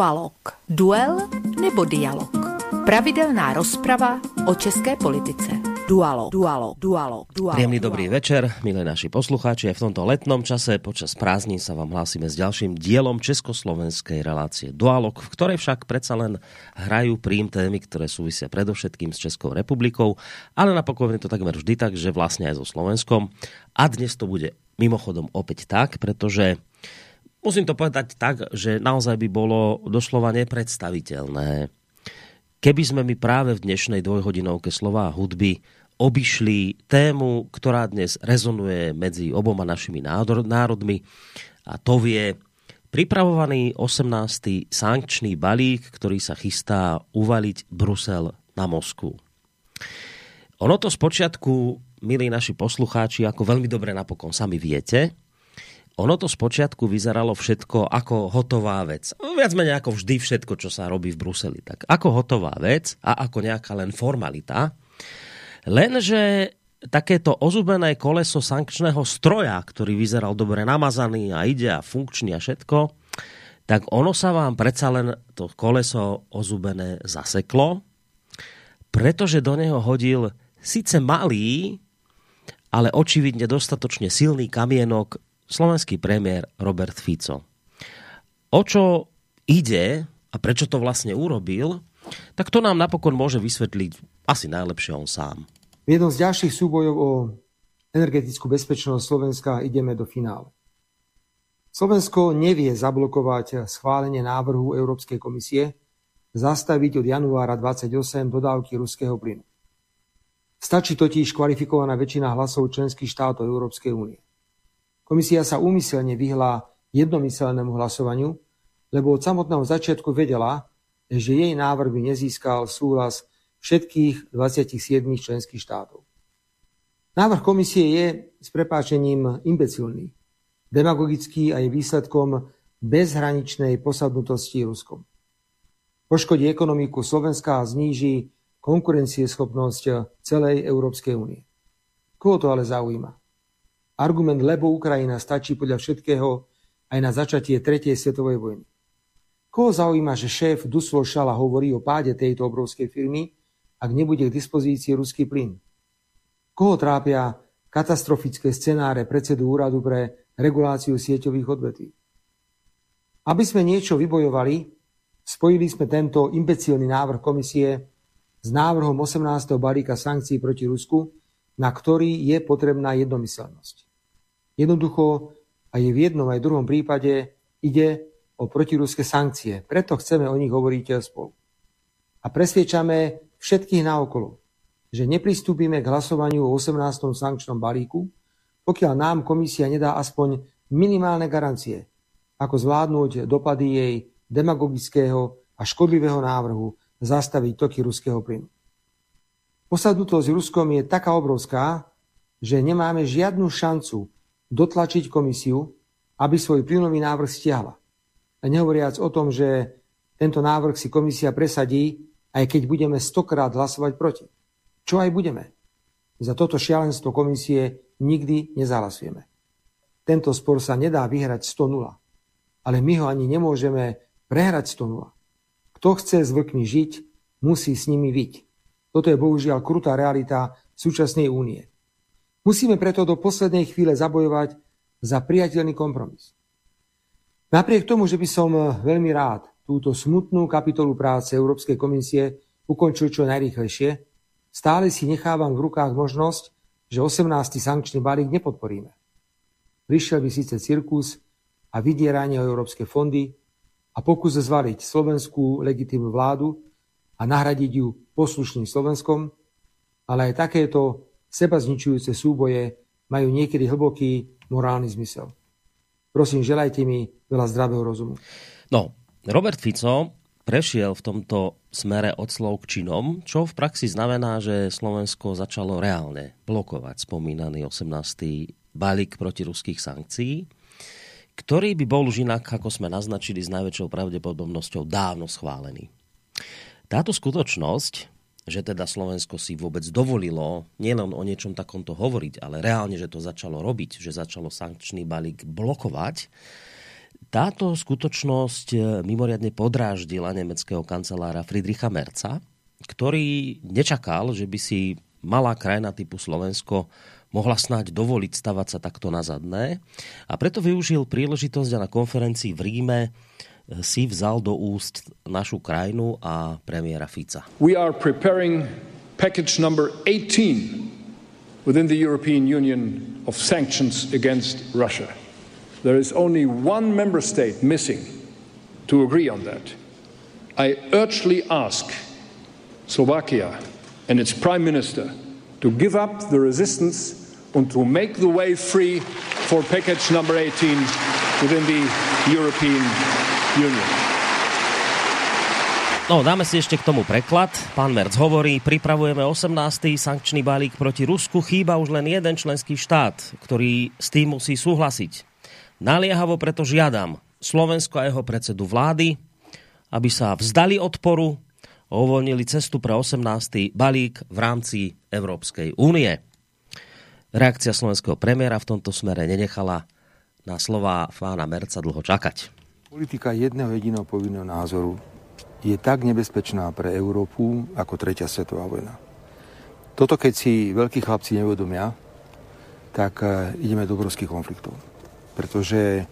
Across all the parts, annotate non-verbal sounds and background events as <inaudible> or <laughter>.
Dualog. Duel nebo dialog. Pravidelná rozprava o české politice. Dualog, dualog, dualog, dualog. Príjemný dobrý večer, milé naši poslucháči. V tomto letnom čase počas prázdnin sa vám hlásime s ďalším dielom československej relácie Dualog, v ktorej však predsa len hrajú prím témy, ktoré súvisia predovšetkým s Českou republikou, ale napokon je to takmer vždy tak, že vlastne aj so Slovenskom. A dnes to bude mimochodom opäť tak, pretože musím to povedať tak, že naozaj by bolo doslova nepredstaviteľné, keby sme mi práve v dnešnej dvojhodinovke slova hudby obišli tému, ktorá dnes rezonuje medzi oboma našimi národmi a to je pripravovaný 18. sankčný balík, ktorý sa chystá uvaliť Brusel na Moskvu. Ono to zpočiatku, milí naši poslucháči, ako veľmi dobre napokon sami viete, ono to zpočiatku vyzeralo všetko ako hotová vec. Viac menej ako vždy všetko, čo sa robí v Bruseli. Tak ako hotová vec a ako nejaká len formalita. Lenže takéto ozubené koleso sankčného stroja, ktorý vyzeral dobre namazaný a ide a funkčný a všetko, tak ono sa vám predsa len to koleso ozubené zaseklo, pretože do neho hodil sice malý, ale očividne dostatočne silný kamienok slovenský premiér Robert Fico. O čo ide a prečo to vlastne urobil, tak to nám napokon môže vysvetliť asi najlepšie on sám. V jednom z ďalších súbojov o energetickú bezpečnosť Slovenska ideme do finále. Slovensko nevie zablokovať schválenie návrhu Európskej komisie zastaviť od januára 28 dodávky ruského plynu. Stačí totiž kvalifikovaná väčšina hlasov členských štátov Európskej únie. Komisia sa úmyselne vyhla jednomyselnému hlasovaniu, lebo od samotného začiatku vedela, že jej návrh by nezískal súhlas všetkých 27 členských štátov. Návrh komisie je s prepáčením imbecilný, demagogický a je výsledkom bezhraničnej posadnutosti Ruskom. Poškodí ekonomiku Slovenska a zníži konkurencieschopnosť celej Európskej únie. Koho to ale zaujíma? Argument lebo Ukrajina stačí podľa všetkého aj na začatie tretej svetovej vojny. Koho zaujíma, že šéf Duslo Šala hovorí o páde tejto obrovskej firmy ak nebude k dispozícii ruský plyn? Koho trápia katastrofické scenáre predsedu úradu pre reguláciu sieťových odvetví? Aby sme niečo vybojovali, spojili sme tento imbecilný návrh komisie s návrhom 18. balíka sankcií proti Rusku, na ktorý je potrebná jednomyselnosť. Jednoducho aj v jednom aj v druhom prípade ide o protiruské sankcie. Preto chceme o nich hovoriť spolu. A presviečame všetkých naokolo, že nepristúpime k hlasovaniu o 18. sankčnom balíku, pokiaľ nám komisia nedá aspoň minimálne garancie, ako zvládnuť dopady jej demagogického a škodlivého návrhu zastaviť toky ruského plynu. Posadnutosť Ruskom je taká obrovská, že nemáme žiadnu šancu dotlačiť komisiu, aby svoj plynový návrh stiahla. A nehovoriac o tom, že tento návrh si komisia presadí aj keď budeme stokrát hlasovať proti. Čo aj budeme. Za toto šialenstvo komisie nikdy nezahlasujeme. Tento spor sa nedá vyhrať 100-0. Ale my ho ani nemôžeme prehrať 100-0. Kto chce s vlkmi žiť, musí s nimi vyť. Toto je bohužiaľ krutá realita súčasnej únie. Musíme preto do poslednej chvíle zabojovať za priateľný kompromis. Napriek tomu, že by som veľmi rád túto smutnú kapitolu práce Európskej komisie ukončil čo najrýchlejšie, stále si nechávam v rukách možnosť, že 18. sankčný balík nepodporíme. Prišiel by síce cirkus a vydieranie o európske fondy a pokus zvaliť slovenskú legitímnu vládu a nahradiť ju poslušným Slovenskom, ale aj takéto seba zničujúce súboje majú niekedy hlboký morálny zmysel. Prosím, želajte mi veľa zdravého rozumu. No, Robert Fico prešiel v tomto smere od slov k činom, čo v praxi znamená, že Slovensko začalo reálne blokovať spomínaný 18. balík proti ruských sankcií, ktorý by bol už inak, ako sme naznačili, s najväčšou pravdepodobnosťou dávno schválený. Táto skutočnosť, že teda Slovensko si vôbec dovolilo nielen o niečom takomto hovoriť, ale reálne, že to začalo robiť, že začalo sankčný balík blokovať, Táto skutočnosť e, mimoriadne podráždila nemeckého kancelára Friedricha Merca, ktorý nečakal, že by si malá krajina typu Slovensko mohla snáď dovoliť stavať sa takto na zadné. A preto využil príležitosť a na konferencii v Ríme si vzal do úst našu krajinu a premiéra Fica. We are preparing package number 18 within the European Union of sanctions against Russia. There is only one member state missing to agree on that. I urgently ask Slovakia and its prime minister to give up the resistance and to make the way free for package number 18 within the European No, dáme si ešte k tomu preklad. Pán Merc hovorí, pripravujeme 18. sankčný balík proti Rusku. Chýba už len jeden členský štát, ktorý s tým musí súhlasiť. Naliehavo preto žiadam Slovensko a jeho predsedu vlády, aby sa vzdali odporu a uvoľnili cestu pre 18. balík v rámci Európskej únie. Reakcia slovenského premiéra v tomto smere nenechala na slova pána Merca dlho čakať. Politika jedného jediného povinného názoru je tak nebezpečná pre Európu ako tretia svetová vojna. Toto keď si veľkí chlapci neuvedomia, tak eh, ideme do obrovských konfliktov pretože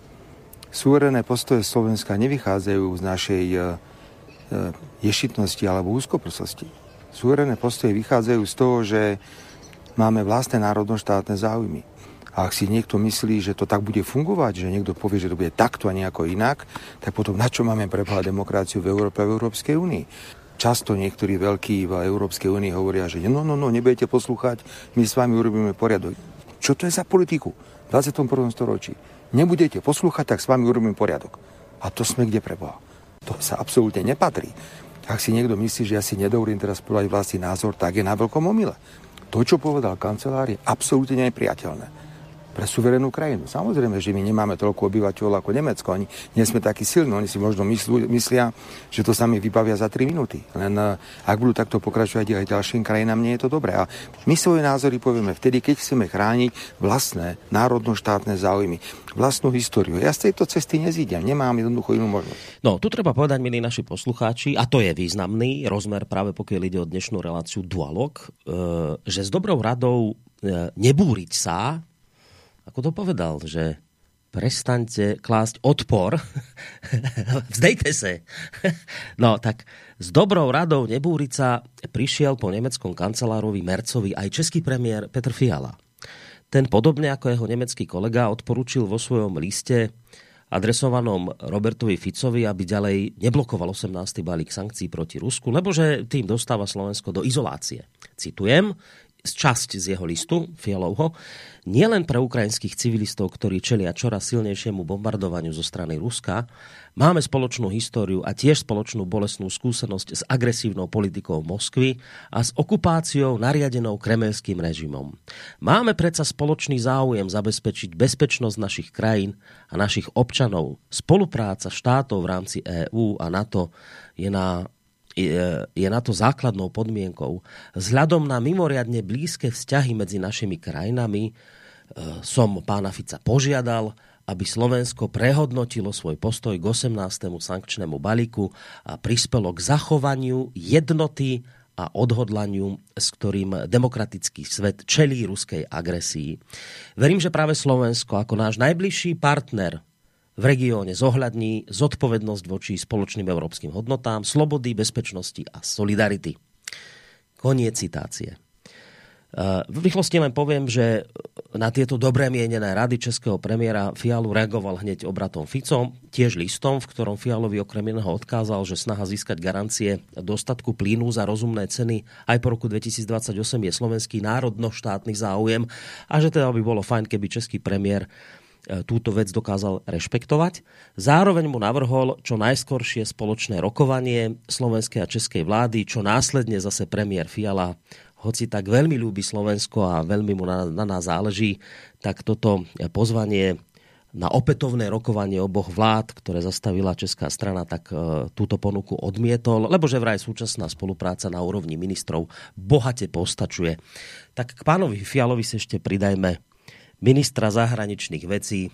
suverené postoje Slovenska nevychádzajú z našej e, e, ješitnosti alebo úzkoprsosti. Suverené postoje vychádzajú z toho, že máme vlastné národno-štátne záujmy. A ak si niekto myslí, že to tak bude fungovať, že niekto povie, že to bude takto a nejako inak, tak potom na čo máme prebohať demokraciu v Európe a v Európskej únii? Často niektorí veľkí v Európskej únii hovoria, že no, no, no, nebudete poslúchať, my s vami urobíme poriadok. Čo to je za politiku v 21. storočí? nebudete poslúchať, tak s vami urobím poriadok. A to sme kde preboha. To sa absolútne nepatrí. Ak si niekto myslí, že ja si nedovolím teraz povedať vlastný názor, tak je na veľkom omyle. To, čo povedal kancelár, je absolútne nepriateľné pre suverénnu krajinu. Samozrejme, že my nemáme toľko obyvateľov ako Nemecko, oni nie sme takí silní, oni si možno myslú, myslia, že to sami vybavia za 3 minúty. Len eh, ak budú takto pokračovať aj ďalším krajinám, nie je to dobré. A my svoje názory povieme vtedy, keď chceme chrániť vlastné národno-štátne záujmy, vlastnú históriu. Ja z tejto cesty nezídem, nemám jednoducho inú možnosť. No, tu treba povedať, milí naši poslucháči, a to je významný rozmer práve pokiaľ ide o dnešnú reláciu Dualog, eh, že s dobrou radou eh, nebúriť sa ako to povedal, že prestaňte klásť odpor, <laughs> vzdejte sa. <laughs> no tak s dobrou radou nebúriť sa prišiel po nemeckom kancelárovi Mercovi aj český premiér Petr Fiala. Ten podobne ako jeho nemecký kolega odporučil vo svojom liste adresovanom Robertovi Ficovi, aby ďalej neblokoval 18. balík sankcií proti Rusku, lebo že tým dostáva Slovensko do izolácie. Citujem, časť z jeho listu, Fialovho, nielen pre ukrajinských civilistov, ktorí čelia čoraz silnejšiemu bombardovaniu zo strany Ruska, máme spoločnú históriu a tiež spoločnú bolestnú skúsenosť s agresívnou politikou Moskvy a s okupáciou nariadenou kremelským režimom. Máme predsa spoločný záujem zabezpečiť bezpečnosť našich krajín a našich občanov. Spolupráca štátov v rámci EÚ a NATO je na je na to základnou podmienkou. Vzhľadom na mimoriadne blízke vzťahy medzi našimi krajinami e, som pána Fica požiadal, aby Slovensko prehodnotilo svoj postoj k 18. sankčnému balíku a prispelo k zachovaniu jednoty a odhodlaniu, s ktorým demokratický svet čelí ruskej agresii. Verím, že práve Slovensko ako náš najbližší partner v regióne zohľadní zodpovednosť voči spoločným európskym hodnotám, slobody, bezpečnosti a solidarity. Koniec citácie. V rýchlosti len poviem, že na tieto dobré mienené rady českého premiéra Fialu reagoval hneď obratom Ficom, tiež listom, v ktorom Fialovi okrem iného odkázal, že snaha získať garancie dostatku plynu za rozumné ceny aj po roku 2028 je slovenský národno-štátny záujem a že teda by bolo fajn, keby český premiér E, túto vec dokázal rešpektovať. Zároveň mu navrhol čo najskoršie spoločné rokovanie slovenskej a českej vlády, čo následne zase premiér Fiala hoci tak veľmi ľúbi Slovensko a veľmi mu na, na nás záleží, tak toto pozvanie na opätovné rokovanie oboch vlád, ktoré zastavila česká strana, tak e, túto ponuku odmietol, lebo že vraj súčasná spolupráca na úrovni ministrov bohate postačuje. Tak k pánovi Fialovi sa ešte pridajme ministra zahraničných vecí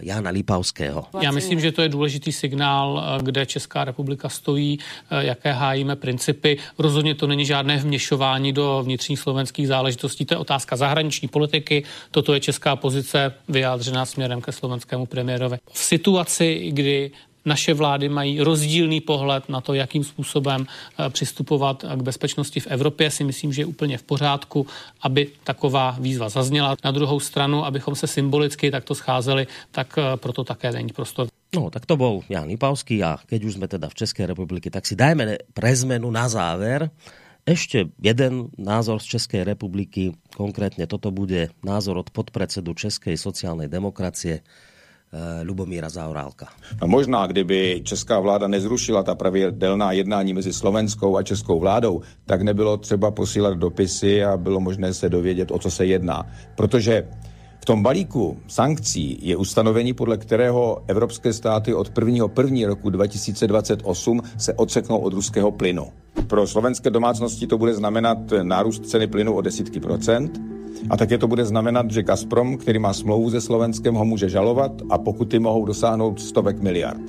Jana Lipavského. Já myslím, že to je důležitý signál, kde Česká republika stojí, jaké hájíme principy. Rozhodně to není žádné vměšování do vnitřních slovenských záležitostí, to je otázka zahraniční politiky. Toto je česká pozice vyjádřená směrem ke slovenskému premiérovi. V situaci, kdy naše vlády mají rozdílný pohled na to, jakým způsobem eh, přistupovat k bezpečnosti v Evropě, si myslím, že je úplně v pořádku, aby taková výzva zazněla. Na druhou stranu, abychom se symbolicky takto scházeli, tak eh, proto také není prostor. No, tak to bol Jan Lipavský a keď už sme teda v Českej republiky, tak si dajme pre zmenu na záver ešte jeden názor z Českej republiky, konkrétne toto bude názor od podpredsedu Českej sociálnej demokracie Eh, Lubomíra Zaurálka. A možná, kdyby česká vláda nezrušila ta pravidelná jednání mezi slovenskou a českou vládou, tak nebylo třeba posílat dopisy a bylo možné se dovědět, o co se jedná. Protože tom balíku sankcí je ustanovení, podle kterého evropské státy od 1. 1. roku 2028 se odseknou od ruského plynu. Pro slovenské domácnosti to bude znamenat nárůst ceny plynu o desítky procent, a také to bude znamenat, že Gazprom, který má smlouvu se Slovenskem, ho může žalovat a pokuty mohou dosáhnout stovek miliard.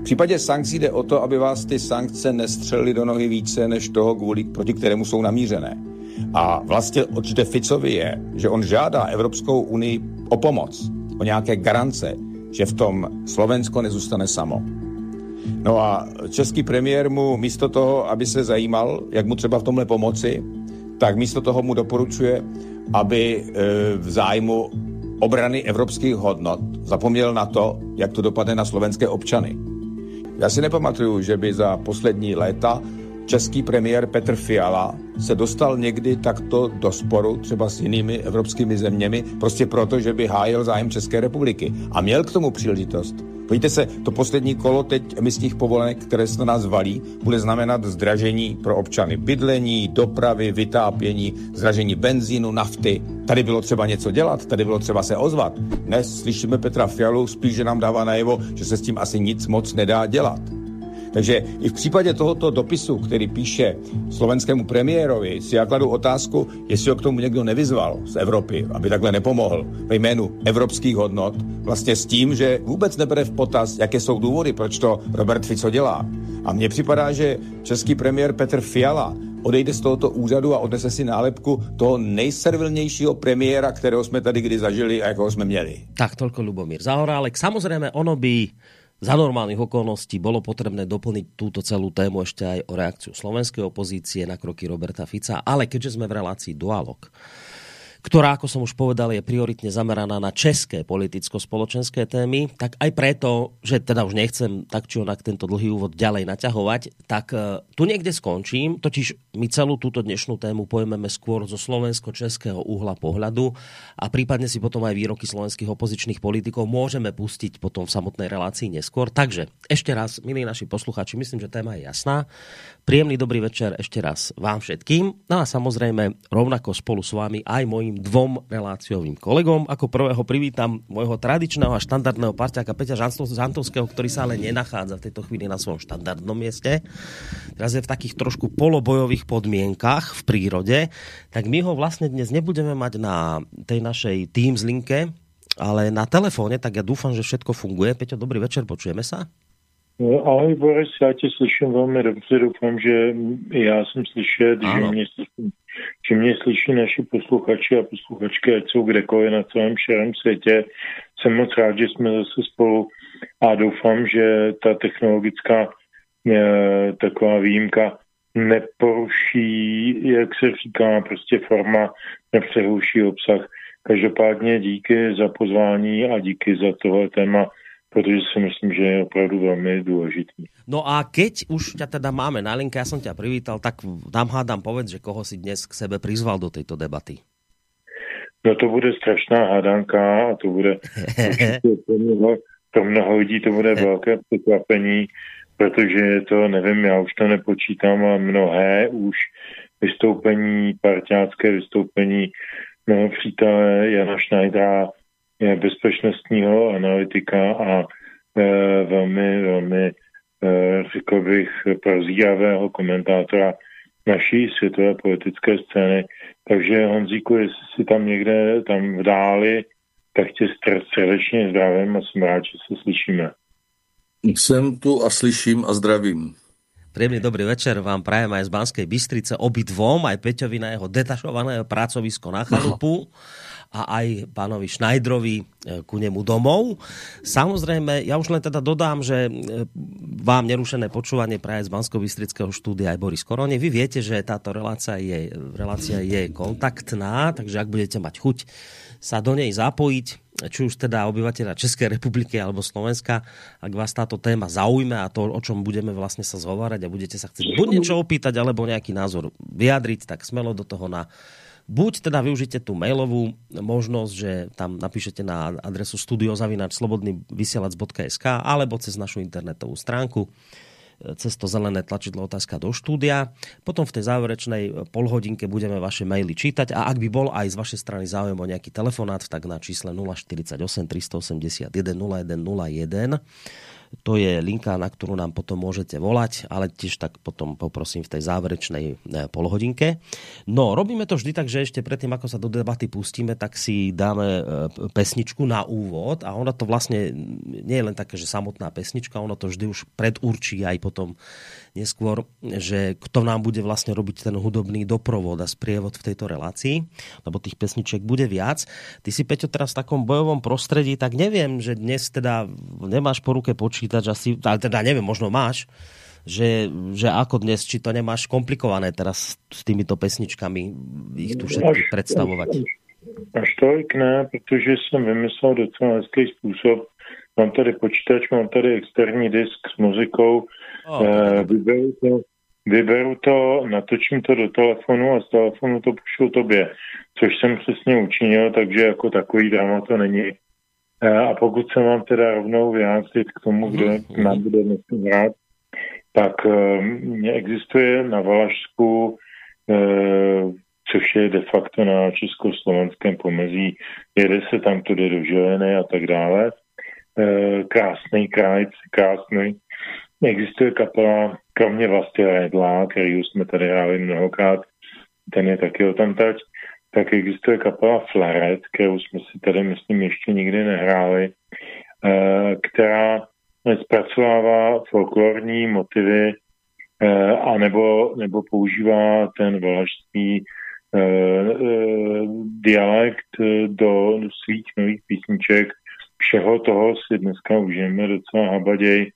V případě sankcí jde o to, aby vás ty sankce nestřelily do nohy více než toho, kvůli, proti kterému jsou namířené. A vlastně určitě Ficovi je, že on žádá Evropskou unii o pomoc, o nějaké garance, že v tom Slovensko nezůstane samo. No a český premiér mu místo toho, aby se zajímal, jak mu třeba v tomhle pomoci, tak místo toho mu doporučuje, aby e, v zájmu obrany evropských hodnot zapomněl na to, jak to dopadne na slovenské občany. Já si nepamatuju, že by za poslední léta český premiér Petr Fiala se dostal někdy takto do sporu třeba s jinými evropskými zeměmi, prostě proto, že by hájil zájem České republiky. A měl k tomu příležitost. Pojďte se, to poslední kolo teď emisních povolenek, které se na nás valí, bude znamenat zdražení pro občany bydlení, dopravy, vytápění, zdražení benzínu, nafty. Tady bylo třeba něco dělat, tady bylo třeba se ozvat. Dnes slyšíme Petra Fialu, spíš, že nám dává najevo, že se s tím asi nic moc nedá dělat. Takže i v případě tohoto dopisu, který píše slovenskému premiérovi, si já kladu otázku, jestli ho k tomu někdo nevyzval z Evropy, aby takhle nepomohl ve jménu evropských hodnot, vlastně s tím, že vůbec nebere v potaz, jaké jsou důvody, proč to Robert Fico dělá. A mně připadá, že český premiér Petr Fiala odejde z tohoto úřadu a odnese si nálepku toho nejservilnějšího premiéra, kterého jsme tady kdy zažili a jakého jsme měli. Tak toľko Lubomír Zahorálek. Samozrejme, ono by za normálnych okolností bolo potrebné doplniť túto celú tému ešte aj o reakciu slovenskej opozície na kroky Roberta Fica, ale keďže sme v relácii Dualog, ktorá, ako som už povedal, je prioritne zameraná na české politicko-spoločenské témy, tak aj preto, že teda už nechcem tak či onak tento dlhý úvod ďalej naťahovať, tak uh, tu niekde skončím, totiž my celú túto dnešnú tému pojmeme skôr zo slovensko-českého uhla pohľadu a prípadne si potom aj výroky slovenských opozičných politikov môžeme pustiť potom v samotnej relácii neskôr. Takže ešte raz, milí naši posluchači, myslím, že téma je jasná. Príjemný dobrý večer ešte raz vám všetkým. No a samozrejme rovnako spolu s vami aj mojim dvom reláciovým kolegom. Ako prvého privítam môjho tradičného a štandardného parťáka Peťa Žantovského, ktorý sa ale nenachádza v tejto chvíli na svojom štandardnom mieste. Teraz je v takých trošku polobojových podmienkach v prírode. Tak my ho vlastne dnes nebudeme mať na tej našej Teams linke, ale na telefóne, tak ja dúfam, že všetko funguje. Peťo, dobrý večer, počujeme sa? No, ahoj Boris, já tě slyším velmi dobře, doufám, že já jsem slyšet, že mě, slyší, že mě slyší naši posluchači a posluchačky, ať jsou kdekoliv na celém širém světě. Jsem moc rád, že jsme zase spolu a doufám, že ta technologická je, taková výjimka neporuší, jak se říká, prostě forma nepřehluší obsah. Každopádně díky za pozvání a díky za tohle téma protože si myslím, že je opravdu velmi důležitý. No a keď už ťa teda máme na linke, ja som ťa privítal, tak nám hádám povedz, že koho si dnes k sebe prizval do tejto debaty. No to bude strašná hádanka a to bude <laughs> pro mnoho, pro mnoho lidí to bude velké překvapení, protože je to, nevím, já už to nepočítám, a mnohé už vystoupení, partiácké vystoupení mého přítele Jana Schneidera bezpečnostního analytika a e, velmi, velmi, e, řekl bych, prozíravého komentátora naší světové politické scény. Takže Honzíku, jestli si tam někde tam v dáli tak tě srdečně zdravím a jsem rád, že se slyšíme. Jsem tu a slyším a zdravím. Príjemný dobrý večer vám prajem aj z Banskej Bystrice obidvom, aj Peťovi na jeho detašované pracovisko na chalupu. No <laughs> a aj pánovi Šnajdrovi e, ku nemu domov. Samozrejme, ja už len teda dodám, že e, vám nerušené počúvanie praje z bansko štúdia aj Boris Korone. Vy viete, že táto relácia je, relácia je kontaktná, takže ak budete mať chuť sa do nej zapojiť, či už teda obyvateľa Českej republiky alebo Slovenska, ak vás táto téma zaujme a to, o čom budeme vlastne sa zhovárať a budete sa chcieť buď niečo opýtať alebo nejaký názor vyjadriť, tak smelo do toho na buď teda využite tú mailovú možnosť, že tam napíšete na adresu studiozavinač.slobodnyvysielac.sk alebo cez našu internetovú stránku cez to zelené tlačidlo otázka do štúdia. Potom v tej záverečnej polhodinke budeme vaše maily čítať a ak by bol aj z vašej strany záujem o nejaký telefonát, tak na čísle 048 381 0101 to je linka, na ktorú nám potom môžete volať, ale tiež tak potom poprosím v tej záverečnej e, polhodinke. No, robíme to vždy tak, že ešte predtým, ako sa do debaty pustíme, tak si dáme e, pesničku na úvod a ona to vlastne nie je len také, že samotná pesnička, ono to vždy už predurčí aj potom neskôr, že kto nám bude vlastne robiť ten hudobný doprovod a sprievod v tejto relácii, lebo tých pesničiek bude viac. Ty si, Peťo, teraz v takom bojovom prostredí, tak neviem, že dnes teda nemáš po ruke počítač, asi, ale teda neviem, možno máš, že, že ako dnes, či to nemáš komplikované teraz s týmito pesničkami ich tu všetky představovat? Až tolik ne, protože jsem vymyslel docela hezký způsob. Mám tady počítač, mám tady externí disk s muzikou, Oh, vyberu, to, vyberu to, natočím to do telefonu a z telefonu to pošlu tobě, což jsem přesně učinil, takže jako takový drama to není. Eh, a pokud se mám teda rovnou vyjádřit k tomu, kde mm-hmm. nám bude dneska hrát, tak um, existuje na Valašsku, uh, což je de facto na československém pomezí, jede se tam tudy do Žiliny a tak dále. Krásný kraj, krásný Existuje kapela, kromě Vlastě Redla, který už jsme tady hráli mnohokrát, ten je taky o tam tať, tak existuje kapela Flaret, kterou jsme si tady, myslím, ještě nikdy nehráli, eh, která zpracovává folklorní motivy eh, a nebo, nebo používá ten valašský eh, dialekt do svých nových písniček. Všeho toho si dneska užijeme docela habaděj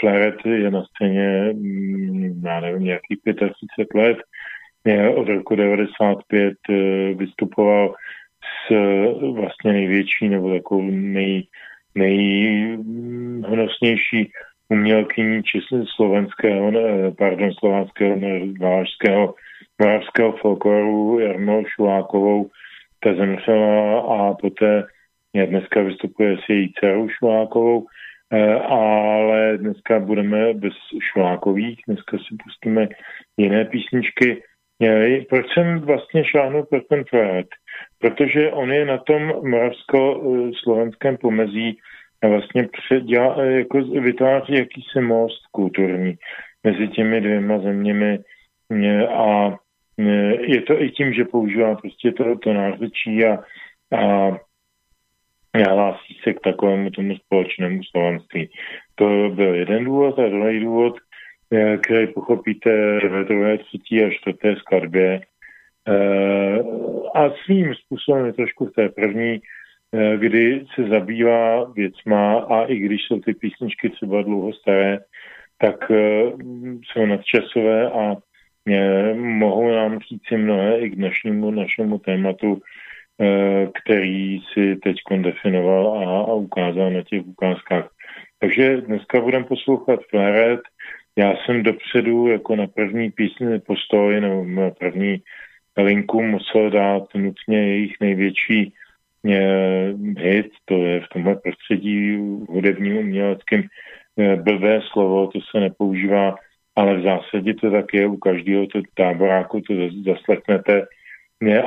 Flaret je na scéně, mm, já nevím, nějakých 35 let. Od roku 95 eh, vystupoval s vlastně největší nebo takovou nej, nejhonosnější umělkyní českého slovenského, pardon, slovanského, vážského, moravského folkloru Jarmou Šulákovou. Ta zemřela a poté dneska vystupuje s její dcerou Šulákovou Eh, ale dneska budeme bez švákových, dneska si pustíme jiné písničky. Eh, proč jsem vlastně šáhnul pro ten flér? Protože on je na tom moravsko-slovenském pomezí a vlastně předělá, eh, jako vytváří jakýsi most kulturní mezi těmi dvěma zeměmi a je to i tím, že používá prostě to, to nářečí a, a hlásí se k takovému tomu společnému slovanství. To byl jeden důvod a druhý důvod, který pochopíte ve druhé, třetí a čtvrté skladbě. Eh, a svým způsobem je trošku v té první, eh, kdy se zabývá věcma a i když jsou ty písničky třeba dlouho staré, tak jsou nadčasové a mohou nám říct si mnohé i k dnešnímu našemu tématu, Eh, který si teď definoval a, a ukázal na těch ukázkách. Takže dneska budeme poslouchat Flaret. Já jsem dopředu jako na první písně postoj nebo na první linku musel dát nutně jejich největší eh, hit, to je v tomhle prostředí hudebním uměleckým eh, blbé slovo, to se nepoužívá, ale v zásadě to tak je u každého to táboráku, to zaslechnete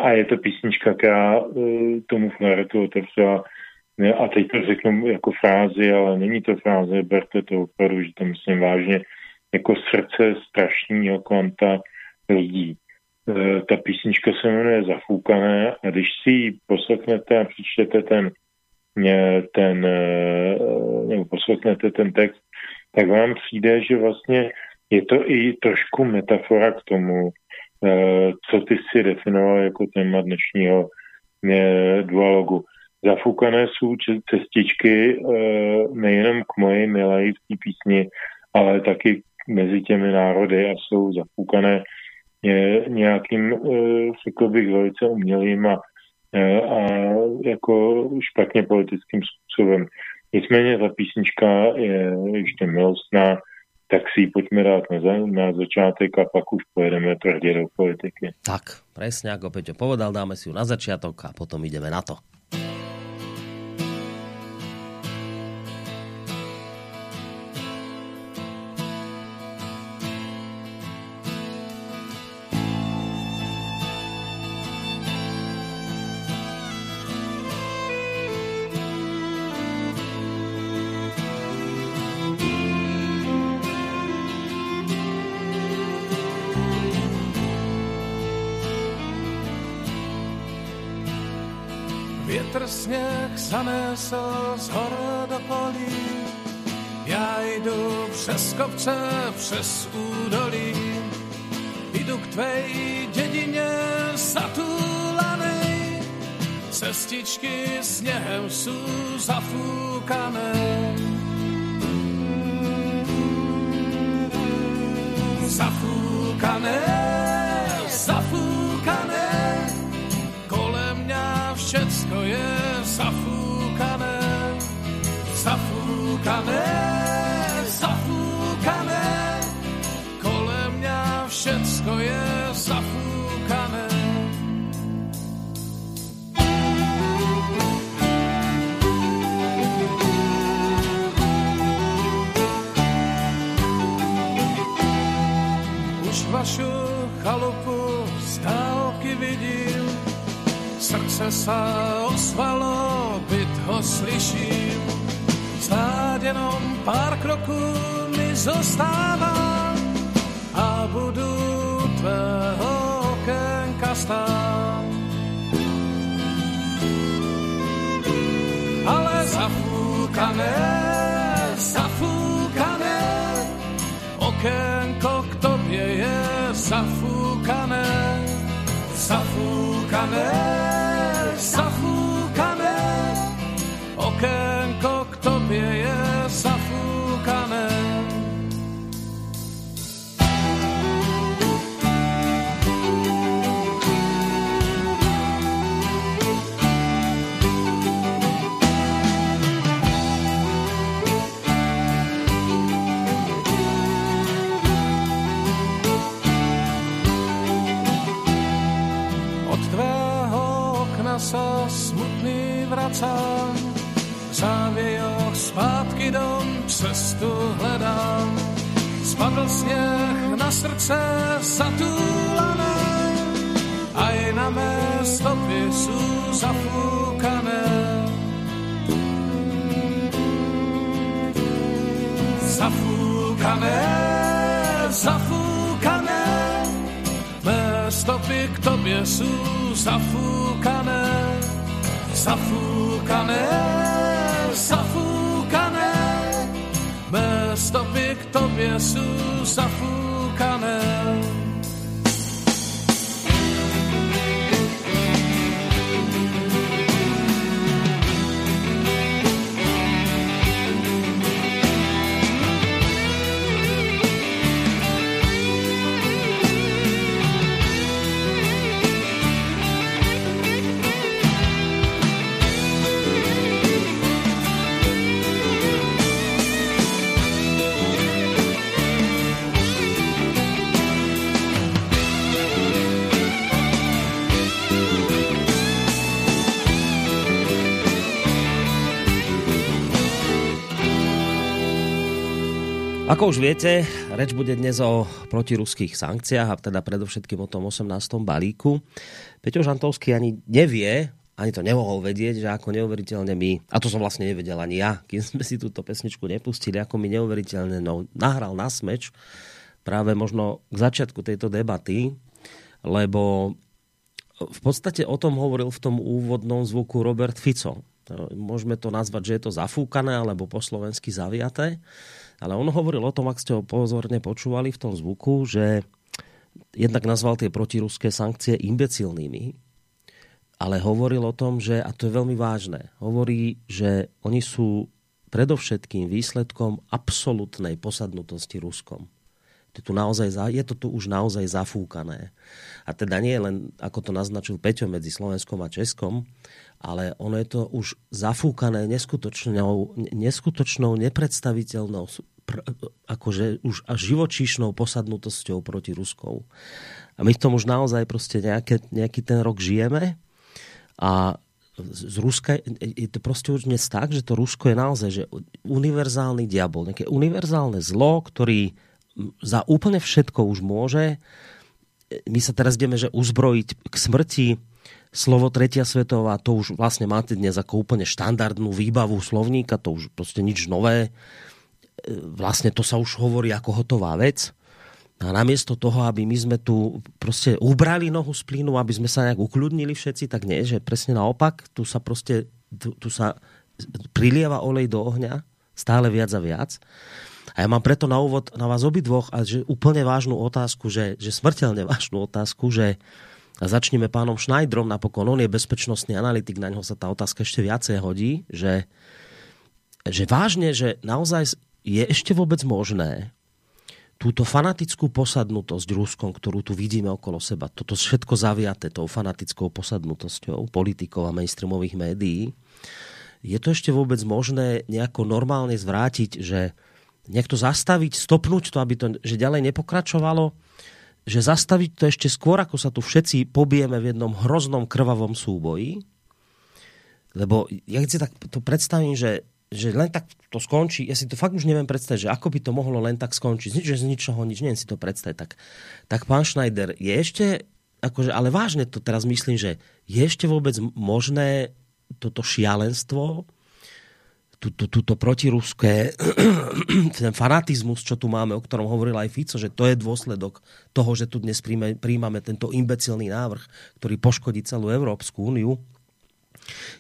a je to písnička, která e, tomu flaretu otevřela. A teď to řeknu jako frázi, ale není to fráze, berte to opravdu, že to myslím vážně, jako srdce strašného kvanta lidí. ta písnička se jmenuje Zafoukané a když si ji poslechnete a přečtete ten, ten nebo poslechnete ten text, tak vám přijde, že vlastně je to i trošku metafora k tomu, co ty si definoval jako téma dnešního dualogu. Zafoukané jsou cestičky nejenom k mojej milé v té písni, ale taky mezi těmi národy a jsou zafoukané nějakým, řekl bych, velice umělým a, a jako špatně politickým způsobem. Nicméně ta písnička je ještě milostná, tak si ji pojďme dát na, na začátek a pak už pojedeme tvrdě do politiky. Tak, presne ako Peťo povedal, dáme si ju na začiatok a potom ideme na to. Přes údolí, jdu k tvej dědině zatulanej, cestičky sněhem jsou zafúkané. Mi na srdce zatúlané, aj na mé stopy sú zafúkané. Zafúkané, zafúkané, mé stopy k tobě sú zafúkané, zafúkané, zafúkané, mé stopy k tobě sú zafúkané. Ako už viete, reč bude dnes o protiruských sankciách a teda predovšetkým o tom 18. balíku. Peťo Žantovský ani nevie, ani to nemohol vedieť, že ako neuveriteľne my, a to som vlastne nevedel ani ja, kým sme si túto pesničku nepustili, ako mi neuveriteľne no, nahral na smeč práve možno k začiatku tejto debaty lebo v podstate o tom hovoril v tom úvodnom zvuku Robert Fico. Môžeme to nazvať, že je to zafúkané alebo po slovensky zaviaté, ale on hovoril o tom, ak ste ho pozorne počúvali v tom zvuku, že jednak nazval tie protiruské sankcie imbecilnými, ale hovoril o tom, že, a to je veľmi vážne, hovorí, že oni sú predovšetkým výsledkom absolútnej posadnutosti Ruskom. Je, tu naozaj, je to tu už naozaj zafúkané. A teda nie len, ako to naznačil Peťo, medzi Slovenskom a Českom, ale ono je to už zafúkané neskutočnou, neskutočnou nepredstaviteľnou akože už až živočíšnou posadnutosťou proti Ruskou. A my v tom už naozaj prostě nejaké, nejaký ten rok žijeme a z Ruska je to prostě už dnes tak, že to Rusko je naozaj že univerzálny diabol, nejaké univerzálne zlo, ktorý za úplne všetko už môže my sa teraz ideme že uzbrojiť k smrti slovo tretia svetová, to už vlastne máte dnes ako úplne štandardnú výbavu slovníka, to už prostě nič nové. Vlastne to sa už hovorí ako hotová vec. A namiesto toho, aby my sme tu prostě ubrali nohu z plynu, aby sme sa nejak ukľudnili všetci, tak nie, že presne naopak, tu sa prostě, tu, tu sa prilieva olej do ohňa, stále viac a viac. A ja mám preto na úvod na vás obidvoch a že úplne vážnu otázku, že, že smrteľne vážnu otázku, že začneme pánom Schneiderom, napokon on je bezpečnostný analytik, na ňo sa tá otázka ešte viacej hodí, že, že vážne, že naozaj je ešte vôbec možné túto fanatickú posadnutosť Ruskom, ktorú tu vidíme okolo seba, toto všetko zaviaté tou fanatickou posadnutosťou politikov a mainstreamových médií, je to ešte vôbec možné nejako normálne zvrátiť, že nejak to zastaviť, stopnúť to, aby to že ďalej nepokračovalo, že zastaviť to ešte skôr, ako sa tu všetci pobijeme v jednom hroznom krvavom súboji, lebo ja si tak to predstavím, že, že len tak to skončí, ja si to fakt už neviem predstaviť, že ako by to mohlo len tak skončiť, že z ničoho nič, neviem si to predstaviť. Tak, tak pán Schneider, je ešte, akože, ale vážne to teraz myslím, že je ešte vôbec možné toto šialenstvo, túto, túto protiruské, <clears throat> ten fanatizmus, čo tu máme, o ktorom hovoril aj Fico, že to je dôsledok toho, že tu dnes príjme, príjmame tento imbecilný návrh, ktorý poškodí celú Európsku úniu.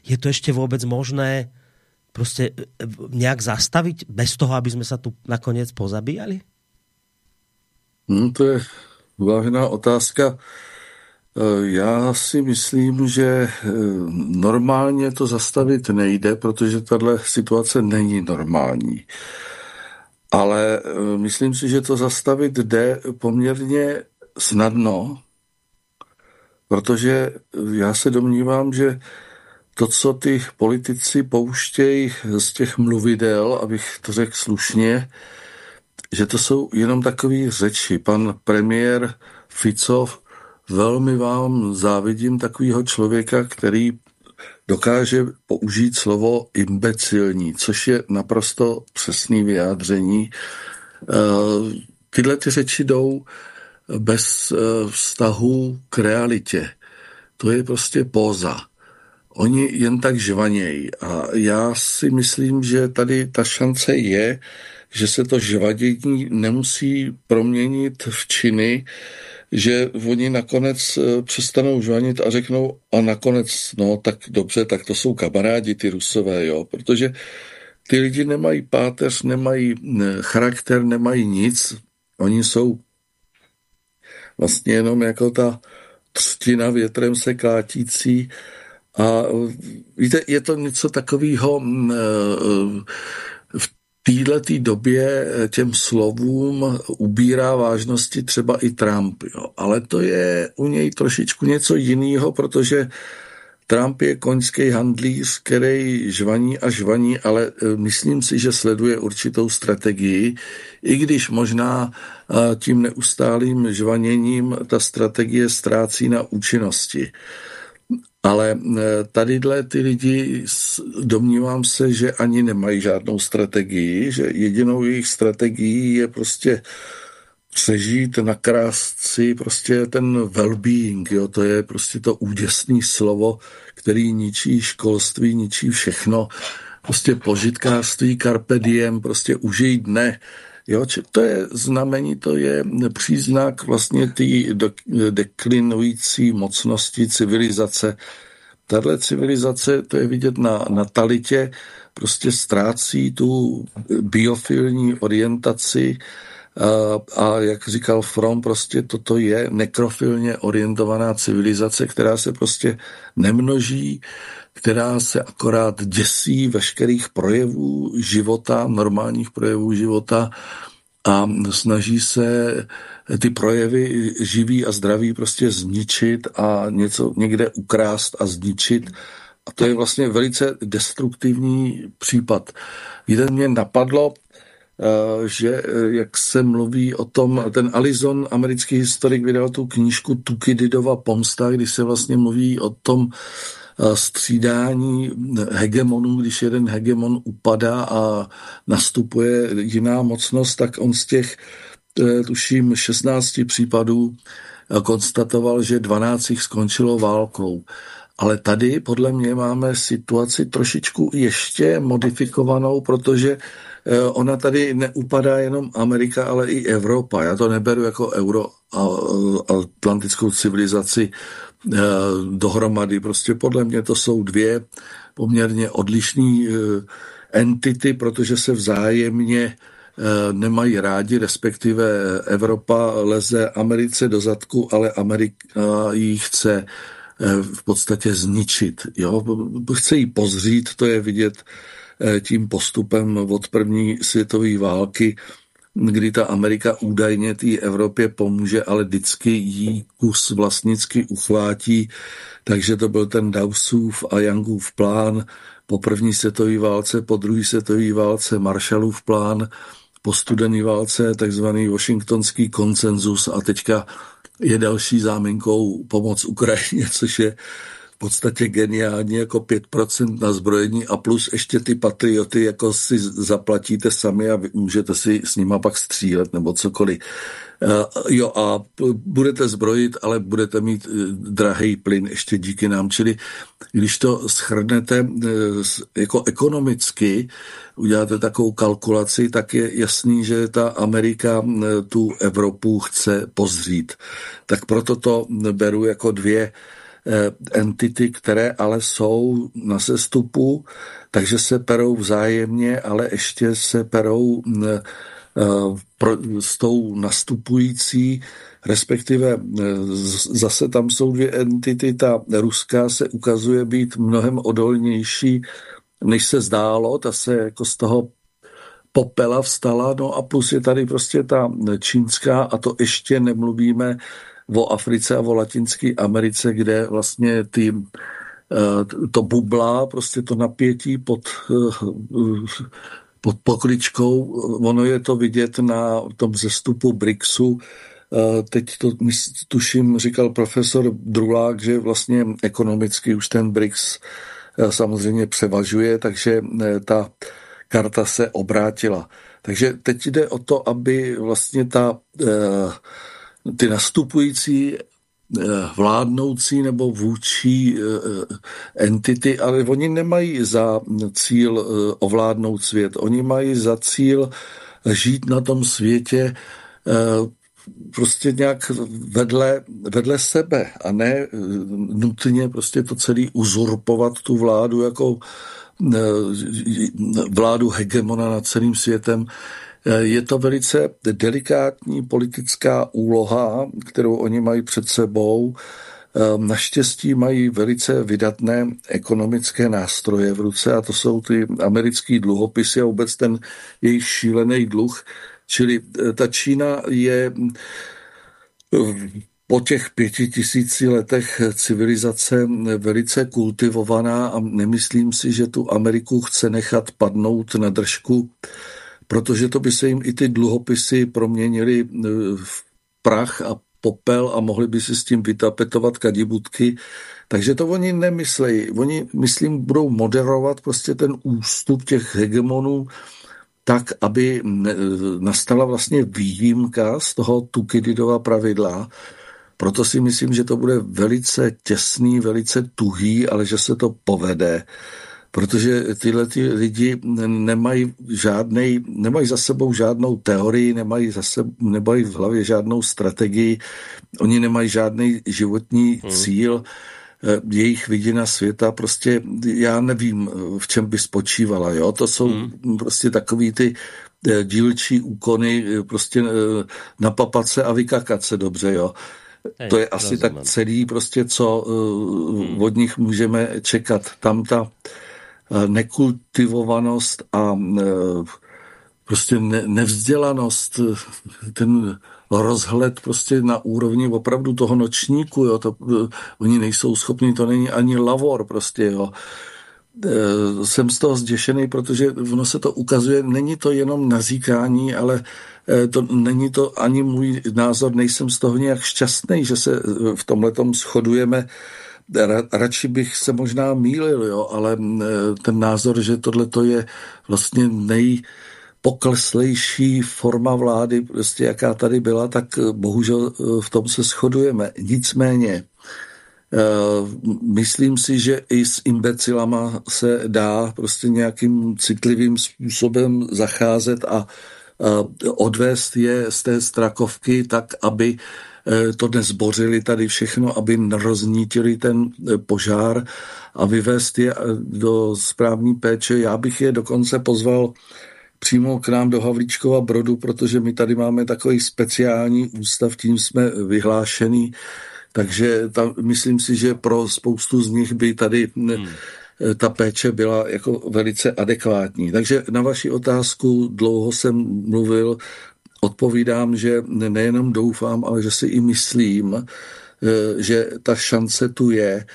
Je to ešte vôbec možné prostě nějak zastavit bez toho, aby jsme se tu nakonec pozabíjali? Hmm, to je vážná otázka. Eh, já si myslím, že eh, normálně to zastavit nejde, protože tahle situace není normální. Ale eh, myslím si, že to zastavit jde poměrně snadno, protože já se domnívám, že to, co ty politici pouštějí z těch mluvidel, abych to řekl slušně, že to jsou jenom takové řeči. Pan premiér Ficov velmi vám závidím takového člověka, který dokáže použít slovo imbecilní, což je naprosto přesný vyjádření. Eh, tyhle ty řeči jdou bez eh, vztahu k realitě. To je prostě póza. Oni jen tak žvanějí. A já si myslím, že tady ta šance je, že se to žvadění nemusí proměnit v činy, že oni nakonec eh, přestanou žvanit a řeknou a nakonec, no tak dobře, tak to jsou kamarádi, ty rusové, jo, protože ty lidi nemají páteř, nemají charakter, nemají nic, oni jsou vlastně jenom jako ta třtina větrem se klátící. A víte, je to něco takového eh, v této době eh, těm slovům ubírá vážnosti třeba i Trump. Jo. Ale to je u něj trošičku něco jiného, protože Trump je koňský handlíř, který žvaní a žvaní, ale eh, myslím si, že sleduje určitou strategii, i když možná eh, tím neustálým žvaněním ta strategie ztrácí na účinnosti. Ale e, tadyhle ty lidi, domnívám se, že ani nemají žádnou strategii, že jedinou jejich strategií je prostě přežít, nakrást si prostě ten well-being, jo, to je prostě to úděsné slovo, který ničí školství, ničí všechno, prostě požitkářství, carpe diem, prostě užij dne, Jo, či to je znamení, to je příznak vlastně té deklinující mocnosti civilizace. Tahle civilizace, to je vidět na natalitě, prostě ztrácí tu biofilní orientaci a, a jak říkal From, prostě toto je nekrofilně orientovaná civilizace, která se prostě nemnoží, která se akorát děsí veškerých projevů života, normálních projevů života a snaží se ty projevy živý a zdraví prostě zničit a něco někde ukrást a zničit. A to je vlastně velice destruktivní případ. Jeden mě napadlo, eh, že eh, jak se mluví o tom, ten Alizon, americký historik, vydal tu knížku Tukididova pomsta, kdy se vlastně mluví o tom, střídání hegemonů, když jeden hegemon upadá a nastupuje jiná mocnost, tak on z těch, eh, tuším, 16 případů eh, konstatoval, že 12 jich skončilo válkou. Ale tady podle mě máme situaci trošičku ještě modifikovanou, protože eh, ona tady neupadá jenom Amerika, ale i Evropa. Já to neberu jako euroatlantickou civilizaci Eh, dohromady. Prostě podle mě to jsou dvě poměrně odlišné eh, entity, protože se vzájemně eh, nemají rádi, respektive Evropa leze Americe do zadku, ale Amerika ji chce v podstatě zničit. Jo? Chce ji pozřít, to je vidět tím postupem od první světové války, kdy ta Amerika údajně té Evropě pomůže, ale vždycky jí kus vlastnicky uchvátí, takže to byl ten Dawsův a Youngův plán. Po první světové válce, po druhé světové válce Marshallův plán, po studené válce takzvaný washingtonský konsenzus a teďka je další záminkou pomoc Ukrajině, <laughs> což je podstatě geniální jako 5% na zbrojení a plus ještě ty patrioty jako si zaplatíte sami a můžete si s nima pak střílet nebo cokoliv. Uh, jo a budete zbrojit, ale budete mít uh, drahý plyn ještě díky nám. Čili když to schrnete uh, jako ekonomicky, uděláte takovou kalkulaci, tak je jasný, že ta Amerika tu Evropu chce pozřít. Tak proto to beru jako dvě Eh, entity, které ale jsou na sestupu, takže se perou vzájemně, ale ještě se perou eh, s tou nastupující, respektive eh, zase tam jsou dvě entity, ta ruská se ukazuje být mnohem odolnější, než se zdálo, ta se jako z toho popela vstala, no a plus je tady prostě ta čínská a to ještě nemluvíme o Africe a o Latinské Americe, kde vlastně ty eh, to bubla, prostě to napětí pod, eh, pod pokličkou, ono je to vidět na tom zestupu BRICSu, eh, Teď to tuším, říkal profesor Drulák, že vlastně ekonomicky už ten BRICS samozřejmě převažuje, takže ta karta se obrátila. Takže teď jde o to, aby vlastně ta ty nastupující eh, vládnoucí nebo vůči eh, entity, ale oni nemají za cíl eh, ovládnout svět. Oni mají za cíl žít na tom světě prostě nějak vedle, vedle sebe a ne nutně prostě to celý uzurpovat tu vládu jako vládu hegemona nad celým světem. Eh, je to velice delikátní politická úloha, kterou oni mají před sebou. Eh, naštěstí mají velice vydatné ekonomické nástroje v ruce a to jsou ty americké dluhopisy a vůbec ten jejich šílený dluh. Čili eh, ta Čína je po těch pěti tisíci letech civilizace velice kultivovaná a nemyslím si, že tu Ameriku chce nechat padnout na držku protože to by se jim i ty dluhopisy proměnily e, v prach a popel a mohli by si s tím vytapetovat kadibutky. Takže to oni nemyslejí. Oni, myslím, budou moderovat prostě ten ústup těch hegemonů tak, aby nastala vlastně výjimka z toho Tukididova pravidla. Proto si myslím, že to bude velice těsný, velice tuhý, ale že se to povede. Protože tyhle ty lidi nemají žádnej, nemají za sebou žádnou teorii, nemají, za sebou, nemají v hlavě žádnou strategii, oni nemají žádný životní hmm. cíl, eh, jejich vidina světa, prostě já nevím, v čem by spočívala, jo, to jsou hmm. prostě takový ty eh, dílčí úkony, eh, prostě napapat se a vykakat se dobře, jo. Hej, to je asi rozumím. tak celý prostě, co hmm. od nich můžeme čekat. Tam ta nekultivovanost a eh, prostě nevzdělanost, eh, ten rozhled prostě na úrovni opravdu toho nočníku, jo, to, oni nejsou schopni, to není ani lavor prostě, jo. Jsem z toho zděšený, protože ono se to ukazuje, není to jenom nazíkání, ale to není to ani můj názor, nejsem z toho nějak šťastný, že se v tomhle shodujeme radši bych se možná mýlil, jo, ale ten názor, že tohle to je vlastně nej pokleslejší forma vlády, prostě jaká tady byla, tak bohužel e, v tom se shodujeme. Nicméně, e, myslím si, že i s imbecilama se dá prostě nějakým citlivým způsobem zacházet a odvést je z té strakovky tak, aby Eh, to nezbořili tady všechno, aby roznítili ten eh, požár a vyvést je eh, do správní péče. Já bych je dokonce pozval přímo k nám do Havlíčkova Brodu, protože my tady máme takový speciální ústav, tím jsme vyhlášený, takže tam, myslím si, že pro spoustu z nich by tady hmm. ta péče byla jako velice adekvátní. Takže na vaši otázku dlouho jsem mluvil odpovídám, že nejenom doufám, ale že si i myslím, eh, že ta šance tu je,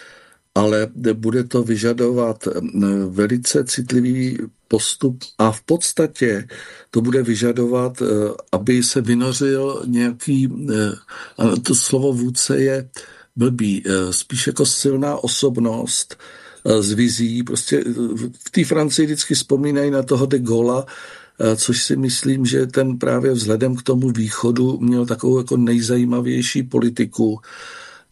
ale bude to vyžadovat eh, velice citlivý postup a v podstatě to bude vyžadovat, eh, aby se vynořil nějaký, to slovo vůdce je blbý, spíš jako silná osobnost, z vizí. Prostě v té Francii vždycky vzpomínají na toho de Gaulle, což si myslím, že ten právě vzhledem k tomu východu měl takovou jako nejzajímavější politiku,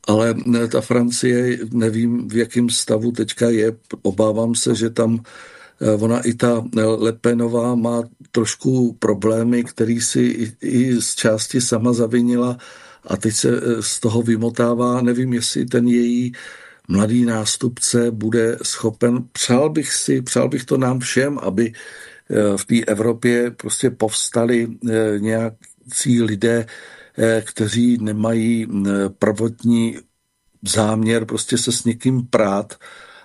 ale eh, ta Francie, nevím v jakém stavu teďka je, obávám se, že tam eh, ona i ta Lepenová má trošku problémy, který si i, i z části sama zavinila a teď se z toho vymotává. Nevím, jestli ten její mladý nástupce bude schopen. Přál bych si, přál bych to nám všem, aby Eh, v té Evropě prostě povstali eh, nějakí lidé, eh, kteří nemají prvotní záměr prostě se s někým prát,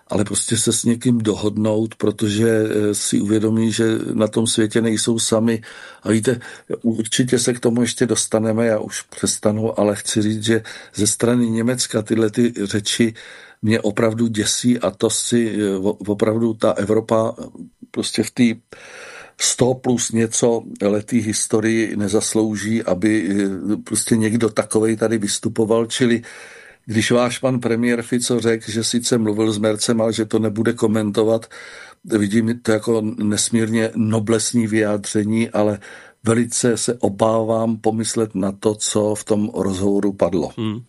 ale prostě se s někým dohodnout, protože si uvědomí, že na tom světě nejsou sami. A víte, určitě se k tomu ještě dostaneme, já už přestanu, ale chci říct, že ze strany Německa tyhle ty řeči mě opravdu děsí a to si opravdu ta Evropa prostě v té 100 plus něco letý historii nezaslouží, aby eh, prostě někdo takovej tady vystupoval, čili když váš pan premiér Fico řekl, že sice mluvil s Mercem, ale že to nebude komentovat, vidím to jako nesmírně noblesní vyjádření, ale velice se obávám pomyslet na to, co v tom rozhovoru padlo. Hmm.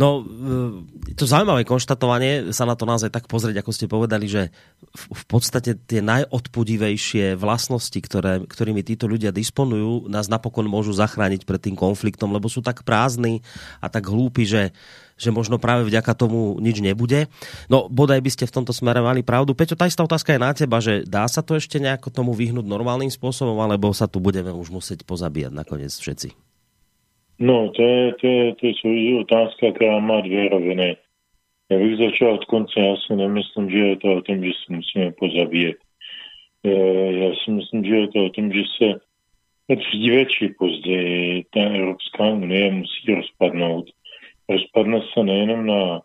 No, e, to zaujímavé konštatovanie sa na to naozaj tak pozrieť, ako ste povedali, že v podstate tie najodpudivejšie vlastnosti, ktoré, ktorými títo ľudia disponujú, nás napokon môžu zachrániť pred tým konfliktom, lebo sú tak prázdni a tak hlúpi, že že možno práve vďaka tomu nič nebude. No, bodaj by ste v tomto smere mali pravdu. Peťo, tá istá otázka je na teba, že dá sa to ešte nejako tomu vyhnúť normálnym spôsobom, alebo sa tu budeme už musieť pozabíjať nakoniec všetci? No, to je, to je, to je otázka, která má dvě roviny. Já bych začal od konce. Já si nemyslím, že je to o tom, že se musíme pozabíjet. Já si myslím, že je to o tom, že se dříve či později ta Evropská unie musí rozpadnout rozpadne se nejenom na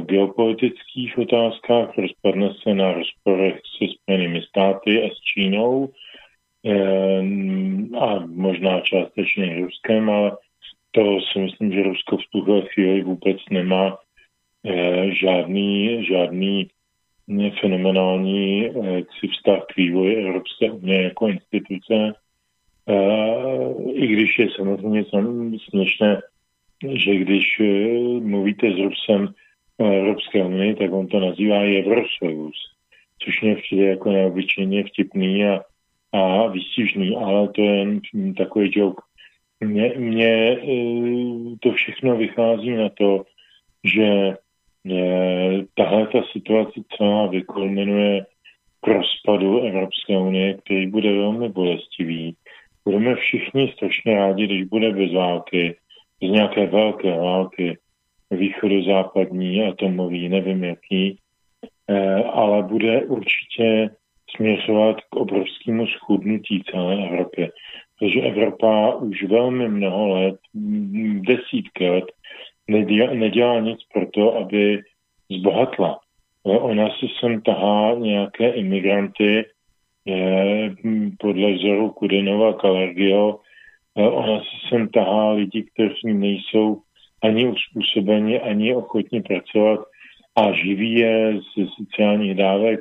geopolitických otázkách, rozpadne se na rozporech se Spojenými státy a s Čínou e, a možná částečně Ruskem, ale to si myslím, že Rusko v tuhle chvíli vůbec nemá e, žádný, žádný fenomenální e, vztah k vývoji Evropské unie jako instituce, i když je samozřejmě směšné že když eh, mluvíte s Rusem o Evropské unii, tak on to nazývá Eurosojus, což mě přijde jako neobyčejně vtipný a, a výstižný, ale to je jen takový joke. Mně, mně to všechno vychází na to, že tahle ta situace celá vykulminuje k rozpadu Evropské unie, který bude velmi bolestivý. Budeme všichni strašně rádi, když bude bez války, bez nějaké velké války, východo-západní, atomový, nevím jaký, eh, ale bude určitě směřovat k obrovskému schudnutí celé Evropy. Protože Evropa už velmi mnoho let, desítky let, nedělá, nedělá nic pro to, aby zbohatla. Ona si sem tahá nějaké imigranty, podle vzoru Kudenova Kalergio, ona si sem tahá lidi, kteří nejsou ani uspůsobeni, ani ochotni pracovat a živí je z sociálních dávek,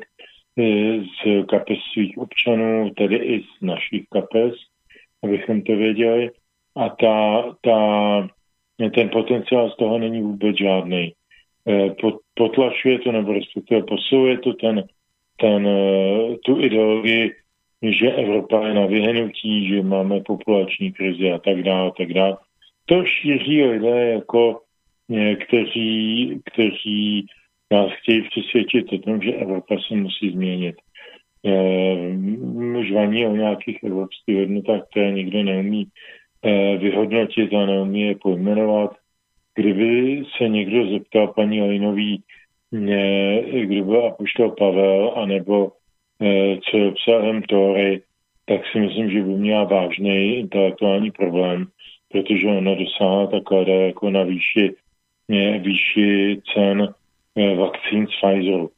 e, z kapes svých občanů, tedy i z našich kapes, abychom to věděli. A ta, ta, ten potenciál z toho není vůbec žádný. E, potlačuje to nebo respektive posiluje to ten, ten, e, tu ideologii, že Evropa je na vyhnutí, že máme populační krizi a tak dále, a tak dále. To šíří lidé jako kteří, kteří nás chtějí přesvědčit o tom, že Evropa se musí změnit. Žvaní o nějakých evropských hodnotách, které nikdo neumí vyhodnotit a neumí je pojmenovat. Kdyby se někdo zeptal paní Lejnový, kdo byl apoštol Pavel, anebo co je obsahem Tóry, tak si myslím, že by měla vážný intelektuální problém, protože ona dosáhla takhle jako na výši, výši cen vakcín z Pfizeru.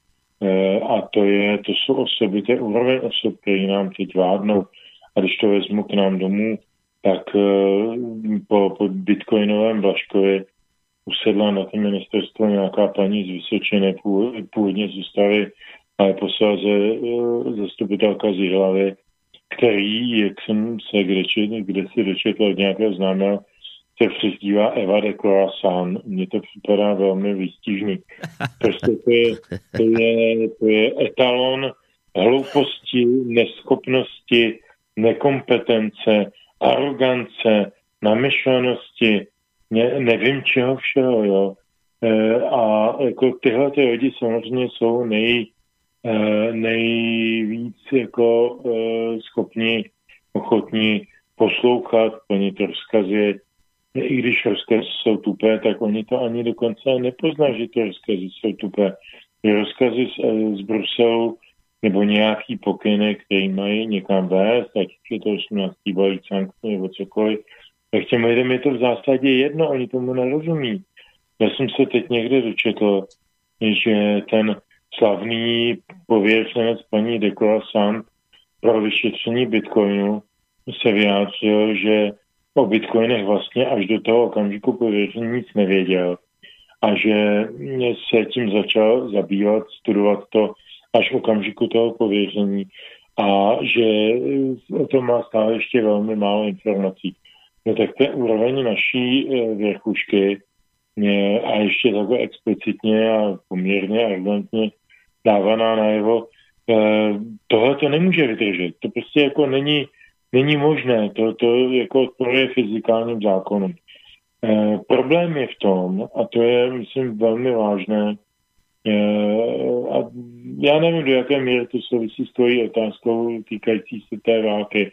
A to, je, to jsou osoby, to je úroveň osob, které nám teď vládnou. A když to vezmu k nám domů, tak po, po bitcoinovém Blaškovi usedla na to ministerstvo nějaká paní z Vysočiny, původně z ústavy, ale posléze zastupitelka z Jihlavy, který, jak jsem se kde, kde si dočetl od nějakého známého, se přezdívá Eva de Croissant. Mně to připadá velmi výstižný. <laughs> Prostě to je, to je, to je etalon hlouposti, neschopnosti, nekompetence, arogance, namyšlenosti, ne, nevím čeho všeho, jo. E, a jako tyhle ty lidi samozřejmě jsou nej, nejvíc jako e, schopni, ochotní poslouchat, plnit rozkazy. I když rozkazy jsou tupé, tak oni to ani dokonce nepoznají, že ty rozkazy jsou tupé. Rozkazy z, z Bruselu nebo nějaký pokyny, který mají někam vést, ať je to 18. balík sankcí nebo cokoliv, tak těm lidem je to v zásadě jedno, oni tomu nerozumí. Já jsem se teď někde dočetl, že ten slavný pověřenec paní Dekola Sand pro vyšetření bitcoinu se vyjádřil, že o bitcoinech vlastně až do toho okamžiku pověření nic nevěděl a že se tím začal zabývat, studovat to až v okamžiku toho pověření a že o tom má stále ještě velmi málo informací. No tak to je úroveň naší e, věrchušky a ještě takhle explicitně a poměrně arrogantně dávaná najevo. E, tohle to nemůže vydržet. To prostě jako není, není možné. To, to jako odporuje fyzikálním zákonům. E, problém je v tom, a to je, myslím, velmi vážné, a já nevím, do jaké míry to souvisí s tvojí otázkou týkající se té války.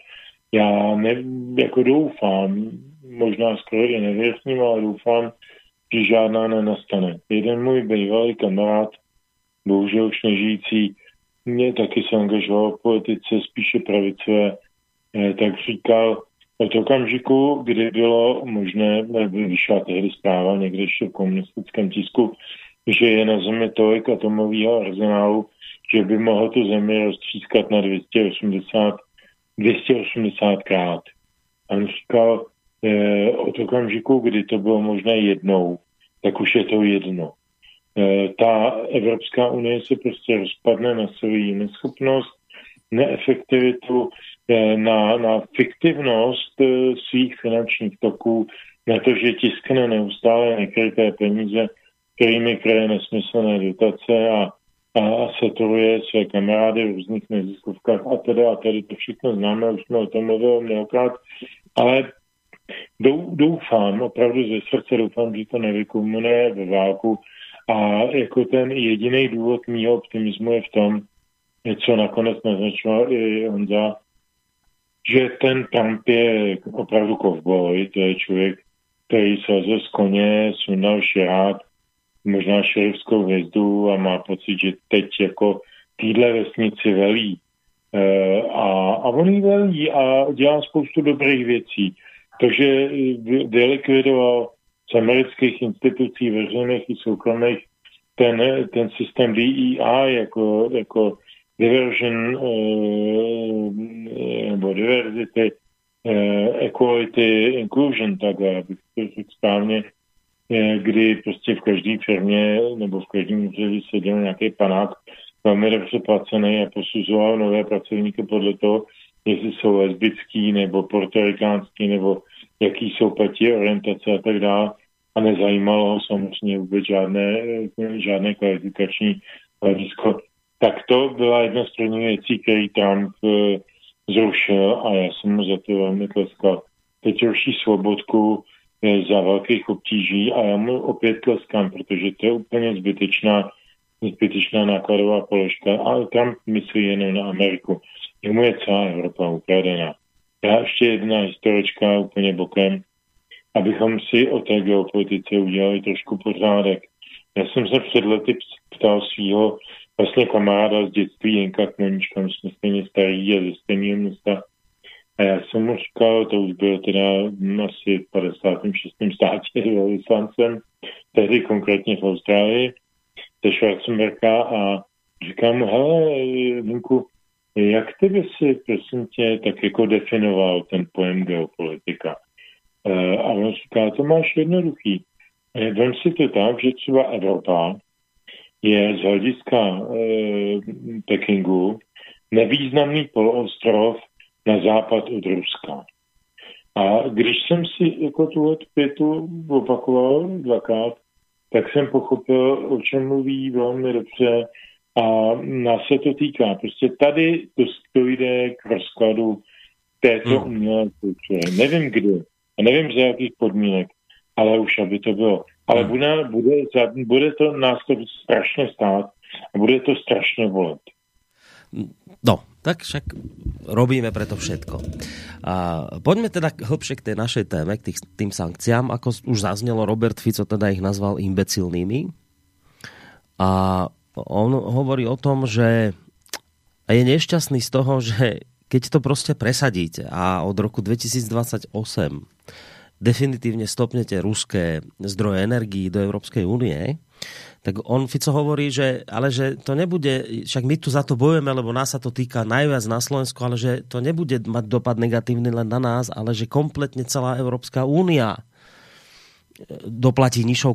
Já ne, jako doufám, možná skoro i nevěřím, ale doufám, že žádná nenastane. Jeden můj bývalý kamarád, bohužel už nežijící, mě taky se angažoval v politice, spíše pravicové, eh, tak říkal, od okamžiku, kdy bylo možné, vyšla tehdy zpráva někde ještě v komunistickém tisku, že je na zemi tolik atomového arzenálu, že by mohl tu zemi roztřískat na 280 280 krát. A on říkal, eh, od okamžiku, kdy to bylo možné jednou, tak už je to jedno. Eh, ta Evropská unie se prostě rozpadne na svou neschopnost, neefektivitu, eh, na, na fiktivnost eh, svých finančních toků, na to, že tiskne neustále nekryté peníze, kterými kraje nesmyslné dotace a a saturuje své kamarády v různých neziskovkách. A teda a tady to všechno známe, už jsme o tom mluvili mnohokrát, ale doufám, opravdu ze srdce doufám, že to nevykomunuje ve válku a jako ten jediný důvod mýho optimismu je v tom, co nakonec naznačoval i Honza, že ten Trump je opravdu kovboj, to je člověk, který se z koně, sundal širát, možná šerifskou hvězdu a má pocit, že teď jako týdle vesnici velí. E, a, a on jí velí a dělá spoustu dobrých věcí. Takže delikvidoval z amerických institucí veřejných i soukromých ten, ten systém DEI jako, jako diversion e, nebo diversity, e, equality, inclusion, tak abych to řekl správně, kdy prostě v každé firmě nebo v každém úřadě seděl nějaký panák velmi dobře placený a posuzoval nové pracovníky podle toho, jestli jsou lesbický nebo portorikánský nebo jaký jsou platí orientace a tak dále. A nezajímalo ho samozřejmě vůbec žádné, žádné kvalifikační hledisko. Tak to byla jedna z prvních věcí, který Trump e, zrušil a já jsem mu za to velmi tleskal. Teď ruší svobodku, za velkých obtíží a já mu opět tleskám, protože to je úplně zbytečná, zbytečná nákladová položka, ale Trump myslí jenom na Ameriku. Jemu je celá Evropa ukradená. Já ještě jedna historička úplně bokem, abychom si o té geopolitice udělali trošku pořádek. Já jsem se před lety ptal svého vlastně kamaráda z dětství Jenka Kmonička, my jsme stejně starý a ze stejného města, a já jsem mu říkal, to už bylo teda asi v 56. státě <laughs> vyslancem, tehdy konkrétně v Austrálii, ze Schwarzenberka a říkám mu, hele, Vinku, jak ty by si, prosím tě, tak jako definoval ten pojem geopolitika? E, a on říká, to máš jednoduchý. E, vem si to tak, že třeba Evropa je z hlediska e, Pekingu nevýznamný poloostrov na západ od Ruska. A když jsem si jako tuhle pětu opakoval dvakrát, tak jsem pochopil, o čem mluví velmi dobře a nás se to týká. Prostě tady to dojde k rozkladu této hmm. umělé kultury. Nevím kdy a nevím za jakých podmínek, ale už aby to bylo. Ale hmm. bude, bude, bude to nás to strašně stát a bude to strašně volet. No, tak však robíme preto všetko. A poďme teda hlbšie k tej našej téme, k tých, tým sankciám. Ako už zaznelo, Robert Fico teda ich nazval imbecilnými. A on hovorí o tom, že je nešťastný z toho, že keď to prostě presadíte a od roku 2028 definitívne stopnete ruské zdroje energií do Európskej únie, tak on Fico hovorí, že, ale že to nebude, však my tu za to bojujeme, lebo nás sa to týka najviac na Slovensku, ale že to nebude mať dopad negatívny len na nás, ale že kompletne celá Európska únia doplatí nižšou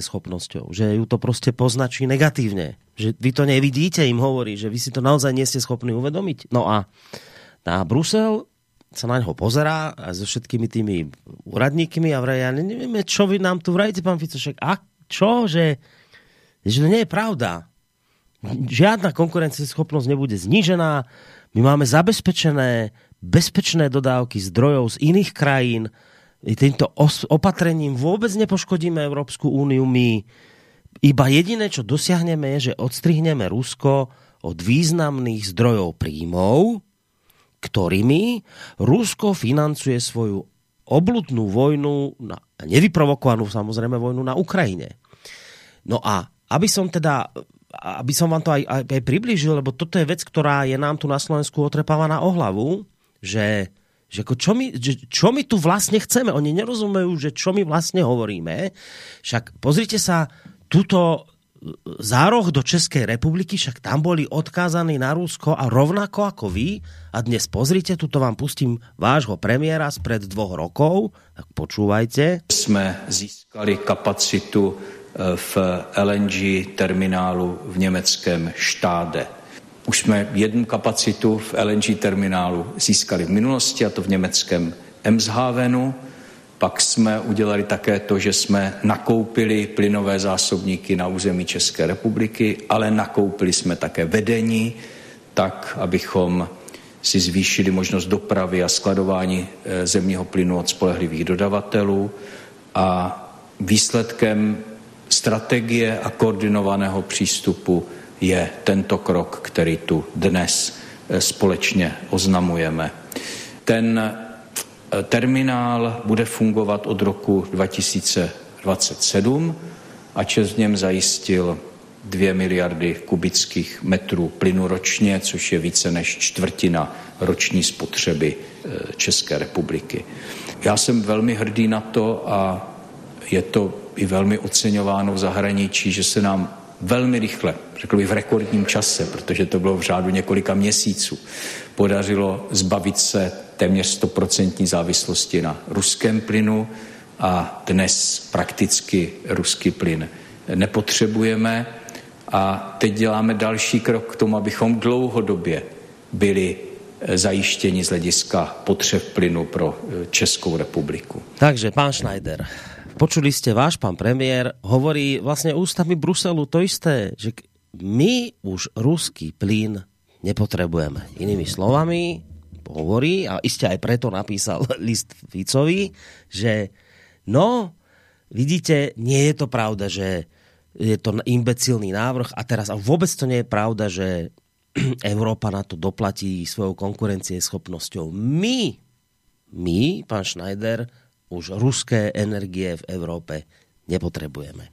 schopnosťou, že ju to prostě poznačí negatívne, že vy to nevidíte, im hovorí, že vy si to naozaj nie ste schopní uvedomiť. No a na Brusel sa na ňo pozerá a so všetkými tými úradníkmi a vraj, ja nevieme, čo vy nám tu vrajete, pán Fico, však a čo, že že to nie je pravda. Žiadna konkurencieschopnosť nebude znížená. My máme zabezpečené bezpečné dodávky zdrojov z iných krajín. Týmto opatrením vôbec nepoškodíme Európsku úniu. My iba jediné, čo dosiahneme, je, že odstrihneme Rusko od významných zdrojov príjmov, ktorými Rusko financuje svoju obludnú vojnu, na, nevyprovokovanú samozrejme vojnu na Ukrajine. No a aby som teda aby som vám to aj, aj, aj priblížil, lebo toto je vec, ktorá je nám tu na Slovensku otrepávaná o hlavu, že, že ako čo, my, že čo my tu vlastne chceme. Oni nerozumejú, že čo my vlastne hovoríme. Však pozrite sa, tuto zároh do Českej republiky, však tam boli odkázaní na Rusko a rovnako ako vy. A dnes pozrite, tuto vám pustím vášho premiéra spred dvoch rokov, tak počúvajte. Jsme získali kapacitu v LNG terminálu v německém štáde. Už jsme jednu kapacitu v LNG terminálu získali v minulosti, a to v německém Emshavenu. Pak jsme udělali také to, že jsme nakoupili plynové zásobníky na území České republiky, ale nakoupili jsme také vedení, tak, abychom si zvýšili možnost dopravy a skladování eh, zemního plynu od spolehlivých dodavatelů a výsledkem strategie a koordinovaného přístupu je tento krok, který tu dnes eh, společně oznamujeme. Ten eh, terminál bude fungovat od roku 2027 a Čes v něm zajistil 2 miliardy kubických metrů plynu ročně, což je více než čtvrtina roční spotřeby eh, České republiky. Já jsem velmi hrdý na to a je to i velmi oceňováno v zahraničí, že se nám velmi rychle, řekl bych v rekordním čase, protože to bylo v řádu několika měsíců, podařilo zbavit se téměř stoprocentní závislosti na ruském plynu a dnes prakticky ruský plyn nepotřebujeme. A teď děláme další krok k tomu, abychom dlouhodobě byli eh, zajištěni z hlediska potřeb plynu pro eh, Českou republiku. Takže, pán Schneider, počuli ste, váš pán premiér hovorí vlastne ústami Bruselu to isté, že my už ruský plyn nepotrebujeme. Inými slovami hovorí, a iste aj preto napísal <laughs> list Ficovi, že no, vidíte, nie je to pravda, že je to imbecilný návrh a teraz a vôbec to nie je pravda, že <clears throat> Európa na to doplatí svojou konkurencieschopnosťou. My, my, pán Schneider, už ruské energie v Európe nepotrebujeme.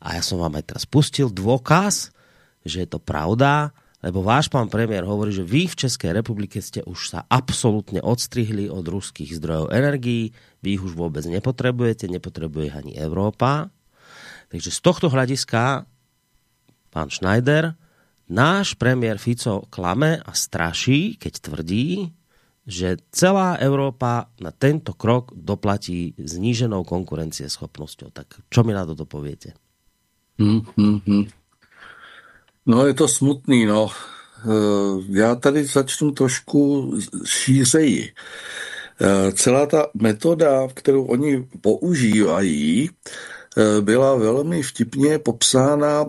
A ja som vám aj teraz pustil dôkaz, že je to pravda, lebo váš pán premiér hovorí, že vy v Českej republike ste už sa absolútne odstrihli od ruských zdrojov energií, vy ich už vôbec nepotrebujete, nepotrebuje ani Európa. Takže z tohto hľadiska, pán Schneider, náš premiér Fico klame a straší, keď tvrdí, že celá Európa na tento krok doplatí zníženou konkurencieschopnosťou. Tak čo mi na toto poviete? Hmm, hmm, hmm. No je to smutný, no. Eh, já tady začnu trošku šířeji. Eh, celá ta metoda, kterou oni používají, eh, byla velmi vtipně popsána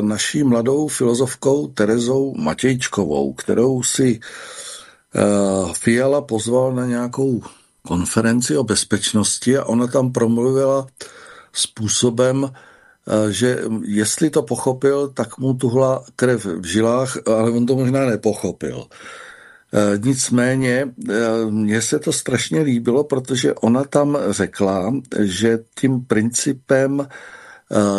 naší mladou filozofkou Terezou Matějčkovou, kterou si Fiala pozval na nějakou konferenci o bezpečnosti a ona tam promluvila způsobem, Eh, že jestli to pochopil, tak mu tuhla krev v žilách, ale on to možná nepochopil. Eh, nicméně eh, mně se to strašně líbilo, protože ona tam řekla, že tím principem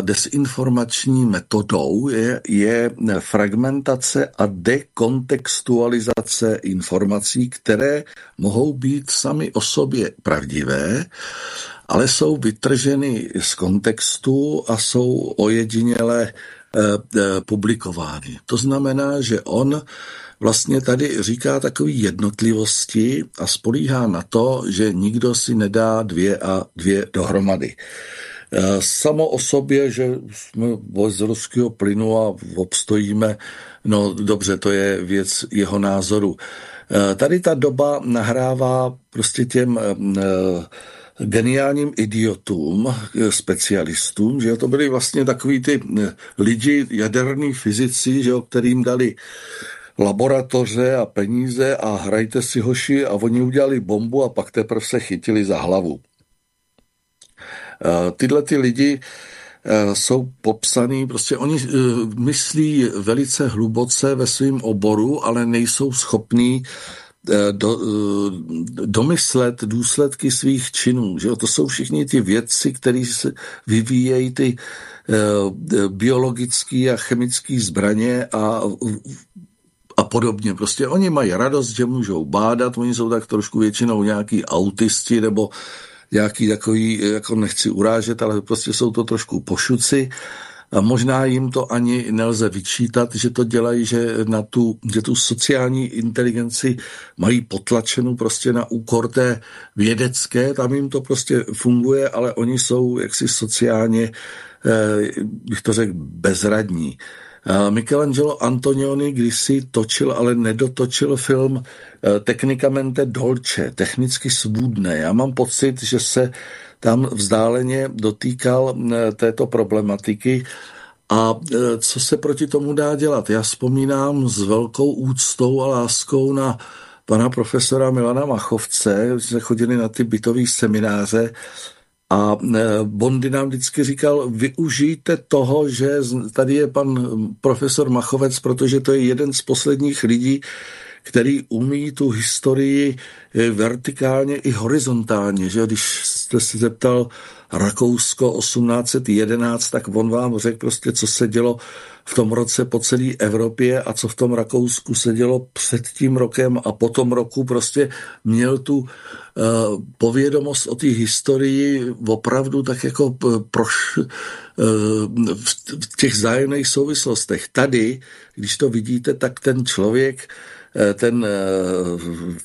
desinformační metodou je, je fragmentace a dekontextualizace informací, které mohou být sami o sobě pravdivé, ale jsou vytrženy z kontextu a jsou ojediněle eh, eh, publikovány. To znamená, že on vlastně tady říká takové jednotlivosti a spolíhá na to, že nikdo si nedá dvě a dvě dohromady. Eh, samo o sobě, že jsme z ruského plynu a obstojíme, no dobře, to je věc jeho názoru. Tady ta doba nahrává prostě těm geniálním idiotům, eh, specialistům, že to byli vlastně takový ty eh, lidi, jaderní fyzici, že jo, kterým dali laboratoře a peníze a hrajte si hoši a oni udělali bombu a pak teprve se chytili za hlavu. Eh, tyhle ty lidi jsou popsaný, prostě oni myslí velice hluboce ve svém oboru, ale nejsou schopní Eh, do, eh, domyslet důsledky svých činů. Že jo? To jsou všichni ty vědci, kteří se vyvíjejí ty eh, biologické a chemické zbraně a a podobně. Prostě oni mají radost, že můžou bádat, oni jsou tak trošku většinou nějaký autisti nebo nějaký takový, jako nechci urážet, ale prostě jsou to trošku pošuci a možná jim to ani nelze vyčítat, že to dělají, že, na tu, že tu sociální inteligenci mají potlačenou prostě na úkor té vědecké, tam jim to prostě funguje, ale oni jsou jaksi sociálně, eh, bych to řekl, bezradní. Michelangelo Antonioni kdysi točil, ale nedotočil film Technicamente Dolce, technicky svůdné. Já mám pocit, že se tam vzdáleně dotýkal této problematiky a co se proti tomu dá dělat? Já vzpomínám s velkou úctou a láskou na pana profesora Milana Machovce, jsme chodili na ty bytové semináře a e, Bondy nám vždycky říkal, využijte toho, že tady je pan profesor Machovec, protože to je jeden z posledních lidí, který umí tu historii e, vertikálně i horizontálně. Že? Když jste se zeptal Rakousko 1811, tak on vám řekl prostě, co se dělo v tom roce po celé Evropě a co v tom Rakousku se dělo před tím rokem a po tom roku prostě měl tu uh, povědomost o té historii opravdu tak jako proš, uh, v těch zájemných souvislostech. Tady, když to vidíte, tak ten člověk eh, ten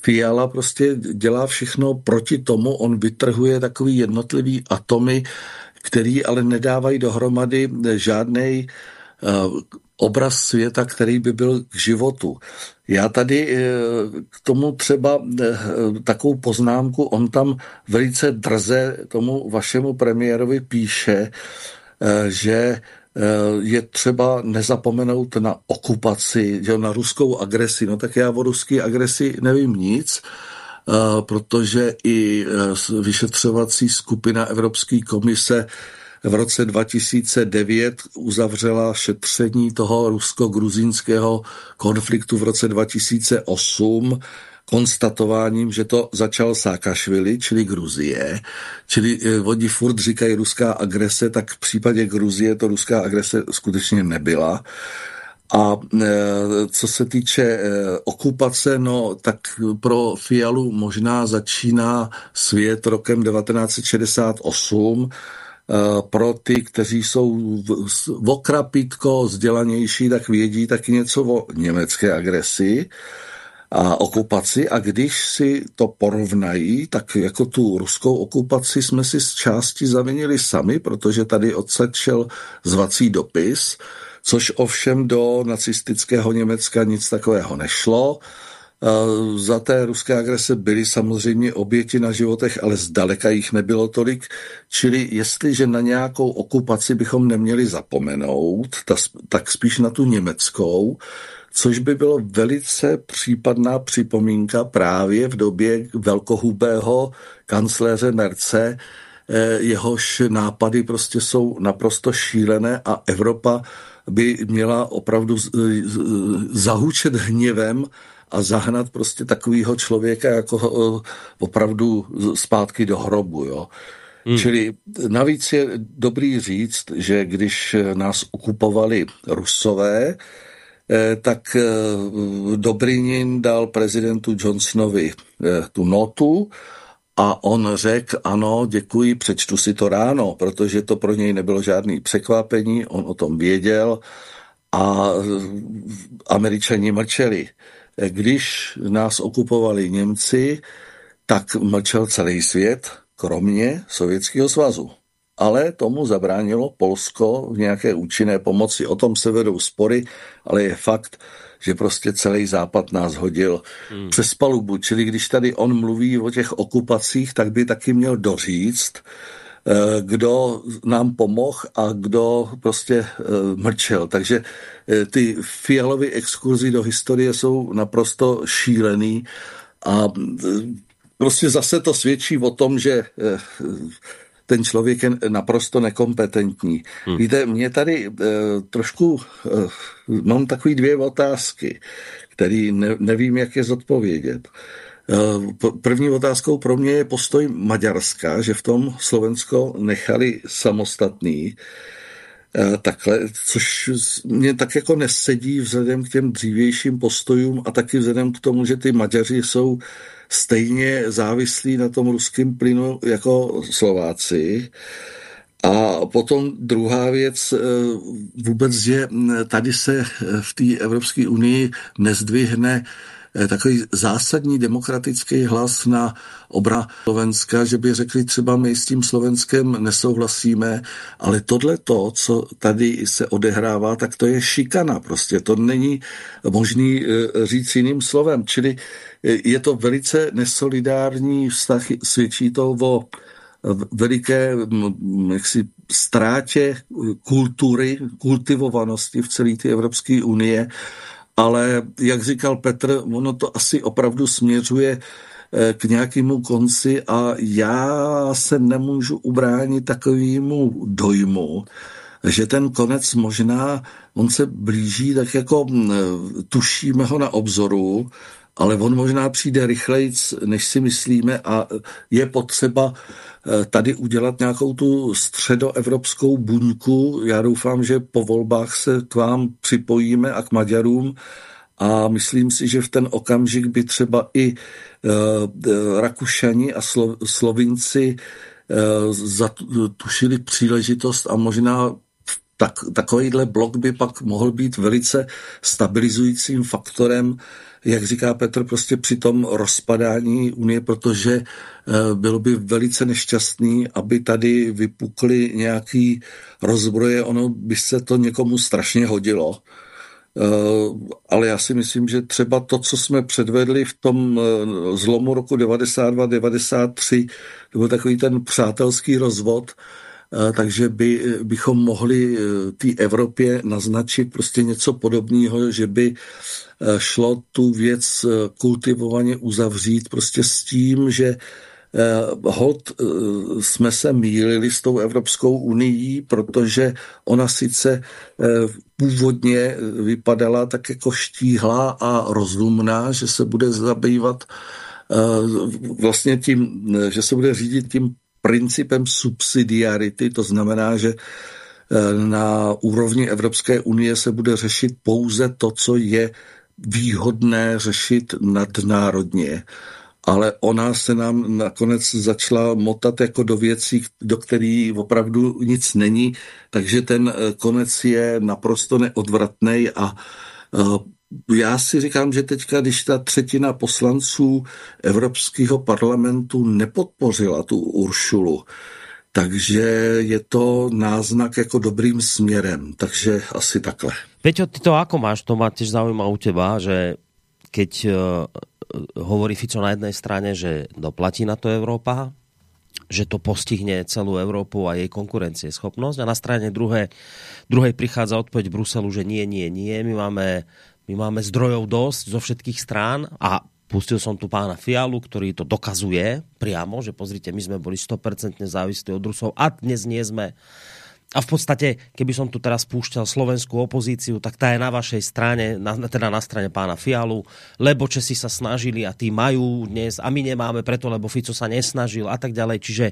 Fiala prostě dělá všechno proti tomu, on vytrhuje takový jednotlivý atomy, který ale nedávají dohromady Eh, obraz světa, který by byl k životu. Já tady eh, k tomu třeba eh, takovou poznámku, on tam velice drze tomu vašemu premiérovi píše, že je třeba nezapomenout na okupaci, na ruskou agresi. No tak já o ruské agresi nevím nic, protože i vyšetřovací skupina Evropské komise v roce 2009 uzavřela šetření toho rusko-gruzínského konfliktu v roce 2008 konstatováním, že to začal Sákašvili, čili Gruzie, čili eh, oni furt říkají ruská agrese, tak v případě Gruzie to ruská agrese skutečně nebyla. A e, co se týče e, okupace, no tak pro Fialu možná začíná svět rokem 1968, Eh, pro ty, kteří jsou okrapitko vzdělanější, tak vědí taky něco o německé agresi a okupaci a když si to porovnají, tak jako tu ruskou okupaci jsme si z části zavinili sami, protože tady odsačel zvací dopis, což ovšem do nacistického Německa nic takového nešlo. Eh, za té ruské agrese byly samozřejmě oběti na životech, ale zdaleka jich nebylo tolik. Čili jestliže na nějakou okupaci bychom neměli zapomenout, tak spíš na tu německou, což by bylo velice případná připomínka právě v době velkohubého kancléře Merce, eh, jehož nápady prostě jsou naprosto šílené a Evropa by měla opravdu zahučet hněvem a zahnat prostě takového člověka jako uh, opravdu zpátky do hrobu, jo. Hmm. Čili navíc je dobrý říct, že když nás okupovali Rusové, eh, tak eh, Dobrynin dal prezidentu Johnsonovi tu notu a on řekl, ano, děkuji, přečtu si to ráno, protože to pro něj nebylo žádný překvapení, on o tom věděl a američani mlčeli. Když nás okupovali Němci, tak mlčel celý svět, kromě Sovětského svazu. Ale tomu zabránilo Polsko v nějaké účinné pomoci. O tom se vedou spory, ale je fakt, že prostě celý západ nás hodil hmm. přes palubu. Čili když tady on mluví o těch okupacích, tak by taky měl doříct, Eh, kdo nám pomohl a kdo prostě eh, mlčel. Takže eh, ty fialové exkurzy do historie jsou naprosto šílený a prostě zase to svědčí o tom, že ten člověk je naprosto nekompetentní. Hmm. Víte, mě tady trošku, mám takové dvě otázky, které ne, nevím, jak je zodpovědět. Eh, první otázkou pro mě je postoj Maďarska, že v tom Slovensko nechali samostatný, takhle, což mě tak jako nesedí vzhledem k těm dřívějším postojům a taky vzhledem k tomu, že ty Maďaři jsou stejně závislí na tom ruském plynu jako Slováci. A potom druhá věc, vůbec, že tady se v té Evropské unii nezdvihne Eh, takový zásadní demokratický hlas na obra Slovenska, že by řekli třeba my s tím Slovenskem nesouhlasíme, ale tohle to, co tady se odehrává, tak to je šikana prostě. To není možný eh, říct jiným slovem. Čili eh, je to velice nesolidární vztah, svědčí to o veliké jaksi, ztrátě kultury, kultivovanosti v celé té Evropské unie ale jak říkal Petr, ono to asi opravdu směřuje eh, k nějakému konci a já se nemůžu ubránit takovému dojmu, že ten konec možná, on se blíží tak jako mm, tušíme ho na obzoru, ale on možná přijde rychleji, než si myslíme a je potřeba eh, tady udělat nějakou tu středoevropskou buňku. Já doufám, že po volbách se k vám připojíme a k Maďarům a myslím si, že v ten okamžik by třeba i uh, Rakušani a Slo, Slovinci uh, zatušili příležitost a možná tak, takovýhle blok by pak mohl být velice stabilizujícím faktorem jak říká Petr, prostě při tom rozpadání Unie, protože eh, bylo by velice nešťastný, aby tady vypukly nějaký rozbroje, ono by se to někomu strašně hodilo. Eh, ale já si myslím, že třeba to, co jsme předvedli v tom eh, zlomu roku 92-93, to byl takový ten přátelský rozvod, takže by, bychom mohli té Evropě naznačit prostě něco podobného, že by Eh, šlo tu věc eh, kultivovaně uzavřít prostě s tím, že eh, hod jsme se mýlili s tou Evropskou unii, protože ona sice původně vypadala tak jako štíhlá a rozumná, že se bude zabývat vlastně tím, že se bude řídit tím principem subsidiarity, to znamená, že na úrovni Evropské unie se bude řešit pouze to, co je výhodné řešit nadnárodně, ale ona se nám nakonec začala motat jako do věcí, do kterých opravdu nic není, takže ten eh, konec je naprosto neodvratný a eh, já si říkám, že teďka, když ta třetina poslanců Evropského parlamentu nepodpořila tu Uršulu, takže je to náznak jako dobrým směrem, takže asi takhle. Peťo, ty to ako máš? To ma tiež zaujíma u teba, že keď uh, hovorí Fico na jednej strane, že doplatí na to Európa, že to postihne celú Európu a jej konkurencieschopnosť a na strane druhé, druhej prichádza odpoveď Bruselu, že nie, nie, nie, my máme, my máme zdrojov dosť zo všetkých strán a Pustil som tu pána Fialu, ktorý to dokazuje priamo, že pozrite, my sme boli 100% závislí od Rusov a dnes nie sme. A v podstate, keby som tu teraz púšťal slovenskú opozíciu, tak tá je na vašej strane, na, teda na strane pána Fialu, lebo Česi sa snažili a tí majú dnes a my nemáme preto, lebo Fico sa nesnažil a tak ďalej. Čiže,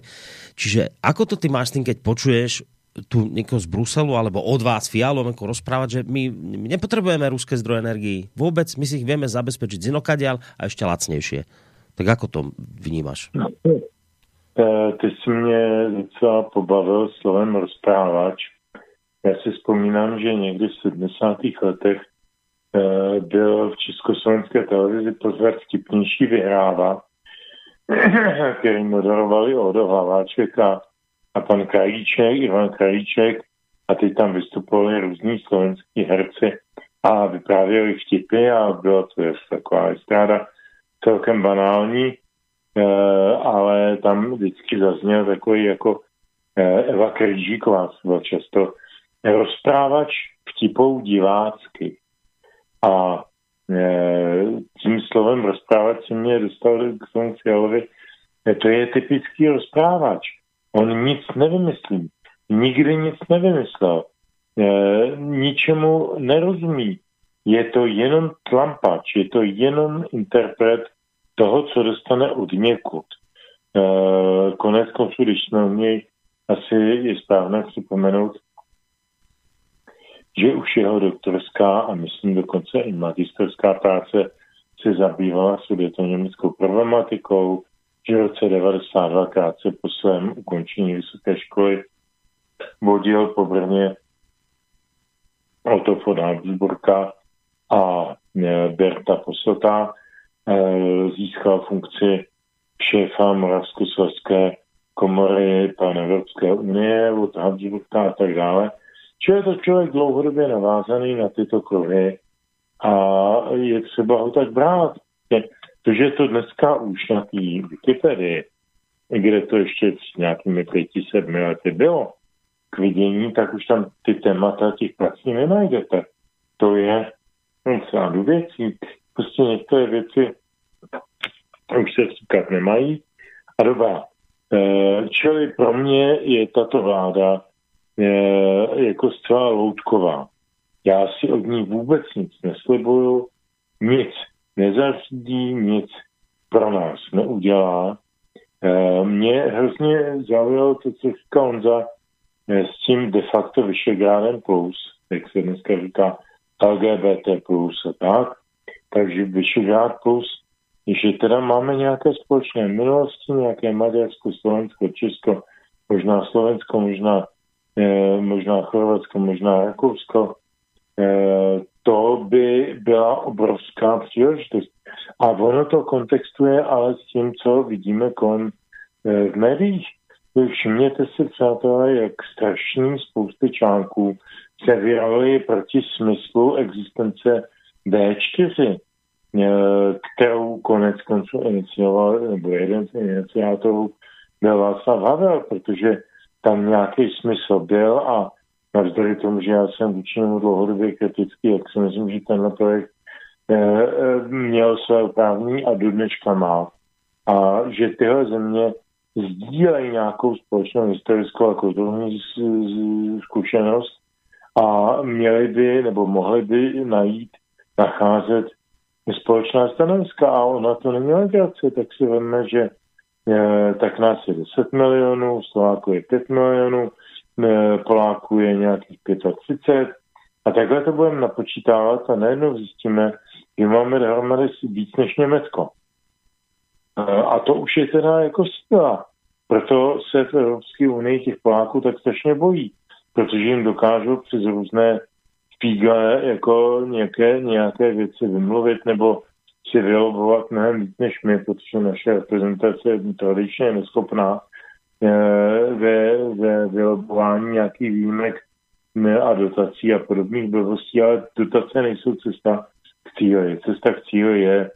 čiže ako to ty máš s tým, keď počuješ tu niekoho z Bruselu alebo od vás Fialom ako rozprávať, že my, my nepotrebujeme ruské zdroje energii. Vôbec my si ich vieme zabezpečiť z a ešte lacnejšie. Tak ako to vnímáš? No, ty si mě docela pobavil slovem rozprávač. Já si vzpomínám, že někdy v 70. letech eh, byl v československé televizi pozvat vtipnější vyhráva, <clears throat> který moderovali Odo Hlaváček a a pan Krajíček, Ivan Krajíček a teď tam vystupovali různí slovenský herci a vyprávěli vtipy a byla to je taková estráda celkem banální, e, ale tam vždycky zazněl takový jako e, Eva Krýžíková, byla často rozprávač vtipou divácky. A e, tím slovem rozprávač se mě dostal k tomu Fialovi, to je typický rozprávač On nic nevymyslí. Nikdy nic nevymyslel. E, ničemu nerozumí. Je to jenom tlampač, je to jenom interpret toho, co dostane od někud. E, konec konců, když jsme u něj, asi je správné připomenout, že už jeho doktorská a myslím dokonce i magisterská práce se zabývala německou problematikou, v roce 92 krátce po svém ukončení vysoké školy vodil po Brně Otto von Habsburka a Berta Posota získal funkci šéfa Moravskoslezské komory pan Evropské unie od Habsburka a tak dále. Čili je to člověk dlouhodobě navázaný na tyto kruhy a je třeba ho tak brát. To, že to dneska už na té Wikipedii, kde to ještě s nějakými pěti, sedmi lety bylo k vidění, tak už tam ty témata těch prací nenajdete. To je sádu věcí. Prostě některé věci už se říkat nemají. A dobrá. E, čili pro mě je tato vláda e, jako zcela loutková. Já si od ní vůbec nic neslibuju, nic nezařídí, nic pro nás neudělá. E, mě hrozně zaujalo to, co říká Honza, s tím de facto Vyšegrádem plus, jak se dneska říká LGBT plus a tak. Takže Vyšegrád plus, že teda máme nějaké společné minulosti, nějaké Maďarsko, Slovensko, Česko, možná Slovensko, možná, eh, možná Chorvatsko, možná Rakousko, eh, to by byla obrovská příležitost. A ono to kontextuje ale s tím, co vidíme kolem eh, v médiích. Všimněte si, přátelé, jak strašný spousty článků se vyrali proti smyslu existence D4, eh, kterou konec konců inicioval, nebo jeden z iniciátorů byl Václav Havel, protože tam nějaký smysl byl a navzdory tomu, že já jsem vůči němu dlouhodobě kritický, jak si myslím, že tenhle projekt eh, eh, měl své oprávnění a do dneška má. A že tyhle země sdílejí nějakou společnou historickou a kulturní zkušenost a měli by nebo mohli by najít, nacházet společná stanoviska a ona to není legrace, tak si veme, že e, tak nás je 10 milionů, Slováku je 5 milionů, Poláků je nějakých 35 a takhle to budeme napočítávat a najednou zjistíme, že máme dohromady víc než Německo. E, a to už je teda jako síla. Proto se v Evropské unii těch Poláků tak strašně bojí, protože jim dokážou přes různé špígle jako nějaké, nějaké věci vymluvit nebo si vylobovat mnohem víc než my, protože naše reprezentace je tradičně neschopná eh, ve, ve vylobování nějakých výjimek a dotací a podobných blbostí, ale dotace nejsou cesta k cíli. Cesta k cíli je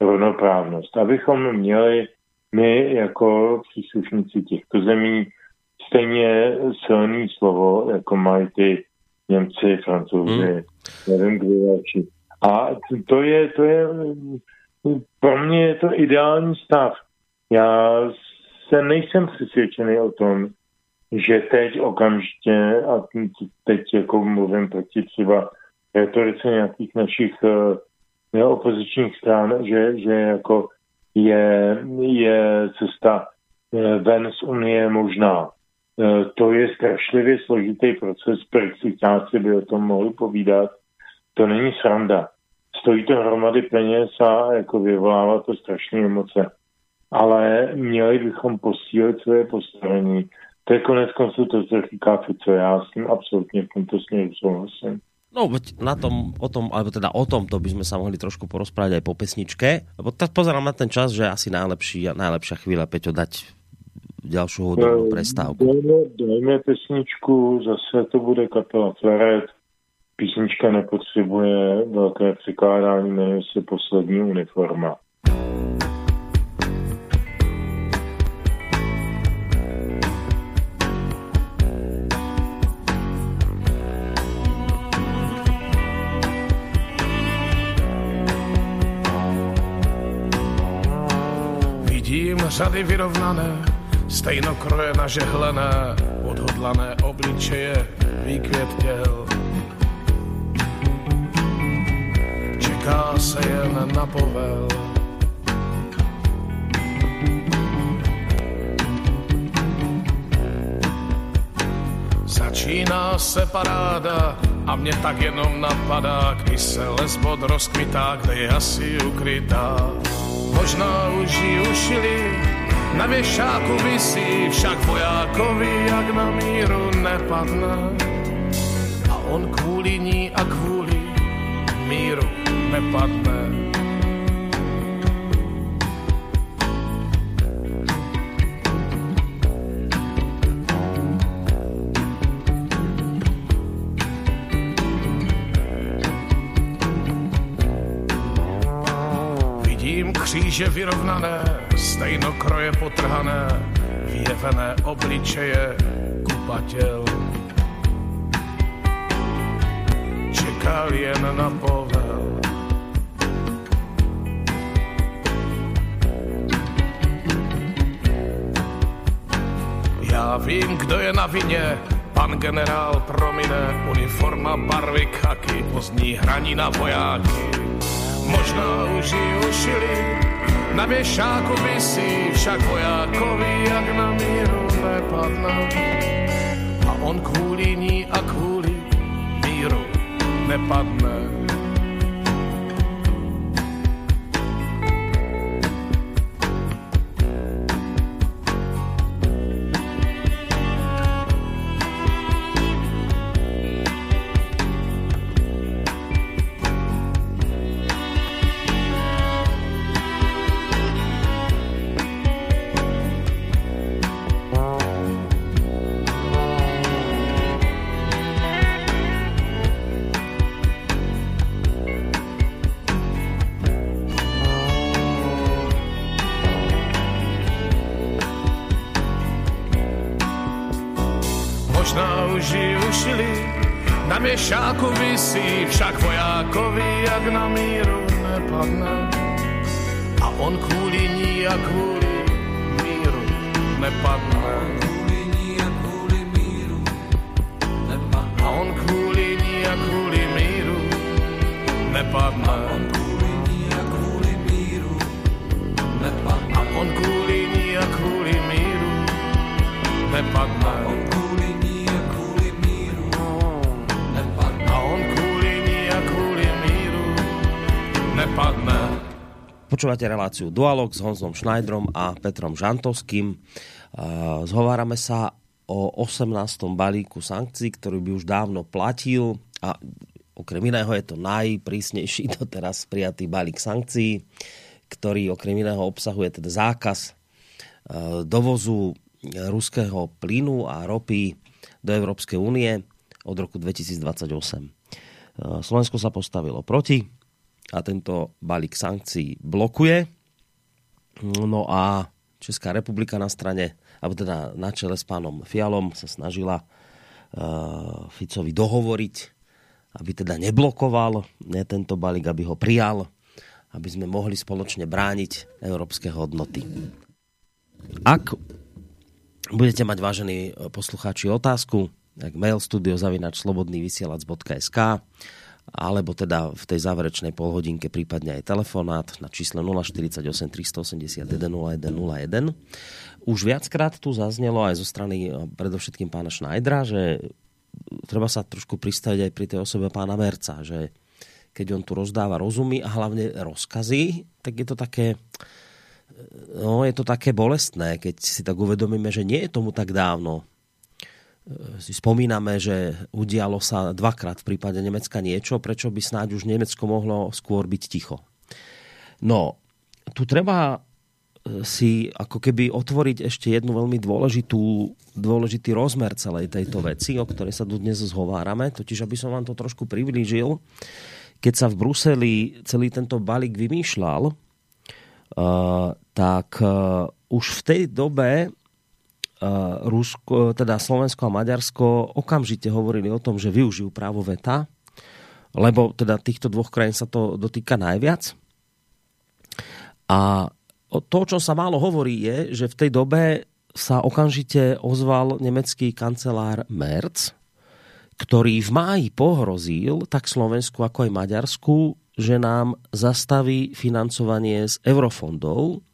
rovnoprávnost. Abychom měli my jako příslušníci těchto zemí stejně silný slovo, jako mají ty Němci, Francouzi, hmm. nevím kdo další. A to je, to je, pro mě je to ideální stav. Já se nejsem přesvědčený o tom, že teď okamžitě, a teď jako mluvím proti třeba retorice nějakých našich uh, opozičních stran, že, že jako je, je cesta eh, ven z Unie možná. Eh, to je strašlivě složitý proces, Brexitáci by o tom mohli povídat. To není sranda. Stojí to hromady peněz a jako vyvolává to strašné emoce. Ale měli bychom posílit své postavení. To je konec konců to, co říká Fico. Já s tím absolutně v tomto směru souhlasím. No, na tom, o tom, alebo teda o tomto by sme sa mohli trošku porozprávať aj po pesničke, lebo tak pozerám na ten čas, že asi najlepší, najlepšia chvíľa, Peťo, dať ďalšiu hudobnú prestávku. Dajme, dajme pesničku, zase to bude kapela Flaret. Písnička nepotřebuje velké překládání, jmenuje se Poslední uniforma. Řady vyrovnané, stejnokroje nažehlené, odhodlané obličeje, výkvět těl. Čeká se jen na povel. Začíná se paráda a mě tak jenom napadá, když se lesbod rozkvitá, kde je asi ukrytá. Možná už ji ušili, Na věšáku vysí však vojákovi, jak na míru nepadne. A on kvůli ní a kvůli míru nepadne. Kříže vyrovnané, stejnokroje potrhané, vyjevené obličeje kupatěl. Čekal jen na povel. Já vím, kdo je na vině, pan generál promine, uniforma barvy kaky, pozdní hraní na vojáky možná už ji ušili. Na věšáku vysí však vojákovi, jak na míru nepadne. A on kvůli ní a kvůli míru nepadne. Počúvate reláciu Dualog s Honzom Schneiderom a Petrom Žantovským. Zhovárame sa o 18. balíku sankcií, ktorý by už dávno platil a okrem iného je to najprísnejší <laughs> doteraz prijatý balík sankcií, ktorý okrem iného obsahuje teda zákaz dovozu ruského plynu a ropy do Európskej únie od roku 2028. Slovensko sa postavilo proti a tento balík sankcií blokuje. No a Česká republika na strane, alebo teda na čele s pánom Fialom sa snažila uh, Ficovi dohovoriť, aby teda neblokoval ne tento balík, aby ho prijal, aby sme mohli spoločne brániť európske hodnoty. Ak budete mať, vážení poslucháči, otázku, tak mail slobodnývysielac.sk alebo teda v tej záverečnej polhodinke prípadne aj telefonát na čísle 048 381 0101. Už viackrát tu zaznelo aj zo strany eh, predovšetkým pána Schneidera, že treba sa trošku pristaviť aj pri tej osobe pána Merca, že keď on tu rozdáva rozumy a hlavne rozkazy, tak je to také no, je to také bolestné, keď si tak uvedomíme, že nie je tomu tak dávno, si spomíname, že udialo sa dvakrát v prípade Nemecka niečo, prečo by snáď už Nemecko mohlo skôr byť ticho. No, tu treba e, si ako keby otvoriť ešte jednu veľmi dôležitú, dôležitý rozmer celej tejto veci, o ktorej sa tu dnes zhovárame, totiž aby som vám to trošku priblížil. Keď sa v Bruseli celý tento balík vymýšľal, uh, tak uh, už v tej dobe Rusko, teda Slovensko a Maďarsko okamžite hovorili o tom, že využijú právo veta, lebo teda týchto dvoch krajín sa to dotýka najviac. A to, čo sa málo hovorí, je, že v tej dobe sa okamžite ozval nemecký kancelár Merz, ktorý v máji pohrozil tak Slovensku ako aj Maďarsku, že nám zastaví financovanie z eurofondov,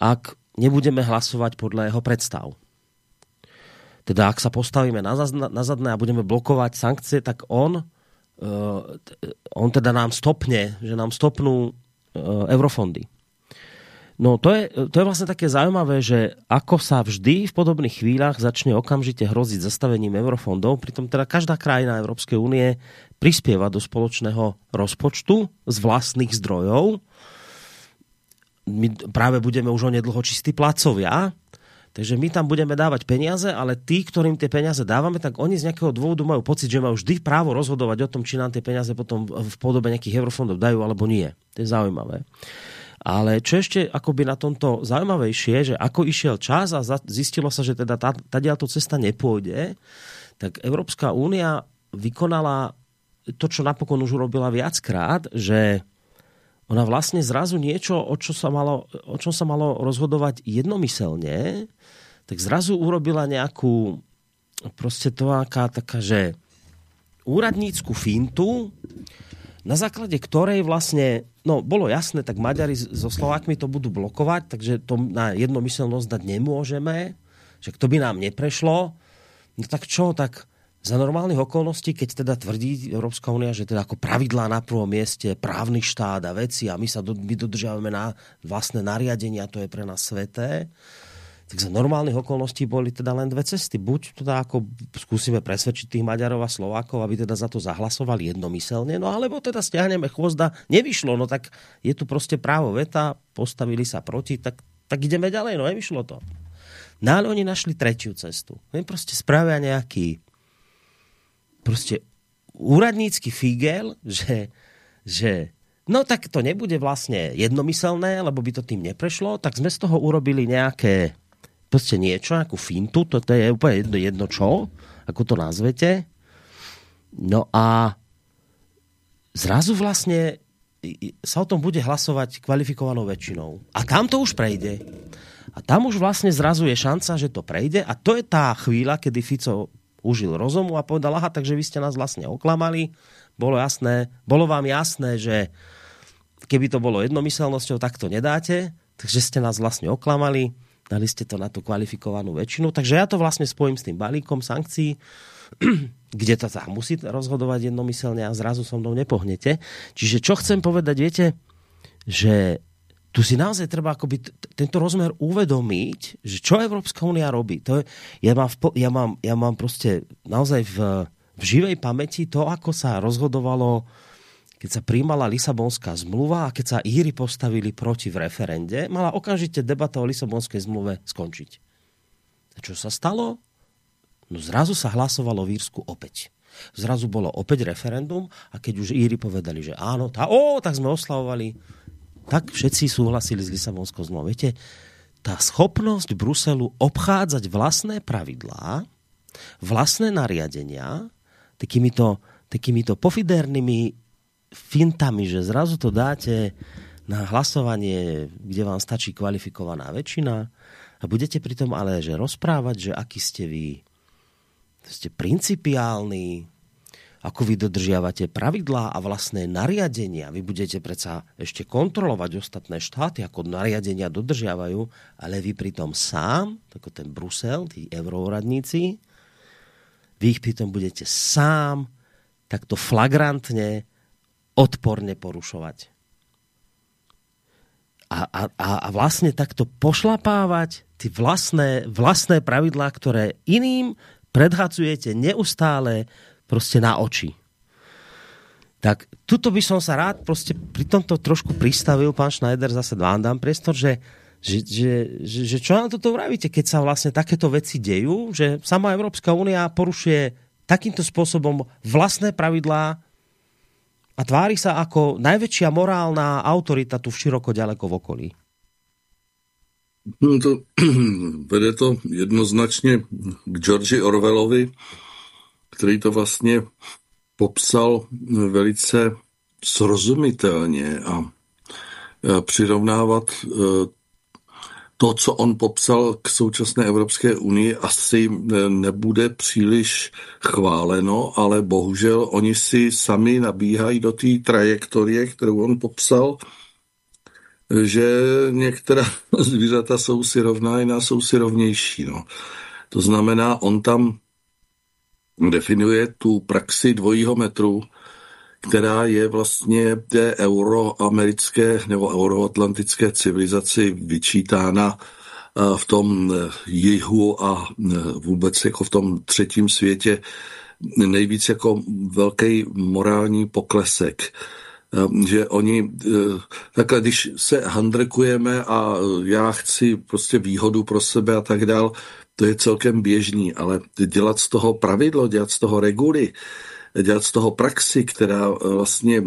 ak nebudeme hlasovať podľa jeho predstav. Teda ak sa postavíme na, zadné a budeme blokovať sankcie, tak on, uh, on teda nám stopne, že nám stopnú uh, eurofondy. No to je, to je vlastne také zaujímavé, že ako sa vždy v podobných chvíľach začne okamžite hroziť zastavením eurofondov, pritom teda každá krajina Európskej únie prispieva do spoločného rozpočtu z vlastných zdrojov. My práve budeme už onedlho čistí placovia, takže my tam budeme dávať peniaze, ale tí, ktorým tie peniaze dávame, tak oni z nejakého dôvodu majú pocit, že majú vždy právo rozhodovať o tom, či nám tie peniaze potom v podobe nejakých eurofondov dajú alebo nie. To je zaujímavé. Ale čo ešte akoby na tomto zaujímavejšie, že ako išiel čas a zistilo sa, že teda tá, tá cesta nepôjde, tak Európska únia vykonala to, čo napokon už urobila viackrát, že ona vlastne zrazu niečo, o, čo sa malo, o čom sa malo rozhodovať jednomyselne, tak zrazu urobila nejakú proste to aká taká, že úradnícku fintu, na základe ktorej vlastne, no bolo jasné, tak Maďari so Slovákmi to budú blokovať, takže to na jednomyselnosť dať nemôžeme, že to by nám neprešlo. No tak čo, tak za normálnych okolností, keď teda tvrdí Európska únia, že teda ako pravidlá na prvom mieste, právny štát a veci a my sa do, my dodržiavame na vlastné nariadenia, to je pre nás sveté, tak za normálnych okolností boli teda len dve cesty. Buď teda ako skúsime presvedčiť tých Maďarov a Slovákov, aby teda za to zahlasovali jednomyselne, no alebo teda stiahneme chvozda. Nevyšlo, no tak je tu prostě právo veta, postavili sa proti, tak, tak ideme ďalej, no nevyšlo to. No ale oni našli tretiu cestu. Oni prostě spravia nejaký prostě úradnícky figel, že, že no tak to nebude vlastne jednomyselné, lebo by to tým neprešlo, tak sme z toho urobili nejaké prostě niečo, ako fintu, to, to je úplně jedno, jedno čo, ako to nazvete. No a zrazu vlastně sa o tom bude hlasovať kvalifikovanou väčšinou. A tam to už prejde. A tam už vlastne zrazu je šanca, že to prejde a to je tá chvíľa, kedy Fico užil rozumu a povedal, aha, takže vy ste nás vlastne oklamali, bolo jasné, bolo vám jasné, že keby to bolo jednomyselnosťou, tak to nedáte, takže ste nás vlastne oklamali, dali ste to na tú kvalifikovanú väčšinu. Takže ja to vlastne spojím s tým balíkom sankcií, <clears throat> kde to sa musí rozhodovať jednomyselne a zrazu so mnou nepohnete. Čiže čo chcem povedať, viete, že tu si naozaj treba akoby tento rozmer uvedomiť, že čo Európska únia robí. To je, ja, mám v, ja, mám, ja mám prostě naozaj v, v živej pamäti to, ako sa rozhodovalo keď sa príjmala Lisabonská zmluva a keď sa Íry postavili proti v referende, mala okamžite debata o Lisabonskej zmluve skončiť. A čo sa stalo? No zrazu sa hlasovalo v Írsku opäť. Zrazu bolo opäť referendum a keď už Íry povedali, že áno, tá, ó, tak sme oslavovali, tak všetci súhlasili s Lisabonskou zmluvou. Viete, tá schopnosť Bruselu obchádzať vlastné pravidlá, vlastné nariadenia, takýmito, takýmito pofidernými fintami, že zrazu to dáte na hlasovanie, kde vám stačí kvalifikovaná väčšina a budete pritom ale že rozprávať, že aký ste vy ste principiálni, ako vy dodržiavate pravidlá a vlastné nariadenia. Vy budete predsa ešte kontrolovať ostatné štáty, ako nariadenia dodržiavajú, ale vy pritom sám, ako ten Brusel, tí euroradníci, vy ich pritom budete sám takto flagrantne odporne porušovať. A, a, a vlastne takto pošlapávať ty vlastné, vlastné pravidlá, ktoré iným predhacujete neustále prostě na oči. Tak tuto by som sa rád prostě pri tomto trošku pristavil, pán Schneider, zase vám dám priestor, že, že, že, že, že čo nám toto vravíte, keď sa vlastne takéto veci dejú, že sama Európska únia porušuje takýmto spôsobom vlastné pravidlá, a tvári sa ako najväčšia morálna autorita tu v široko ďaleko v okolí. No to, <clears throat> vede to jednoznačně k Georgi Orwellovi, který to vlastně popsal velice srozumitelně a přirovnávat e, to, co on popsal k současné Evropské unii, asi nebude příliš chváleno, ale bohužel oni si sami nabíhají do té trajektorie, kterou on popsal, že některá <laughs> zvířata jsou si rovná, jiná jsou si rovnější. No. To znamená, on tam definuje tu praxi dvojího metru která je vlastně té euroamerické nebo euroatlantické civilizaci vyčítána v tom jihu a vůbec jako v tom třetím světě nejvíc jako velký morální poklesek. Že oni, takhle když se handrkujeme a já chci prostě výhodu pro sebe a tak dál, to je celkem běžný, ale dělat z toho pravidlo, dělat z toho reguly, dělat z toho praxi, která vlastně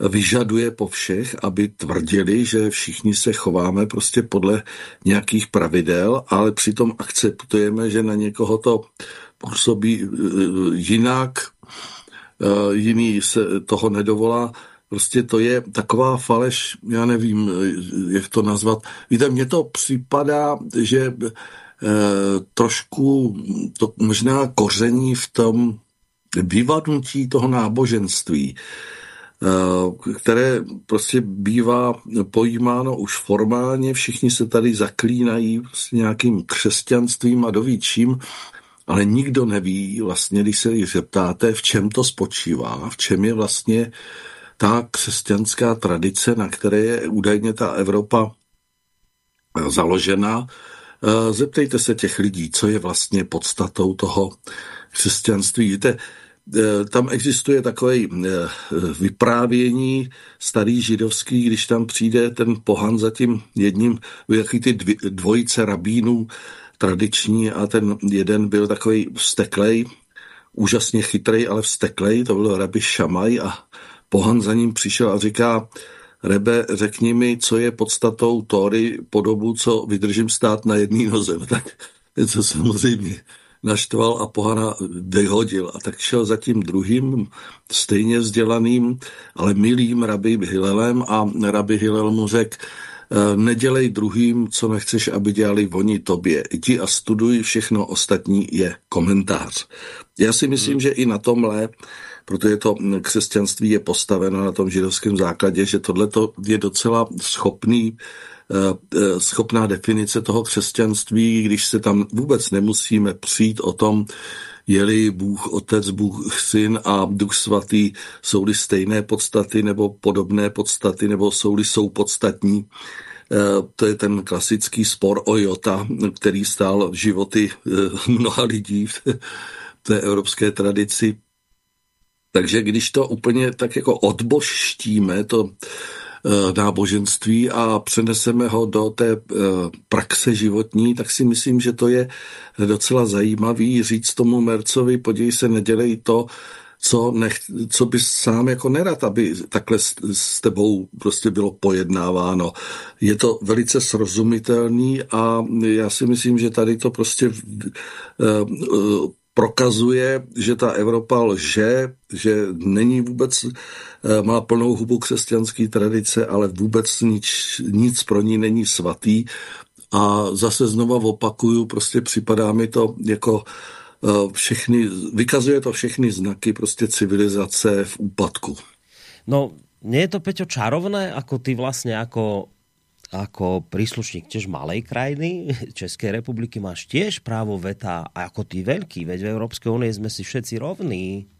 vyžaduje po všech, aby tvrdili, že všichni se chováme prostě podle nějakých pravidel, ale přitom akceptujeme, že na někoho to působí e, jinak, jiný se toho nedovolá. Prostě to je taková faleš, já nevím, jak to nazvat. Víte, mně to připadá, že trošku to možná koření v tom vyvadnutí toho náboženství. Eh, které prostě bývá pojímáno už formálně, všichni se tady zaklínají prostě nějakým křesťanstvím a dovíčím, ale nikdo neví vlastně, když se jich zeptáte, v čem to spočívá, v čem je vlastně ta křesťanská tradice, na které je údajně ta Evropa založena. Zeptejte se těch lidí, co je vlastně podstatou toho křesťanství. Víte, Eh, tam existuje takové eh, vyprávění starý židovský, když tam přijde ten pohan za tím jedním, jaký ty dvojice rabínů tradiční a ten jeden byl takový vsteklej, úžasně chytrý, ale vsteklej, to byl rabi Šamaj a pohan za ním přišel a říká, Rebe, řekni mi, co je podstatou Tóry po dobu, co vydržím stát na jedné noze. No tak <laughs> to samozřejmě naštval a pohana vyhodil. A tak šel za tím druhým, stejně vzdělaným, ale milým rabi Hilelem a rabi Hilel mu řekl, nedělej druhým, co nechceš, aby dělali oni tobě. Jdi a studuj, všechno ostatní je komentář. Já si myslím, hmm. že i na tomhle, protože to křesťanství je postaveno na tom židovském základě, že tohle je docela schopný Eh, eh, schopná definice toho křesťanství, když se tam vůbec nemusíme přijít o tom, je-li Bůh Otec, Bůh Syn a Duch Svatý, jsou-li stejné podstaty nebo podobné podstaty, nebo jsou-li soupodstatní. Eh, to je ten klasický spor o Jota, který stál životy mnoha lidí v té evropské tradici. Takže když to úplně tak jako odboštíme, to Eh, náboženství a přeneseme ho do té eh, praxe životní, tak si myslím, že to je docela zajímavý říct tomu Mercovi, podívej se, nedělej to, co, nech, co bys sám jako nerad, aby takhle s, s tebou prostě bylo pojednáváno. Je to velice srozumitelný a já si myslím, že tady to prostě uh, uh, prokazuje, že ta Evropa lže, že není vůbec, eh, má plnou hubu křesťanské tradice, ale vůbec nic, nic pro ní není svatý. A zase znova opakuju, prostě připadá mi to jako eh, všechny, vykazuje to všechny znaky prostě civilizace v úpadku. No, nie je to, Peťo, čarovné, ako ty vlastně jako ako príslušník tiež malej krajiny, Českej republiky, máš tiež právo veta ako ty veľký, veď v Európskej únie sme si všetci rovní.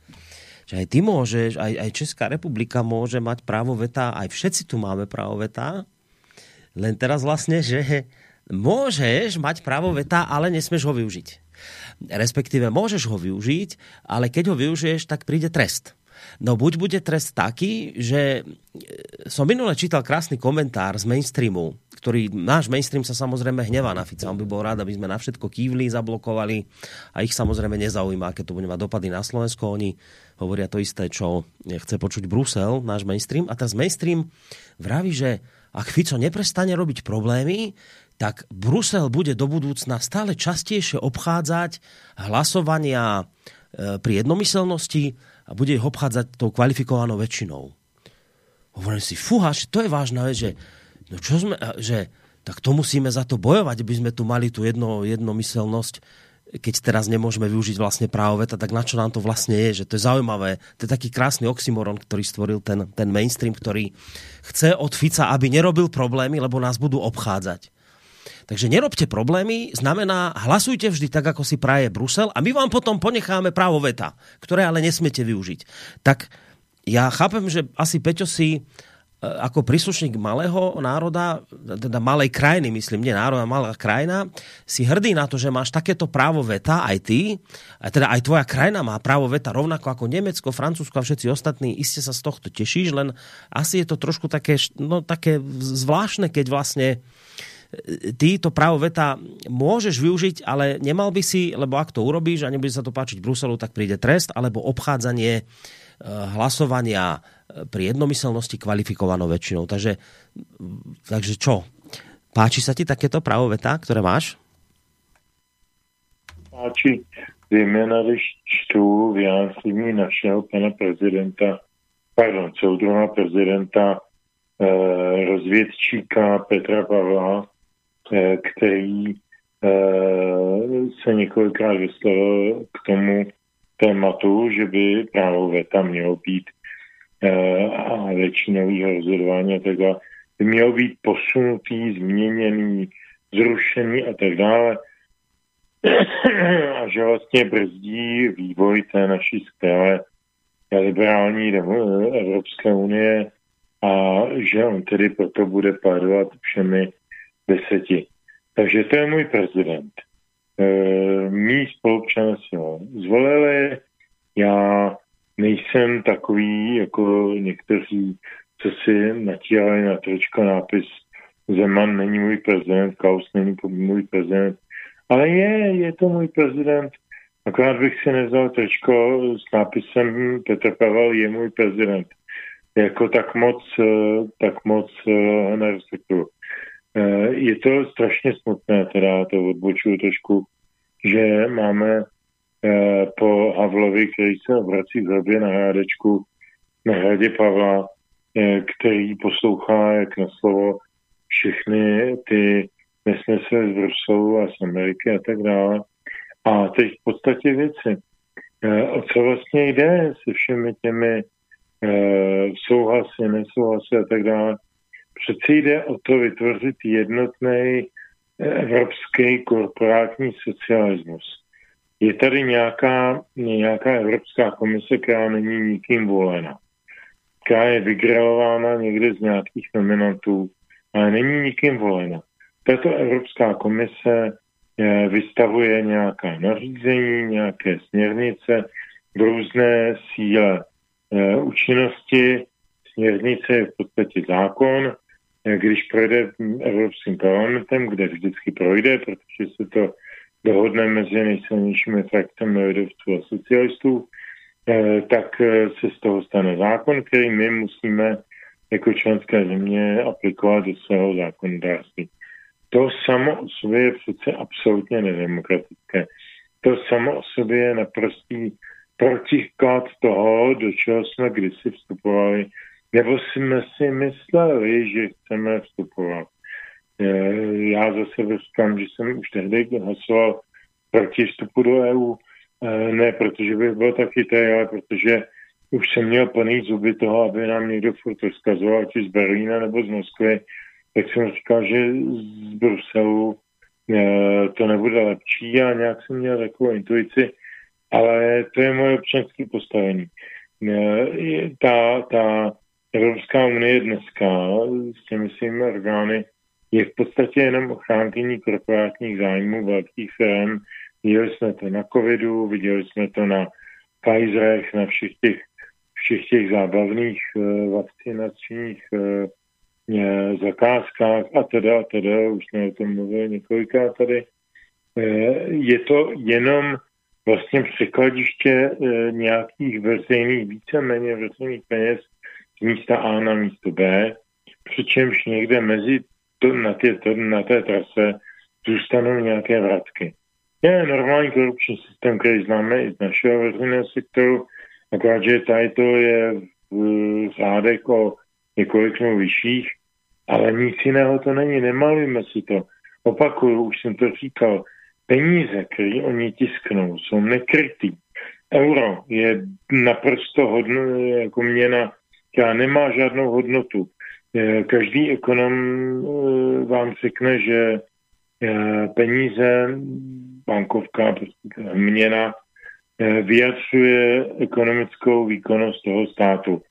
Že aj ty môžeš, aj, aj Česká republika môže mať právo veta, aj všetci tu máme právo veta. Len teraz vlastne, že môžeš mať právo veta, ale nesmeš ho využiť. Respektíve môžeš ho využiť, ale keď ho využiješ, tak príde trest. No buď bude trest taký, že e, som minule čítal krásny komentár z mainstreamu, ktorý náš mainstream sa samozrejme hnevá na Fica. On by bol rád, aby sme na všetko kývli, zablokovali a ich samozrejme nezaujíma, aké to bude mať dopady na Slovensko. Oni hovoria to isté, čo chce počuť Brusel, náš mainstream. A teraz mainstream vraví, že ak Fico neprestane robiť problémy, tak Brusel bude do budúcna stále častejšie obchádzať hlasovania e, pri jednomyselnosti a bude ich obchádzať tou kvalifikovanou väčšinou. Hovorím si, fúha, to je vážna vec, že, no čo sme, že tak to musíme za to bojovať, aby sme tu mali tu jedno, jednomyselnosť, keď teraz nemôžeme využiť vlastne právo veta, tak na čo nám to vlastne je, že to je zaujímavé. To je taký krásny oxymoron, ktorý stvoril ten, ten mainstream, ktorý chce od Fica, aby nerobil problémy, lebo nás budú obchádzať. Takže nerobte problémy, znamená hlasujte vždy tak, ako si praje Brusel a my vám potom ponecháme právo veta, ktoré ale nesmiete využiť. Tak ja chápem, že asi Peťo si ako príslušník malého národa, teda malej krajiny, myslím, nie národa, malá krajina, si hrdý na to, že máš takéto právo veta, aj ty, a teda aj tvoja krajina má právo veta rovnako ako Nemecko, Francúzsko a všetci ostatní, iste sa z tohto tešíš, len asi je to trošku také, no, také zvláštne, keď vlastne e, ty to právo veta môžeš využiť, ale nemal by si, lebo ak to urobíš a nebude sa to páčiť Bruselu, tak príde trest, alebo obchádzanie hlasovania pri jednomyselnosti kvalifikovanou väčšinou. Takže, takže čo? Páči sa ti takéto veta, ktoré máš? Páči, zejména když čtu vyjádření našeho pana prezidenta, pardon, soudruha prezidenta eh, rozvědčíka Petra Pavla, eh, který eh, se několikrát vyslovil k tomu tématu, že by právo veta mělo být a většinového rozhodování a tak dále, by mělo být posunutý, změněný, zrušený a tak dále. a že vlastně brzdí vývoj té naší skvělé liberální Evropské unie a že on tedy proto bude pádovat všemi deseti. Takže to je můj prezident. E, mý spolupčané si ho zvolili, já nejsem takový jako někteří, co si natírali na tričko nápis Zeman není můj prezident, Klaus není můj prezident, ale je, je to můj prezident. Akorát bych si nevzal tričko s nápisem Petr Pavel je můj prezident. Jako tak moc, tak moc uh, nerespektuju. Uh, je to strašně smutné, teda to odbočuju trošku, že máme Eh, po Havlovi, který se obrací v hrobě na hrádečku na hradě Pavla, eh, který poslouchá jak na slovo všechny ty nesmysly z Bruselu a z Ameriky a tak dále. A teď v podstatě věci. Eh, o co vlastně jde se všemi těmi souhlasy, nesouhlasy a tak dále. Přeci jde o to vytvořit jednotný evropský korporátní socialismus je tady nějaká, nějaká Evropská komise, která není nikým volena, která je vygrelována někde z nějakých nominantů, ale není nikým volena. Tato Evropská komise eh, vystavuje nějaká nařízení, nějaké směrnice různé síle eh, účinnosti. Směrnice je v podstatě zákon, eh, když projde Evropským parlamentem, kde vždycky projde, protože se to dohodne mezi nejsilnějšími frakcemi lidovců a socialistů, eh, tak eh, se z toho stane zákon, který my musíme jako členské země aplikovat do svého zákonodárství. To samo o sobě je přece absolutně nedemokratické. To samo o sobě je naprostý protiklad toho, do čeho jsme kdysi vstupovali, nebo jsme si mysleli, že chceme vstupovat. Eh, já za sebe říkám, že jsem už tehdy hlasoval proti vstupu do EU, eh, ne protože bych byl tak chytrý, ale protože už jsem měl plný zuby toho, aby nám někdo furt rozkazoval, či z Berlína nebo z Moskvy, tak jsem říkal, že z Bruselu eh, to nebude lepší a nějak jsem měl takovou intuici, ale to je moje občanské postavení. Ta, ta Evropská unie dneska s těmi svými orgány je v podstatě jenom ochránkyní korporátních zájmů velkých firm. Viděli jsme to na covidu, viděli jsme to na Pfizerech, na všech těch, všech těch zábavných uh, vakcinačních uh, zakázkách a teda, a teda, už jsme o tom mluvili několikrát tady. Uh, je to jenom vlastně překladiště nějakých veřejných, víceméně veřejných peněz z místa A na místo B, přičemž někde mezi to, na, tě, to, na té trase zůstanou nějaké vratky. Je normální korupční systém, který známe i z našeho veřejného sektoru, akorát, že tady to je v řádek o několik vyšších, ale nic jiného to není, nemalujme si to. Opakuju, už jsem to říkal, peníze, které oni tisknou, jsou nekrytý. Euro je naprosto hodno, jako měna, která nemá žádnou hodnotu. Eh, každý ekonom eh, vám řekne, že eh, peníze, bankovka, měna vyjadřuje ekonomickou výkonnost toho státu.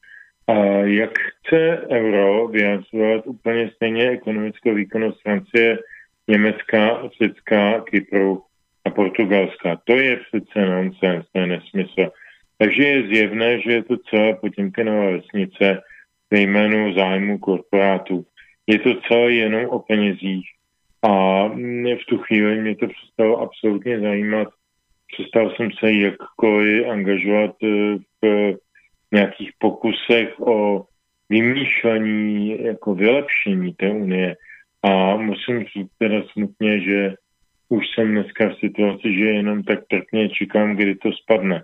A jak chce euro vyjadřovat úplně stejně ekonomickou výkonnost Francie, Německa, Řecka, Kypru a Portugalska. To je přece nonsens, to je nesmysl. Takže je zjevné, že je to celé Potěmkinová vesnice ve jménu zájmu korporátů. Je to celé jenom o penězích a v tu chvíli mě to přestalo absolutně zajímat. Přestal jsem se jakkoliv angažovat eh, v nějakých pokusech o vymýšlení, jako vylepšení té unie. A musím říct teda smutně, že už jsem dneska v situaci, že jenom tak trpně čekám, kdy to spadne.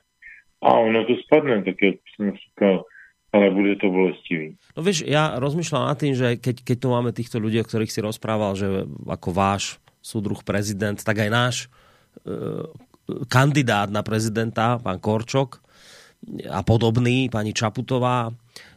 A ono to spadne, tak jak jsem říkal, ale bude to bolestivý. No víš, ja rozmýšľam nad tým, že keď, keď tu máme týchto ľudí, o ktorých si rozprával, že ako váš súdruh prezident, tak aj náš e, kandidát na prezidenta, pán Korčok a podobný, pani Čaputová,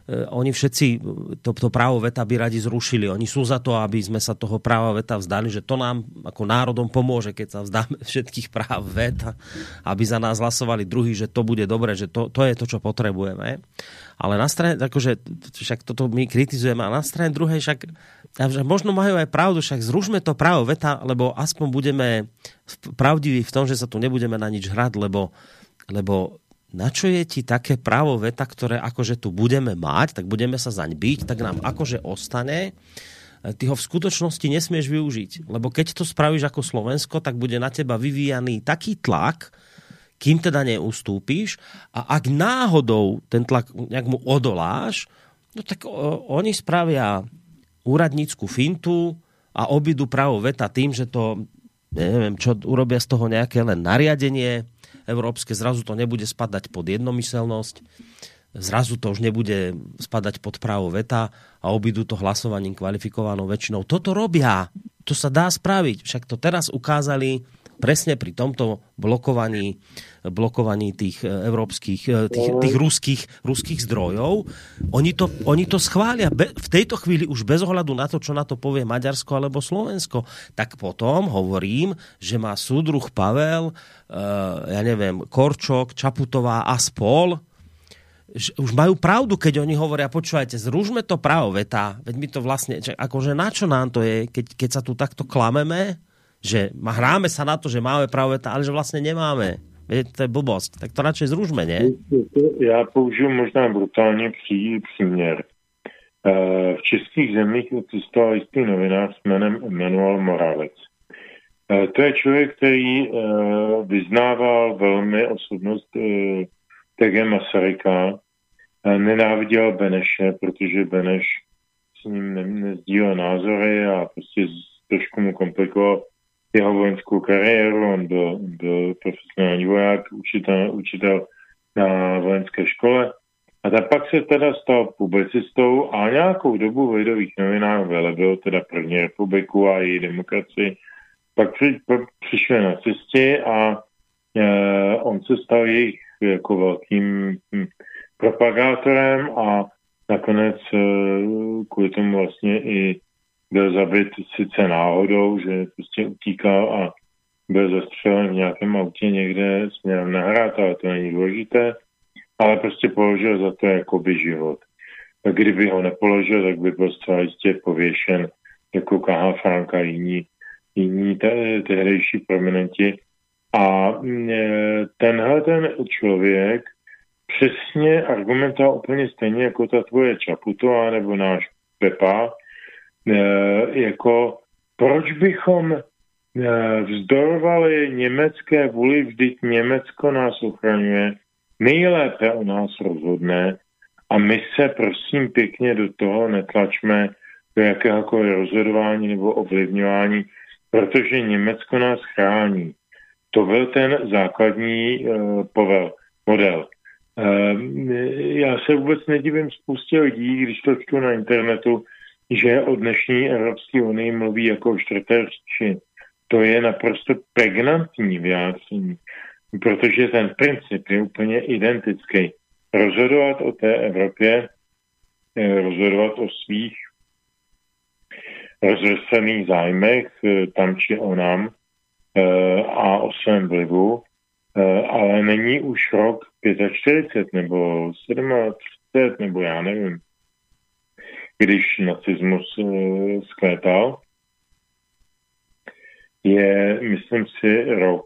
oni všetci to, to právo veta by radi zrušili. Oni sú za to, aby sme sa toho práva veta vzdali, že to nám ako národom pomôže, keď sa vzdáme <laughs> všetkých práv veta, aby za nás hlasovali druhý, že to bude dobré, že to, to je to, čo potrebujeme. Ale na strane, akože, však toto my kritizujeme, a na strane druhej však možno majú aj pravdu, však zrušme to právo veta, lebo aspoň budeme pravdiví v tom, že sa tu nebudeme na nič hrať, lebo, lebo na čo je ti také právo veta, ktoré akože tu budeme mať, tak budeme sa zaň byť, tak nám akože ostane, ty ho v skutočnosti nesmieš využiť. Lebo keď to spravíš ako Slovensko, tak bude na teba vyvíjaný taký tlak, kým teda neustúpíš a ak náhodou ten tlak nejak mu odoláš, no tak o, oni spravia úradnícku fintu a obidu právo veta tým, že to neviem, čo urobia z toho nejaké len nariadenie, európske, zrazu to nebude spadať pod jednomyselnosť, zrazu to už nebude spadať pod právo veta a obidú to hlasovaním kvalifikovanou väčšinou. Toto robia, to sa dá spraviť, však to teraz ukázali presne pri tomto blokovaní, blokovaní tých e, európskych, e, tých, tých ruských, ruských zdrojov. Oni to, oni to schvália be, v tejto chvíli už bez ohľadu na to, čo na to povie Maďarsko alebo Slovensko. Tak potom hovorím, že má súdruh Pavel, uh, ja neviem, Korčok, Čaputová a spol, už majú pravdu, keď oni hovoria, počúvajte, zružme to právo veta, veď my to vlastne, akože na čo nám to je, keď, keď sa tu takto klameme, že hráme sa na to, že máme veta, ale že vlastně nemáme. Je to je blbost. Tak to radšej zružme, ne? Já použiju možná brutálně pří, příměr. Eh, v českých zemích existoval jistý novinář jménem Emanuel Morales. Eh, to je člověk, který eh, vyznával velmi osobnost TG Masaryka, nenáviděl Beneše, protože Beneš s ním nezdílel názory a prostě trošku mu komplikoval jeho vojenskou kariéru, on byl, byl profesionální voják, učitel, učitel na vojenské škole. A tak pak se teda stal publicistou a nějakou dobu v lidových novinách velebil teda první republiku a její demokracii. Pak při, přišli nacisti a e, on se stal jejich jako velkým hm, propagátorem a nakonec e, kvůli tomu vlastně i byl zabit sice náhodou, že prostě utíkal a byl zastřelen v nějakém autě někde směrem na hrad, ale to není důležité, ale prostě položil za to jakoby život. A kdyby ho nepoložil, tak by byl zcela jistě pověšen jako Kaha Franka jiní, jiní te, tehdejší prominenti. A e, tenhle ten člověk přesně argumentoval úplně stejně jako ta tvoje Čaputová nebo náš Pepa, Eh, jako proč bychom eh, vzdorovali německé vůli, vždyť Německo nás ochraňuje, nejlépe o nás rozhodne a my se prosím pěkně do toho netlačme do jakéhokoliv rozhodování nebo ovlivňování, protože Německo nás chrání. To byl ten základní uh, povel, model. Uh, já se vůbec nedivím spoustě lidí, když to čtu na internetu, že o dnešní Evropské unii mluví jako o čtvrté říči. To je naprosto pregnantní vyjádření, protože ten princip je úplně identický. Rozhodovat o té Evropě, eh, rozhodovat o svých rozvrstvených zájmech eh, tam či onam eh, a o svém vlivu, ale není už rok 45 nebo 30, nebo já nevím, když nacismus zkvétal, je, myslím si, rok,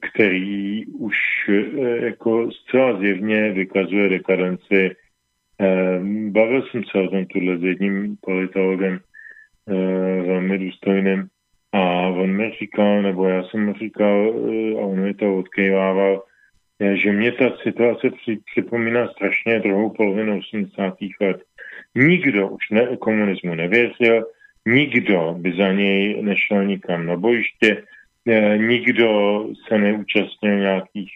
který už jako zcela zjevně vykazuje dekadenci. Uh, bavil jsem se o tom tuhle s jedním politologem uh, velmi důstojným a on mi říkal, nebo já jsem mu říkal, a on mi to odkejvával, že mě ta situace připomíná strašně druhou polovinu 80. let. Nikdo už ne, komunismu nevěřil, nikdo by za něj nešel nikam na bojiště, e, nikdo se neúčastnil nějakých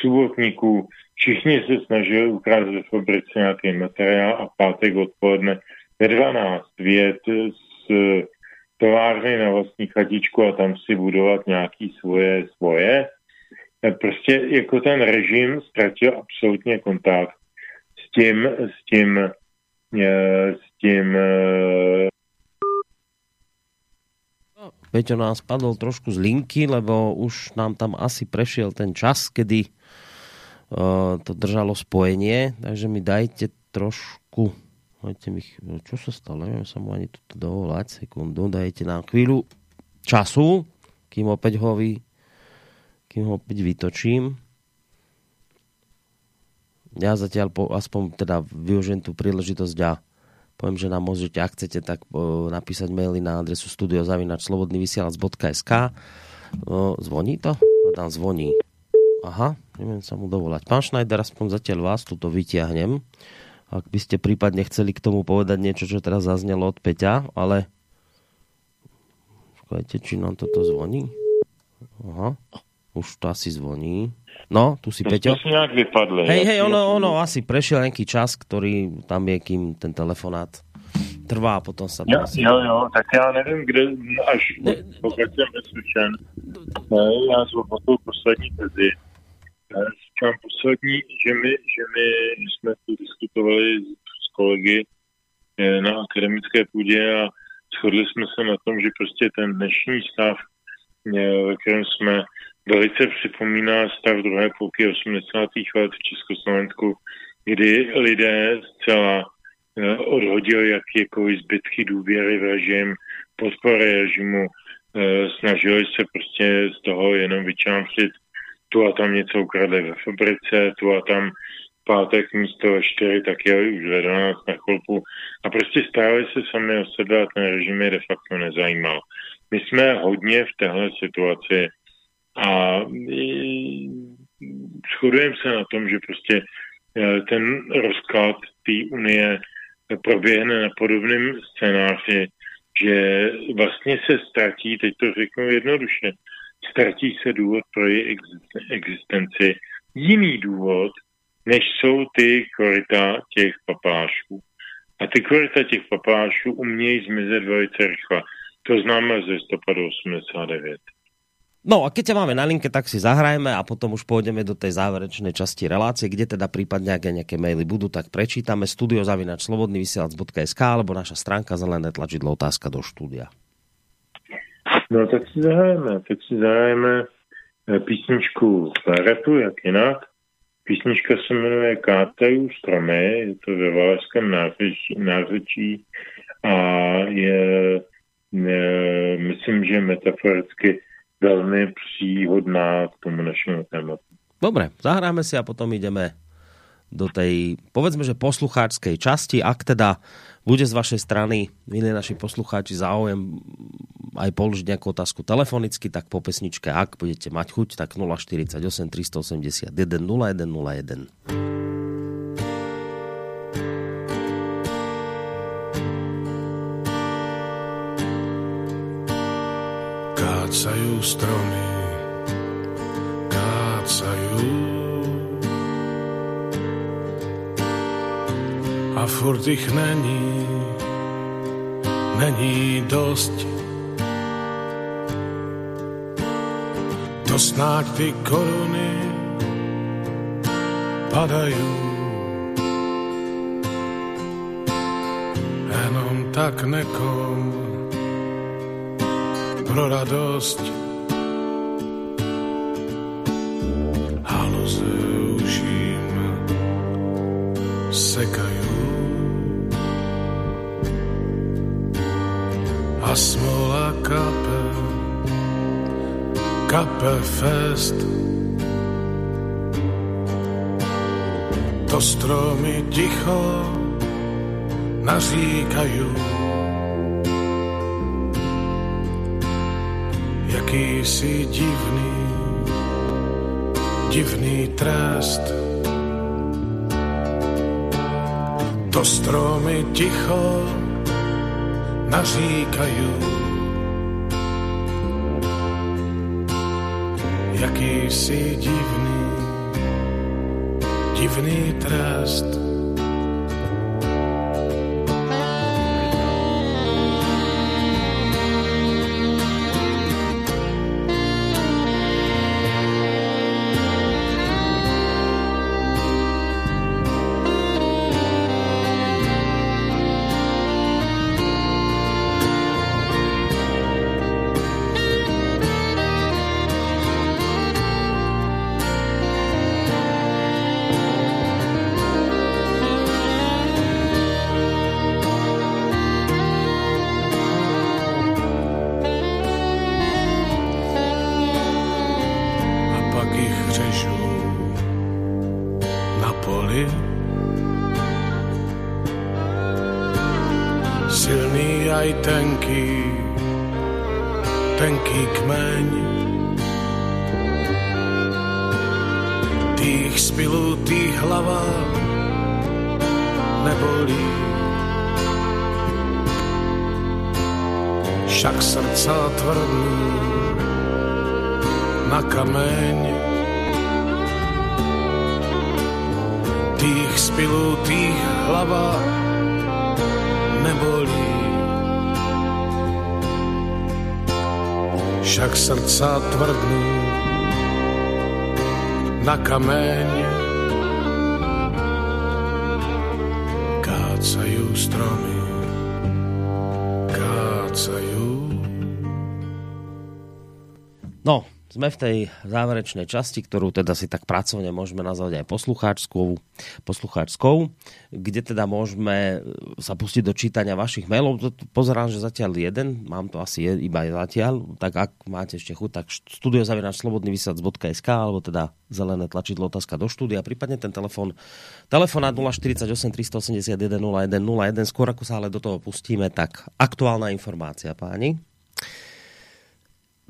subotníků, všichni se snažili ukázat ve fabrice nějaký materiál a pátek odpoledne ve 12 vět z továrny na vlastní chatičku a tam si budovat nějaký svoje svoje. Prostě jako ten režim ztratil absolutně kontakt s tím, s tím, eh, s tím eh, Peťo nás padol trošku z linky, lebo už nám tam asi prešiel ten čas, kedy uh, to držalo spojenie, takže mi dajte trošku dajte mi, čo sa stalo, neviem sa mu ani toto dovolať, sekundu, dajte nám chvíľu času, kým opäť ho vy kým ho opäť vytočím. Ja zatiaľ po, aspoň teda využijem tú príležitosť a poviem, že nám môžete, ak chcete, tak uh, napísať maily na adresu studiozavinačslobodnyvysielac.sk uh, Zvoní to? A tam zvoní. Aha, neviem sa mu dovolať. Pán Schneider, aspoň zatiaľ vás tuto vytiahnem. Ak by ste prípadne chceli k tomu povedať niečo, čo teraz zaznelo od Peťa, ale... Počkajte, či nám toto zvoní. Aha. Už to asi zvoní. No, tu si to Peťo. To nějak. Hej, hej, ono, ono asi prešiel nejaký čas, ktorý tam je, kým ten telefonát trvá, potom to jo, asi... Jo, jo, tak já nevím, kde, až ne, pokud jsem neslyšen, já zvobotou poslední tezi. Říkám poslední, že my, že my jsme tu diskutovali s kolegy eh, na akademické půdě a shodli jsme se na tom, že prostě ten dnešní stav, eh, ve kterém jsme velice připomíná stav druhé půlky 80. let v Československu, kdy lidé zcela eh, odhodili jakékoliv zbytky důvěry v režim, podpory režimu, eh, snažili se prostě z toho jenom vyčámřit tu a tam něco ukradli ve fabrice, tu a tam pátek místo ve čtyři, tak jeli už ve 12 na chvilku a prostě starali se sami o sebe a ten režim je de facto nezajímal. My jsme hodně v téhle situaci a shodujeme se na tom, že prostě e, ten rozklad té unie proběhne na podobném scénáři, že vlastně se ztratí, teď to řeknu jednoduše, ztratí se důvod pro její existenci. Jiný důvod, než jsou ty korita těch papášů. A ty korita těch papášů umějí zmizet velice rychle. To známe ze listopadu 89. No a keď ťa máme na linke, tak si zahrajme a potom už pôjdeme do tej záverečnej časti relácie, kde teda prípadne nejaké, nejaké maily budú, tak prečítame studiozavinač slobodnyvysielac.sk alebo naša stránka zelené tlačidlo otázka do štúdia. No tak si zahrajeme, tak si zahrajeme eh, písničku repu, jak jinak. Písnička se jmenuje Kátajú stromy, je to ve valašském nářečí a je, je, myslím, že metaforicky velmi příhodná k tomu našemu tématu. Dobre, zahráme si a potom ideme do tej, povedzme, že poslucháčskej časti. Ak teda bude z vašej strany, milí naši poslucháči, záujem aj položiť nejakú otázku telefonicky, tak po pesničke, ak budete mať chuť, tak 048 381 0101. kácajú stromy, kácajú. A furt ich není, není dosť. To snáď ty koruny padajú. Jenom tak nekom pro radost. Haluze už jim sekajú a smola kape, kape fest. To stromy ticho naříkajú jaký si divný, divný trest. To stromy ticho naříkajú, jaký si divný, divný trest. V tej záverečnej časti, ktorú teda si tak pracovne môžeme nazvať aj poslucháčskou, poslucháčskou kde teda môžeme sa pustiť do čítania vašich mailov. Pozerám, že zatiaľ jeden, mám to asi iba zatiaľ, tak ak máte ešte chuť, tak studiozavinač.slobodnyvysac.sk alebo teda zelené tlačidlo otázka do štúdia, prípadne ten telefon telefona 048 381 0101. Skôr ako sa ale do toho pustíme, tak aktuálna informácia, páni.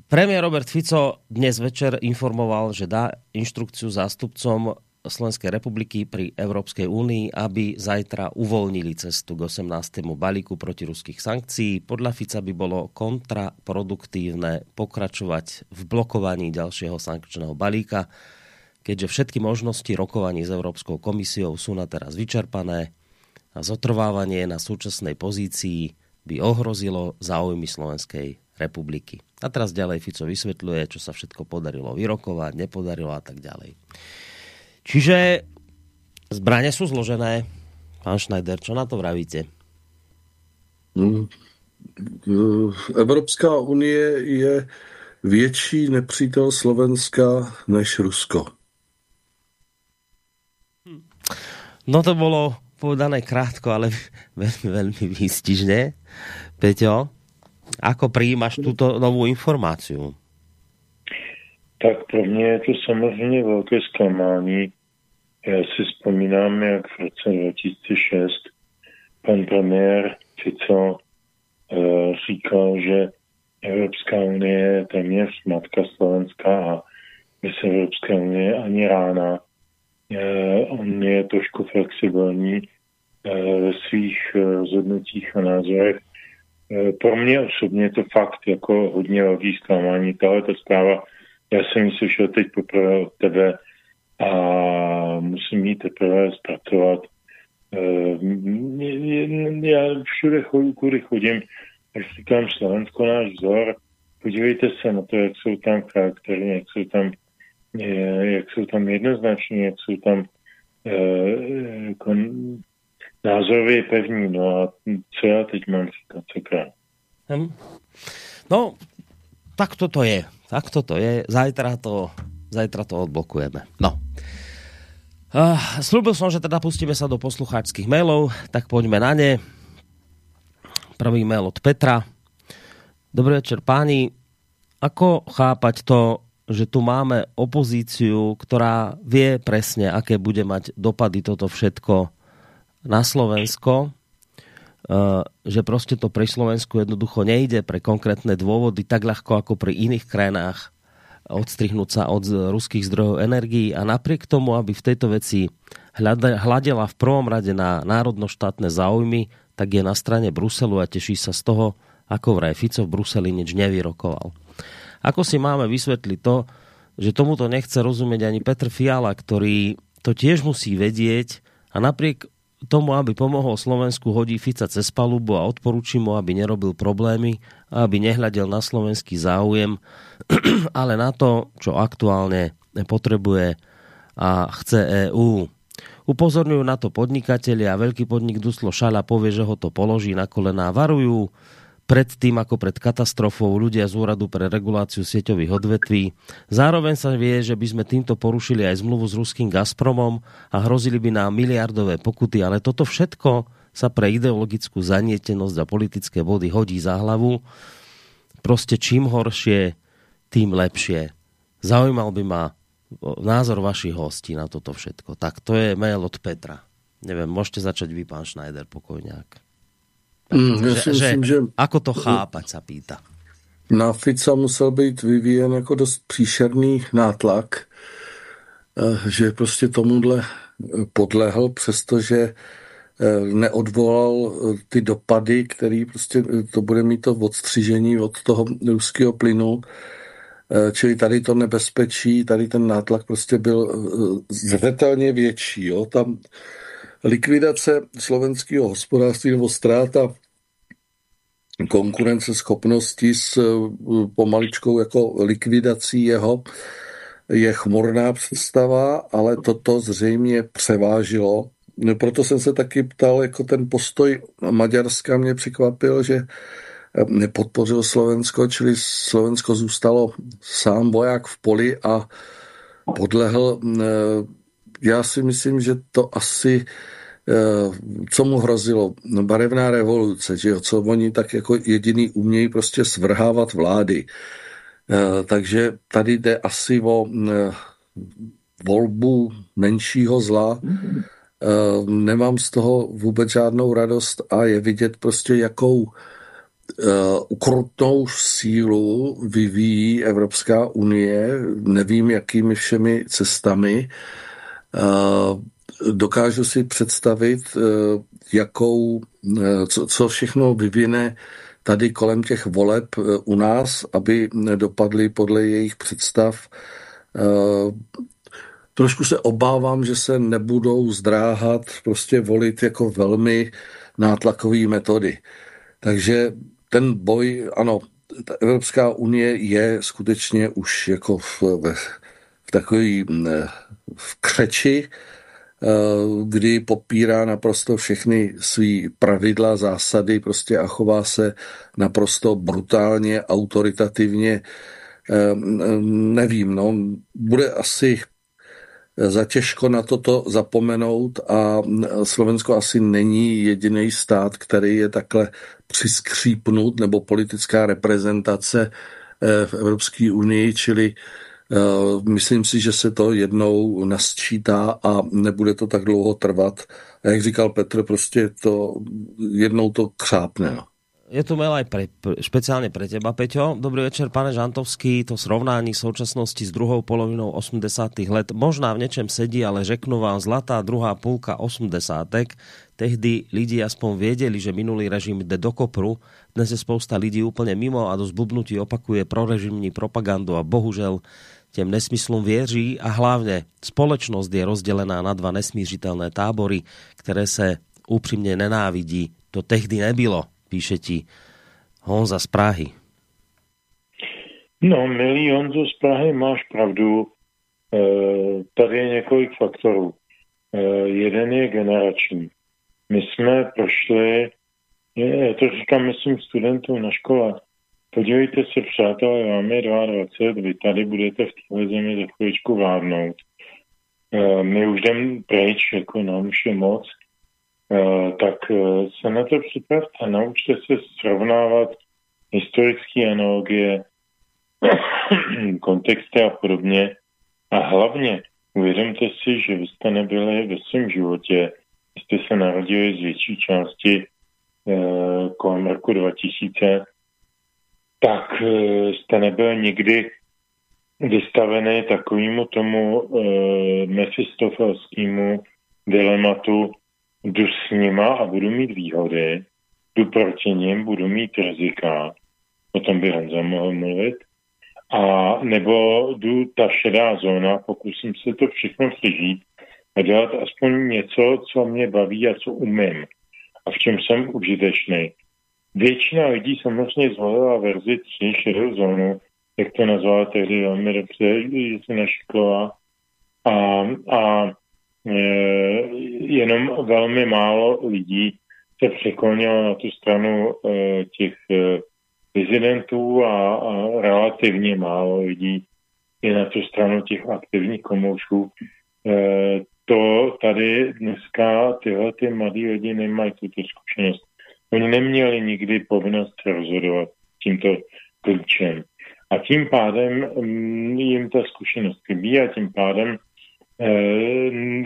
Premiér Robert Fico dnes večer informoval, že dá inštrukciu zástupcom Slovenskej republiky pri Európskej únii, aby zajtra uvoľnili cestu k 18. balíku proti ruských sankcií. Podľa Fica by bolo kontraproduktívne pokračovať v blokovaní ďalšieho sankčného balíka, keďže všetky možnosti rokovaní s Európskou komisiou sú na teraz vyčerpané a zotrvávanie na súčasnej pozícii by ohrozilo záujmy Slovenskej republiky. A teraz ďalej Fico vysvetľuje, čo sa všetko podarilo vyrokovať, nepodarilo a tak ďalej. Čiže zbraně jsou zložené. Pán Schneider, čo na to vravíte? No, Evropská unie je větší nepřítel Slovenska než Rusko. No to bylo povedané krátko, ale <laughs> velmi, velmi výstižně. Peťo, ako přijímáš tuto novou informaci? Tak pro mě je to samozřejmě velké zklamání. Já si vzpomínám, jak v roce 2006 pan premiér Fico uh, říkal, že Evropská unie je téměř matka Slovenska a my se Evropské unie ani rána. Uh, on je trošku flexibilní uh, ve svých rozhodnutích a názorech. Pro mě osobně je to fakt jako hodně velký zklamání. Tahle ta zpráva já jsem ji slyšel teď poprvé od tebe a musím ji teprve zpracovat. Eh, já všude chodím, kudy chodím, tak říkám Slovensko náš vzor, podívejte se na to, jak jsou tam charaktery, jak jsou tam, eh, jak jsou tam jednoznační, jak jsou tam eh, kon, názorově pevní. No a co já teď mám říkat, co krát? Hm. No, tak toto je. Tak toto je. Zajtra to, zajtra to odblokujeme. No. Uh, slúbil som, že teda pustíme sa do poslucháčských mailov, tak poďme na ne. Prvý mail od Petra. Dobrý večer, páni. Ako chápať to, že tu máme opozíciu, ktorá vie presne, aké bude mať dopady toto všetko na Slovensko, eh, že prostě to pre Slovensku jednoducho nejde pre konkrétne dôvody tak ľahko ako pri iných krajinách odstrihnúť sa od ruských zdrojov energií a napriek tomu, aby v tejto veci hľadela v prvom rade na národnoštátne záujmy, tak je na strane Bruselu a teší sa z toho, ako vraj Fico v Bruseli nič nevyrokoval. Ako si máme vysvetliť to, že tomuto nechce rozumieť ani Petr Fiala, ktorý to tiež musí vedieť a napriek tomu, aby pomohol Slovensku, hodí Fica cez palubu a odporúči mu, aby nerobil problémy a aby nehľadel na slovenský záujem, <clears throat> ale na to, čo aktuálne potrebuje a chce EÚ. Upozorňujú na to podnikatelia a veľký podnik Duslo Šala povie, že ho to položí na kolená. Varujú pred tým ako pred katastrofou ľudia z úradu pre reguláciu sieťových odvetví. Zároveň sa vie, že by sme týmto porušili aj zmluvu s ruským Gazpromom a hrozili by nám miliardové pokuty, ale toto všetko sa pre ideologickú zanietenosť a politické body hodí za hlavu. Prostě čím horšie, tým lepšie. Zaujímal by ma názor vašich hostí na toto všetko. Tak to je mail od Petra. Nevím, můžete začať vy, pán Schneider, pokojňák. Mm, že, si myslím, že, že ako to chápať, sa pýta. Na Fica musel být vyvíjen jako dost příšerný nátlak, eh, že prostě tomuhle podlehl, přestože eh, neodvolal eh, ty dopady, který prostě to bude mít to odstřižení od toho ruského plynu. Čili tady to nebezpečí, tady ten nátlak prostě byl zřetelně větší. Jo? Tam likvidace slovenského hospodářství nebo ztráta konkurenceschopnosti s eh, pomaličkou jako likvidací jeho je chmurná představa, ale toto zřejmě převážilo. Proto jsem se taky ptal, jako ten postoj Maďarska mě překvapil, že eh, nepodpořil Slovensko, čili Slovensko zůstalo sám voják v poli a podlehl. Eh, já si myslím, že to asi co mu hrozilo? No, barevná revoluce, že jo? co oni tak jako jediný umějí prostě svrhávat vlády. Eh, takže tady jde asi o eh, volbu menšího zla. Nemám z toho vůbec žádnou radost a je vidět prostě, jakou ukrutnou sílu vyvíjí Evropská unie, nevím jakými všemi cestami dokážu si představit, eh, jakou, eh, co, co všechno vyvine tady kolem těch voleb eh, u nás, aby dopadly podle jejich představ. Trošku se obávám, že se nebudou zdráhat prostě volit jako velmi nátlakové metody. Takže ten boj, ano, Evropská unie je skutečně už jako v, v, v takový v křeči, kdy popírá naprosto všechny svý pravidla, zásady prostě a chová se naprosto brutálně, autoritativně. Eh, nevím, no, bude asi zatěžko na toto zapomenout a Slovensko asi není jediný stát, který je takhle přiskřípnut nebo politická reprezentace eh, v Evropské unii, čili Eh, myslím si, že se to jednou nasčítá a nebude to tak dlouho trvat. A jak říkal Petr, prostě to jednou to křápne. No. Je tu mail aj pre, špeciálne pre teba, Peťo. Dobrý večer, pane Žantovský. To srovnání současnosti s druhou polovinou 80. let možná v něčem sedí, ale řeknu vám, zlatá druhá půlka 80. Tehdy lidi aspoň věděli, že minulý režim jde do kopru. Dnes je spousta lidí úplně mimo a do zbubnutí opakuje prorežimní propagandu a bohužel těm nesmyslům věří a hlavně společnost je rozdělená na dva nesmířitelné tábory, které se úprimně nenávidí. To tehdy nebylo, píše ti Honza z Prahy. No, milý Honzo z Prahy, máš pravdu. E, tady je několik faktorů. E, jeden je generační. My jsme prošli, je, to říkám, myslím, studentům na školách, Podívejte se, přátelé, vám je 22, vy tady budete v téhle zemi za chvíličku vládnout. Eh, my už jdeme pryč, jako nám už je moc, eh, tak eh, se na to připravte, naučte se srovnávat historické analogie, <coughs> kontexty a podobně. A hlavně uvědomte si, že vy jste nebyli ve svém životě, jste se narodili z větší části kolem roku 2000, tak eh, jste nebyl nikdy vystavený takovému tomu eh, mefistofelskému dilematu, jdu s nima a budu mít výhody, jdu proti ním, budu mít rizika, o tom by Honza mohl mluvit, a nebo jdu ta šedá zóna, pokusím se to všechno přežít a dělat aspoň něco, co mě baví a co umím a v čem jsem užitečný. Většina lidí samozřejmě zvolila verzi 3 šedou zónu, jak to nazvala tehdy velmi dobře, že se našiklová. A, a e, jenom velmi málo lidí se překlonilo na tu stranu e, těch e, dizidentů a, a relativně málo lidí je na tu stranu těch aktivních komoušů. E, to tady dneska tyhle ty mladí lidi nemají tuto zkušenost. Oni neměli nikdy povinnost rozhodovat tímto klíčem. A tím pádem mm, jim ta zkušenost chybí a tím pádem e,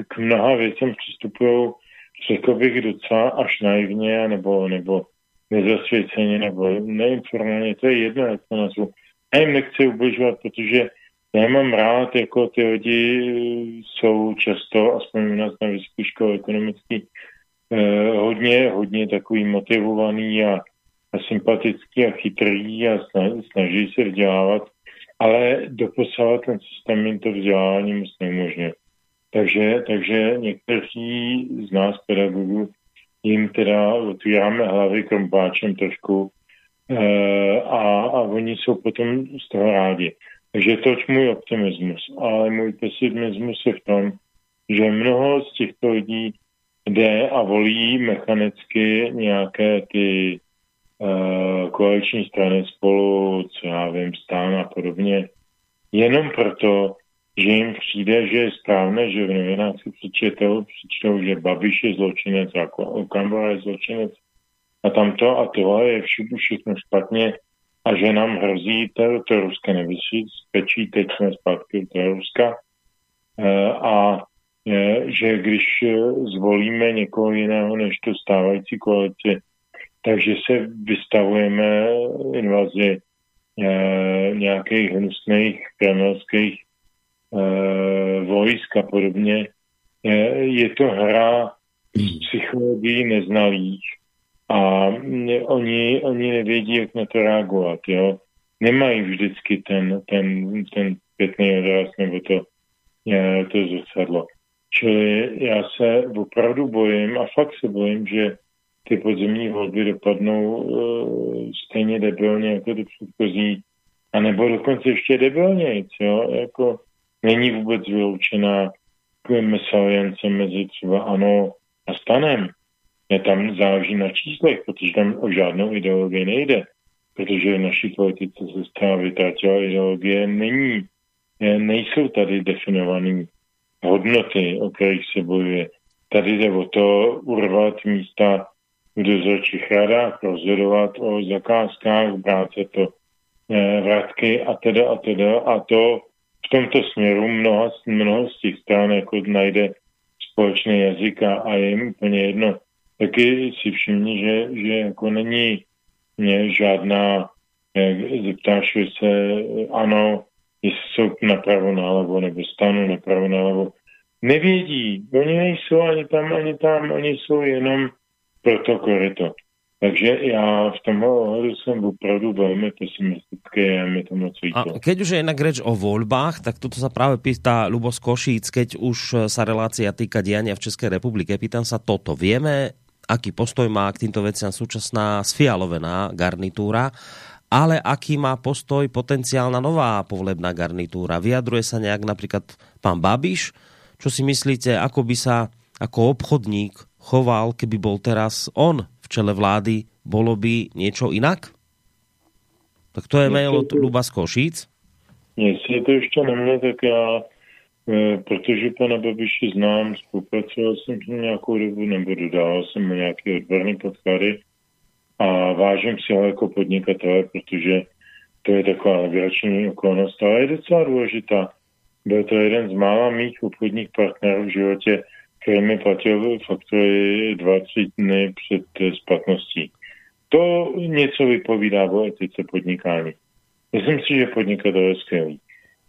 k mnoha věcem přistupují, řekl bych, docela až naivně nebo, nebo nezasvěceně nebo neinformovaně, to je jedno, jak to nazvu. Já jim nechci ubližovat, protože já mám rád, jako ty lidi jsou často, aspoň u nás na vysoké škole ekonomický, eh, hodně, hodně takový motivovaný a, a sympatický a chytrý a snaží se vzdělávat, ale doposávat ten systém jim to vzdělávání moc neumožňuje. Takže, takže někteří z nás pedagogů jim teda otvíráme hlavy krompáčem trošku e, a, a oni jsou potom z toho rádi. Takže toč můj optimismus. Ale můj pesimismus je v tom, že mnoho z těchto lidí jde a volí mechanicky nějaké ty uh, koaliční strany spolu, co já vím, stán a podobně, jenom proto, že jim přijde, že je správné, že v novinách si přečetou, přečtou, že Babiš je zločinec a Okamura je zločinec a tamto a tohle je všechno, všechno špatně a že nám hrozí to, to ruské nebezpečí, teď jsme zpátky do Ruska. E, a že když zvolíme někoho jiného než tu stávající koalici, takže se vystavujeme invazi e, nějakých hnusných kremelských Eh, vojsk a podobně. Je to hra psychologii neznalých a oni, oni nevědí, jak na to reagovat. Jo? Nemají vždycky ten, ten, ten pěkný odraz nebo to, to zrcadlo. Čili já se opravdu bojím a fakt se bojím, že ty podzemní volby dopadnou uh, stejně debilně jako ty předchozí, a nebo dokonce ještě debilnějc, jo, jako není vůbec vyloučená mesaliance mezi třeba ANO a stanem. Je tam záleží na číslech, protože tam o žádnou ideologii nejde. Protože v naší politice se stále vytratila ideologie, není, nejsou tady definované hodnoty, o kterých se bojuje. Tady jde o to urvat místa v dozorčích radách, rozhodovat o zakázkách, brát se to eh, vratky a teda a teda a to v tomto směru mnoho, mnoho z těch stran jako najde společný jazyk a, je jim úplně jedno. Taky si všimni, že, že jako není žádná, zeptáš se, ano, jestli jsou napravo nalevo, nebo stanu napravo nalevo. Nevědí, oni nejsou ani tam, ani tam, oni jsou jenom proto koryto. Takže já v tomhle ohledu jsem opravdu velmi pesimistický a mi to moc A keď už je inak reč o voľbách, tak toto sa práve pýta Lubo Košíc, keď už sa relácia týka diania v Českej republike. Pýtam sa toto. Vieme, aký postoj má k týmto veciam súčasná sfialovená garnitúra, ale aký má postoj potenciálna nová povlebná garnitúra. Vyjadruje sa nejak napríklad pán Babiš, čo si myslíte, ako by sa ako obchodník choval, keby bol teraz on čele vlády, bolo by niečo inak? Tak to je mail od Luba z Košíc. Jestli to ještě na mě, tak já, e, protože pana Babiše znám, spolupracoval jsem s ním nějakou dobu, nebo dodával jsem mu nějaké odborné podklady, a vážím si ho jako podnikatele, protože to je taková legrační okolnost, ale je docela důležitá. Byl to jeden z mála mých obchodních partnerů v životě, který mi platil faktory 20 dny před splatností. To něco vypovídá o etice podnikání. Myslím si, že podnikatel je skvělý,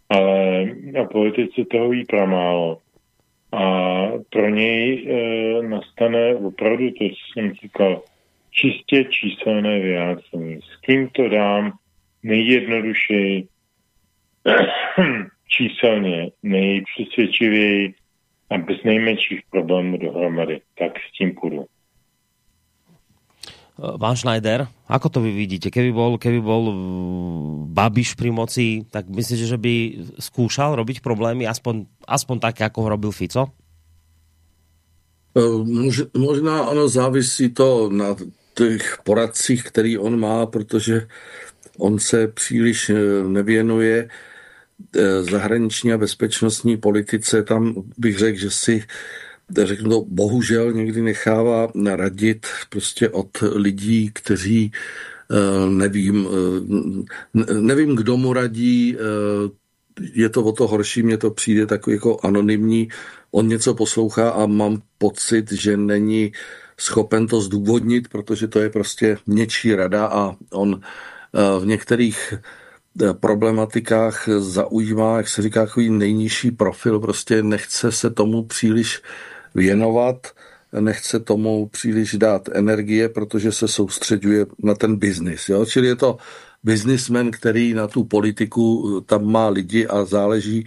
ale na politice toho ví pramálo. A pro něj e, nastane opravdu to, co jsem říkal, čistě číselné vyjádření. S kým to dám nejjednodušeji, <clears throat> číselně, nejpřesvědčivěji a bez nejmenších problémů dohromady. Tak s tím půjdu. Pán Schneider, ako to vy vidíte? Keby bol, keby bol Babiš pri moci, tak myslíte, že by skúšal robiť problémy, aspoň, aspoň také, ako ho robil Fico? Možná ano, závisí to na těch poradcích, který on má, protože on se příliš eh, nevěnuje eh, zahraniční a bezpečnostní politice. Tam bych řekl, že si řeknu to, bohužel někdy nechává naradit prostě od lidí, kteří eh, nevím, nevím, kdo mu radí, je to o to horší, mně to přijde takový jako anonymní, on něco poslouchá a mám pocit, že není schopen to zdůvodnit, protože to je prostě něčí rada a on eh, v některých eh, problematikách zaujímá, jak se říká, takový nejnižší profil, prostě nechce se tomu příliš věnovat, nechce tomu příliš dát energie, protože se soustředuje na ten biznis. Jo? Čili je to biznismen, který na tu politiku eh, tam má lidi a záleží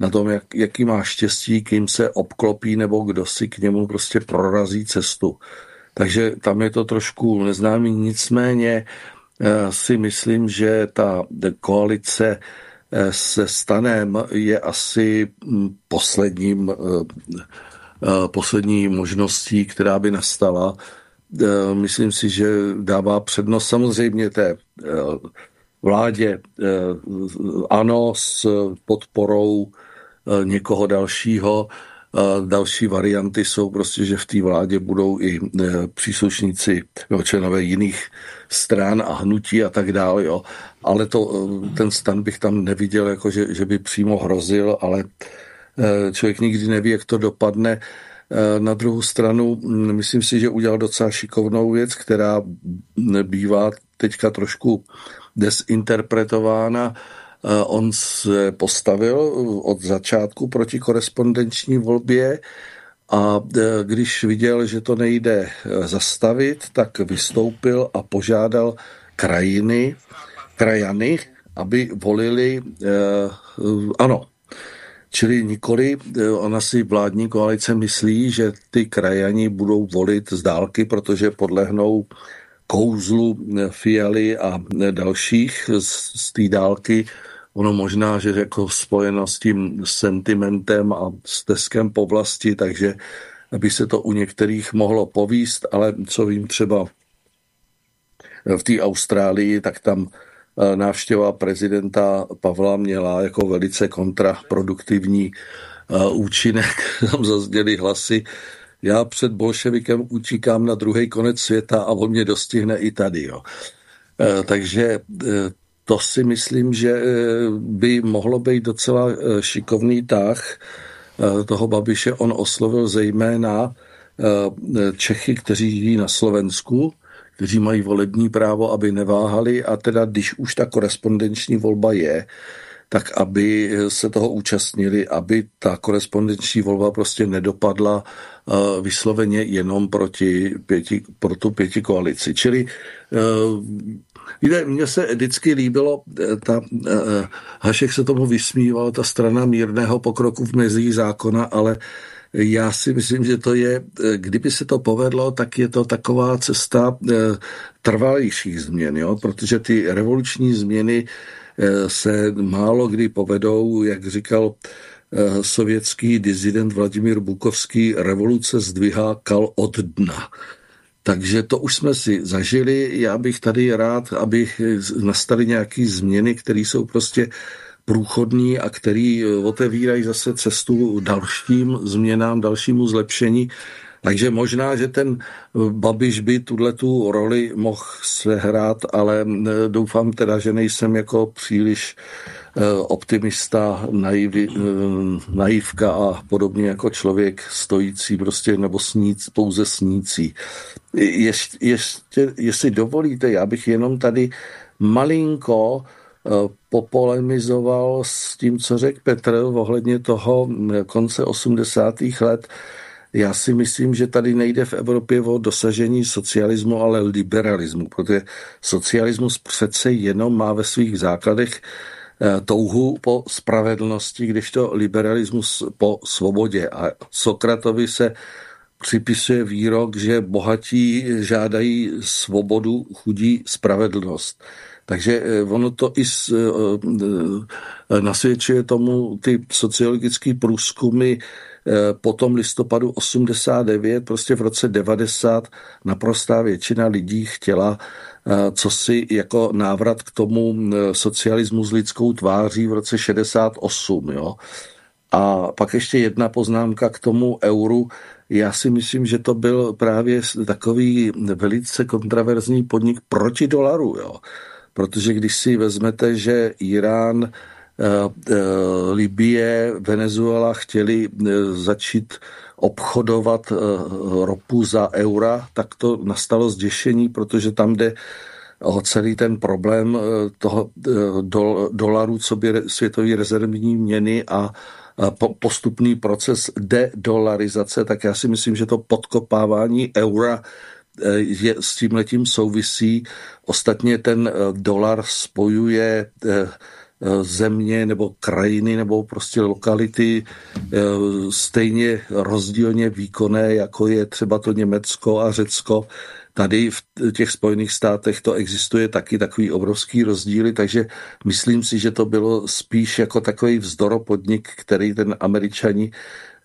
na tom, jak, jaký má štěstí, kým se obklopí nebo kdo si k němu prostě prorazí cestu. Takže tam je to trošku neznámý, nicméně eh, si myslím, že ta koalice eh, se stanem je asi hm, posledním, eh, poslední možností, která by nastala. Myslím si, že dává přednost samozřejmě té vládě ano s podporou někoho dalšího. Eh, další varianty jsou prostě, že v té vládě budou i eh, příslušníci jo, členové jiných stran a hnutí a tak dále. Jo. Ale to, ten stan bych tam neviděl, jako že, že by přímo hrozil, ale člověk nikdy neví, jak to dopadne. Na druhou stranu, myslím si, že udělal docela šikovnou věc, která bývá teďka trošku desinterpretována on se postavil od začátku proti korespondenční volbě a eh, když viděl, že to nejde eh, zastavit, tak vystoupil a požádal krajiny, krajany, aby volili, ano, Čili nikoli, ona si vládní koalice myslí, že ty krajani budou volit z dálky, protože podlehnou kouzlu Fialy a dalších z, z té dálky ono možná, že jako spojeno s tím sentimentem a steskem po vlasti, takže by se to u některých mohlo povíst, ale co vím třeba v té Austrálii, tak tam eh, návštěva prezidenta Pavla měla jako velice kontraproduktivní eh, účinek. <laughs> Tam zazněly hlasy, já před bolševikem utíkám na druhý konec světa a on mě dostihne i tady. Jo. Eh, takže to si myslím, že eh, by mohlo být docela šikovný tah toho Babiše. On oslovil zejména Čechy, kteří žijí na Slovensku, kteří mají volební právo, aby neváhali a teda když už ta korespondenční volba je, tak aby se toho účastnili, aby ta korespondenční volba prostě nedopadla vysloveně jenom proti pěti, pro tu pěti koalici. Čili Víte, mně se vždycky líbilo, eh, ta, Hašek se tomu vysmíval, ta strana mírného pokroku v mezí zákona, ale já si myslím, že to je, kdyby se to povedlo, tak je to taková cesta trvalějších změn, jo? protože ty revoluční změny se málo kdy povedou, jak říkal sovětský dizident Vladimír Bukovský, revoluce zdvihá kal od dna. Takže to už jsme si zažili. Já bych tady rád, aby nastaly nějaké změny, které jsou prostě průchodní a který otevírají zase cestu dalším změnám, dalšímu zlepšení. Takže možná, že ten Babiš by tuhle tu roli mohl sehrát, ale doufám teda, že nejsem jako příliš optimista, naivi, naivka a podobně jako člověk stojící prostě nebo sníc, pouze snící. Ještě, ještě, jestli dovolíte, já bych jenom tady malinko Eh, popolemizoval s tím, co řekl Petr ohledně toho eh, konce 80. let. Já si myslím, že tady nejde v Evropě o dosažení socialismu, ale liberalismu, protože socialismus přece jenom má ve svých základech eh, touhu po spravedlnosti, když to liberalismus po svobodě. A Sokratovi se připisuje výrok, že bohatí žádají svobodu, chudí spravedlnost. Takže eh, ono to i s, eh, nasvědčuje tomu ty sociologické průzkumy po tom listopadu 89, prostě v roce 90 naprostá většina lidí chtěla co si jako návrat k tomu socialismu s lidskou tváří v roce 68. Jo? A pak ještě jedna poznámka k tomu euru. Já si myslím, že to byl právě takový velice kontraverzní podnik proti dolaru. Jo? Protože když si vezmete, že Irán, eh, eh, Libie, Venezuela chtěli eh, začít obchodovat ropu za eura, tak to nastalo zděšení, protože tam jde o celý ten problém toho dolaru, co by světový rezervní měny a postupný proces dedolarizace, tak já si myslím, že to podkopávání eura je, s tím letím souvisí. Ostatně ten eh, dolar spojuje eh, eh, země nebo krajiny nebo prostě lokality stejně rozdílně výkonné, jako je třeba to Německo a Řecko. Tady v těch Spojených státech to existuje taky takový obrovský rozdíly, takže myslím si, že to bylo spíš jako takový vzdoropodnik, který ten američani,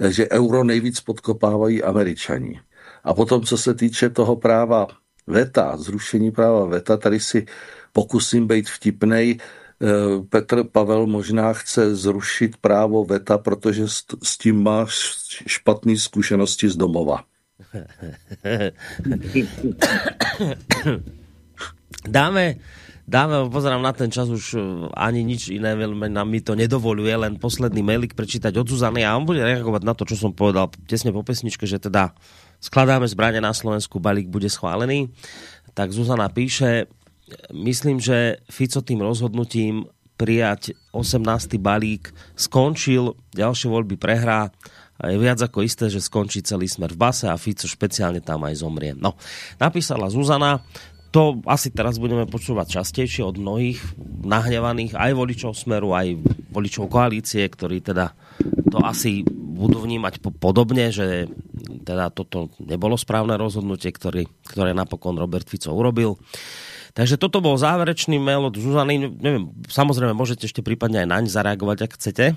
že euro nejvíc podkopávají američani. A potom, co se týče toho práva VETA, zrušení práva VETA, tady si pokusím být vtipnej. Eh, Petr Pavel možná chce zrušit právo VETA, protože s tím má špatné zkušenosti z domova. <coughs> Dáme, dáme, pozerám na ten čas, už eh, ani nič iné nám mi to nedovoluje, len posledný mailik prečítať od Zuzany a on bude reagovať na to, čo som povedal tesne po pesničke, že teda skladáme zbraně na Slovensku, balík bude schválený. Tak Zuzana píše, myslím, že Fico tým rozhodnutím prijať 18. balík skončil, ďalšie voľby prehrá a je viac ako isté, že skončí celý smer v base a Fico špeciálne tam aj zomrie. No, napísala Zuzana, to asi teraz budeme počúvať častejšie od mnohých nahnevaných aj voličov Smeru, aj voličov koalície, ktorí teda to asi budú vnímať podobne, že teda toto nebolo správne rozhodnutie, ktorý, ktoré napokon Robert Fico urobil. Takže toto bol záverečný mail od Zuzany. Nevím, samozřejmě můžete ještě případně aj naň zareagovat, jak chcete.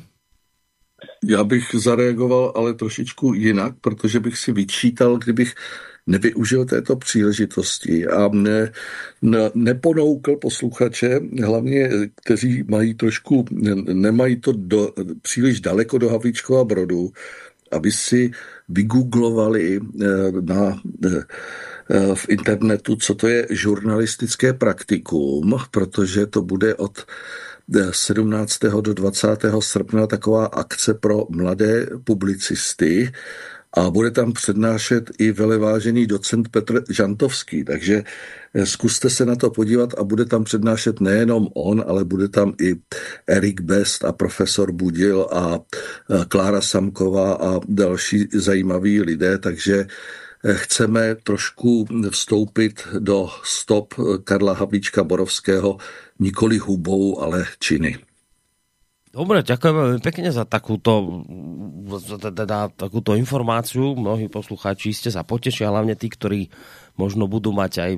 Já bych zareagoval ale trošičku jinak, protože bych si vyčítal, kdybych nevyužil této příležitosti a ne, ne, neponoukl posluchače, hlavně kteří mají trošku, ne, nemají to do, příliš daleko do Havlíčkova brodu, aby si vygooglovali eh, na, eh, v internetu, co to je žurnalistické praktikum, protože to bude od 17. do 20. srpna taková akce pro mladé publicisty, a bude tam přednášet i velevážený docent Petr Žantovský, takže eh, zkuste se na to podívat a bude tam přednášet nejenom on, ale bude tam i Erik Best a profesor Budil a eh, Klára Samková a další zajímaví lidé, takže eh, chceme trošku vstoupit do stop Karla Havlíčka Borovského nikoli hubou, ale činy. Dobre, ďakujem veľmi pekne za takúto, za teda, takúto informáciu. Mnohí poslucháči ste sa potešia, hlavne tí, ktorí možno budú mať aj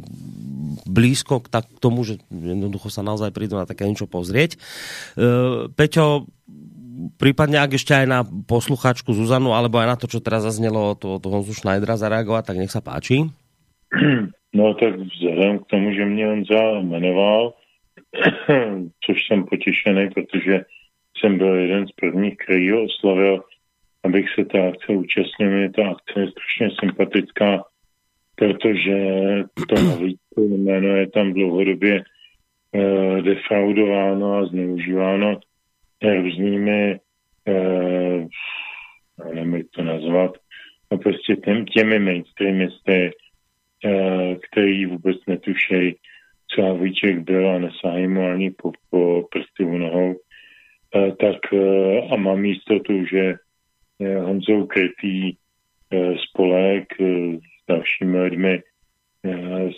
blízko k, tak, tomu, že jednoducho sa naozaj prídu na také niečo pozrieť. E, Peťo, prípadne ak ešte aj na posluchačku Zuzanu, alebo aj na to, čo teraz zaznelo od toho Honzu Schneidera zareagovať, tak nech sa páči. No tak vzhledem k tomu, že mě on jmenoval, <clears throat> což jsem potěšený, protože jsem byl jeden z prvních, který ho oslovil, abych se té akce účastnil. Mě ta akce je strašně sympatická, protože to navíc jméno je tam dlouhodobě uh, defraudováno a zneužíváno různými, uh, nevím, jak to nazvat, a prostě těm, těmi mainstreamisty, uh, který vůbec netušejí, co Havlíček byl a nesáhý mu ani po, po prsty u nohou, tak a mám jistotu, že Honzou krytý spolek s dalšími lidmi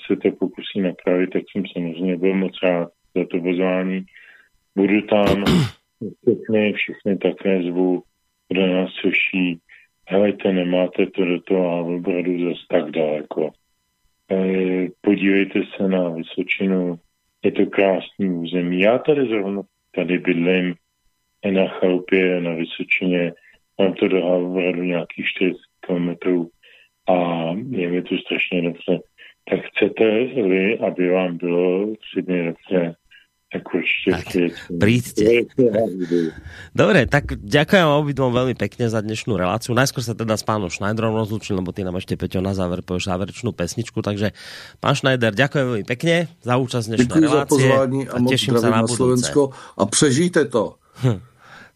se to pokusí napravit, tak jsem samozřejmě byl moc rád za to pozvání. Budu tam všechny, všechny také zvu, kdo nás slyší. Helejte, nemáte to do toho Havlbradu zase tak daleko. E, podívejte se na Vysočinu, je to krásný území. Já tady zrovna tady bydlím na chalupě na Vysočině, mám to do Havlbradu nějakých 40 kilometrů a je mi to strašně dobře tak chcete-li, aby vám bylo tři dny dobře, tak určite tak, príďte. Dobre, tak ďakujem obidvom veľmi pekne za dnešnú reláciu. Najskôr sa teda s pánom Schneiderom rozlúčil, lebo ty nám ešte Peťo na záver povieš záverečnú pesničku, takže pán Schneider, ďakujem veľmi pekne za účasť dnešnej Děkuji relácie. za a, a teším sa na, na Slovensko a přežijte to. Hm.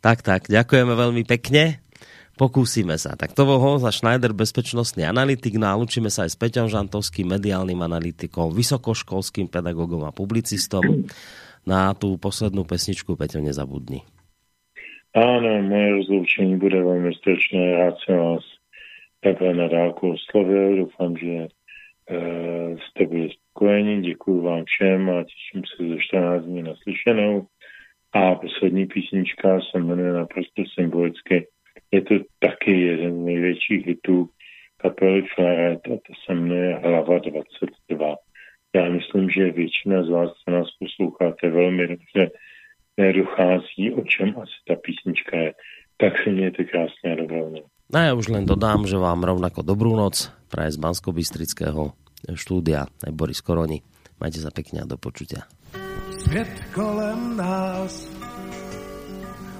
Tak, tak, ďakujeme veľmi pekne. Pokúsime sa. Tak to bol Honza Schneider, bezpečnostný analytik. No a učíme sa aj s Peťom Žantovským, mediálnym analytikom, vysokoškolským pedagogom a publicistom. Na tú poslednú pesničku, Peťo, nezabudni. Áno, moje rozloučení bude veľmi stručné. Rád som vás takhle na dálku oslovil. Doufám, že e, jste byli spokojeni. Děkuji vám všem a těším se ze 14 dní naslyšenou. A poslední písnička se jmenuje naprosto symbolicky je to taky jeden z největších hitů kapely Flaret a to se jmenuje Hlava 22. Já myslím, že většina z vás, co nás posloucháte, velmi dobře nedochází, o čem asi ta písnička je. Tak se mějte krásně a dobrou noc. No ja už len dodám, že vám rovnako dobrú noc praje z bansko bystrického štúdia aj Boris Koroni. Majte sa pekne a do počutia. Svět kolem nás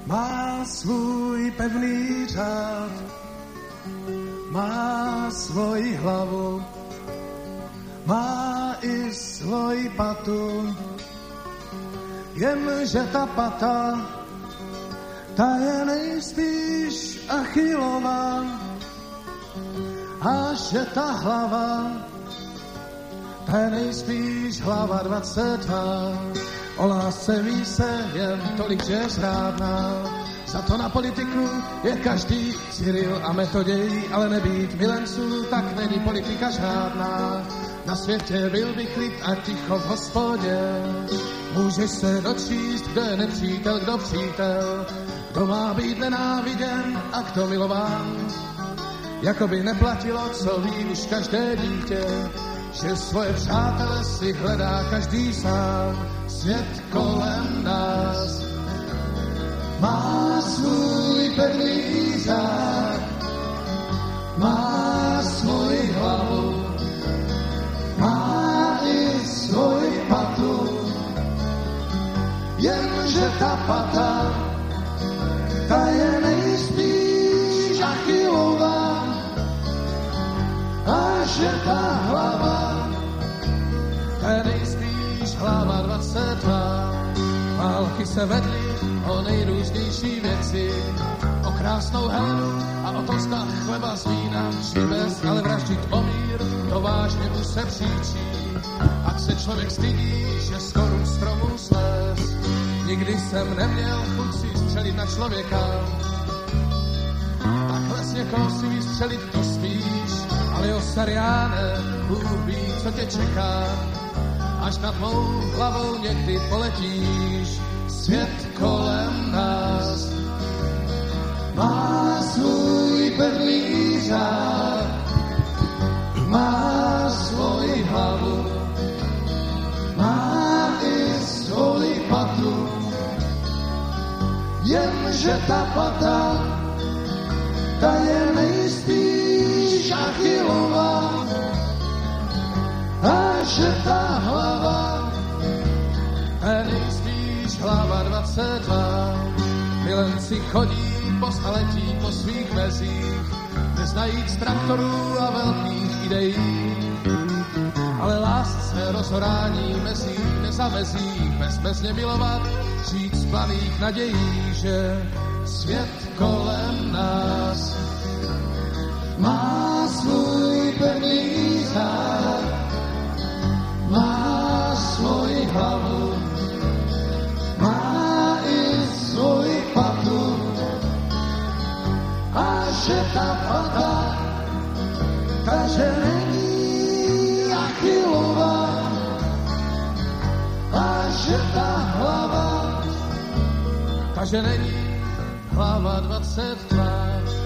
má svůj pevný řád, má svoji hlavu, má i svoji patu, jenže ta pata, ta je nejspíš Achilová, a že ta hlava, ta je nejspíš hlava 22. O lásce ví se jen tolik, že je zrádná. Za to na politiku je každý Cyril a metoděj, ale nebýt milenců, tak není politika žádná. Na světě byl by klid a ticho v hospodě. Můžeš se dočíst, kdo je nepřítel, kdo přítel, kdo má být nenáviděn a kdo milován. Jakoby neplatilo, co ví už každé dítě, že svoje přátele si hledá každý sám. Svět kolem nás má svůj pevný řád, má svoji hlavu, má jenže ta pata, ta je nejspíš Achillová, a že ta hlava, ta je nejspíš hlava 22. Války se vedly o nejrůznější věci, krásnou Helenu a o chleba z vína, bez, ale vraždit o mír, to vážně už se příčí. Ať se člověk stydí, že z korun stromů sléz, nikdy jsem neměl chuť si střelit na člověka, takhle s někoho si vystřelit to smíš, ale jo, Sariáne, Bůh ví, co tě čeká, až nad mou hlavou někdy poletíš. Svět kolem nás má svůj pevný řád, má svoji hlavu, má i svoji patu, jenže ta pata, ta je nejspíš Achillová a že ta hlava nejspíš hlava 22. Milenci chodí kompost a letí po svých mezích, neznajíc traktorů a velkých ideí. Ale lásce rozhorání mezí nezamezí, bezmezně milovat, říct planých nadějí, že svět kolem nás má svůj pevný zád, má svoji hlavu, má i svůj a že ta pata, takže není Achillova a že ta hlava, takže není hlava 22.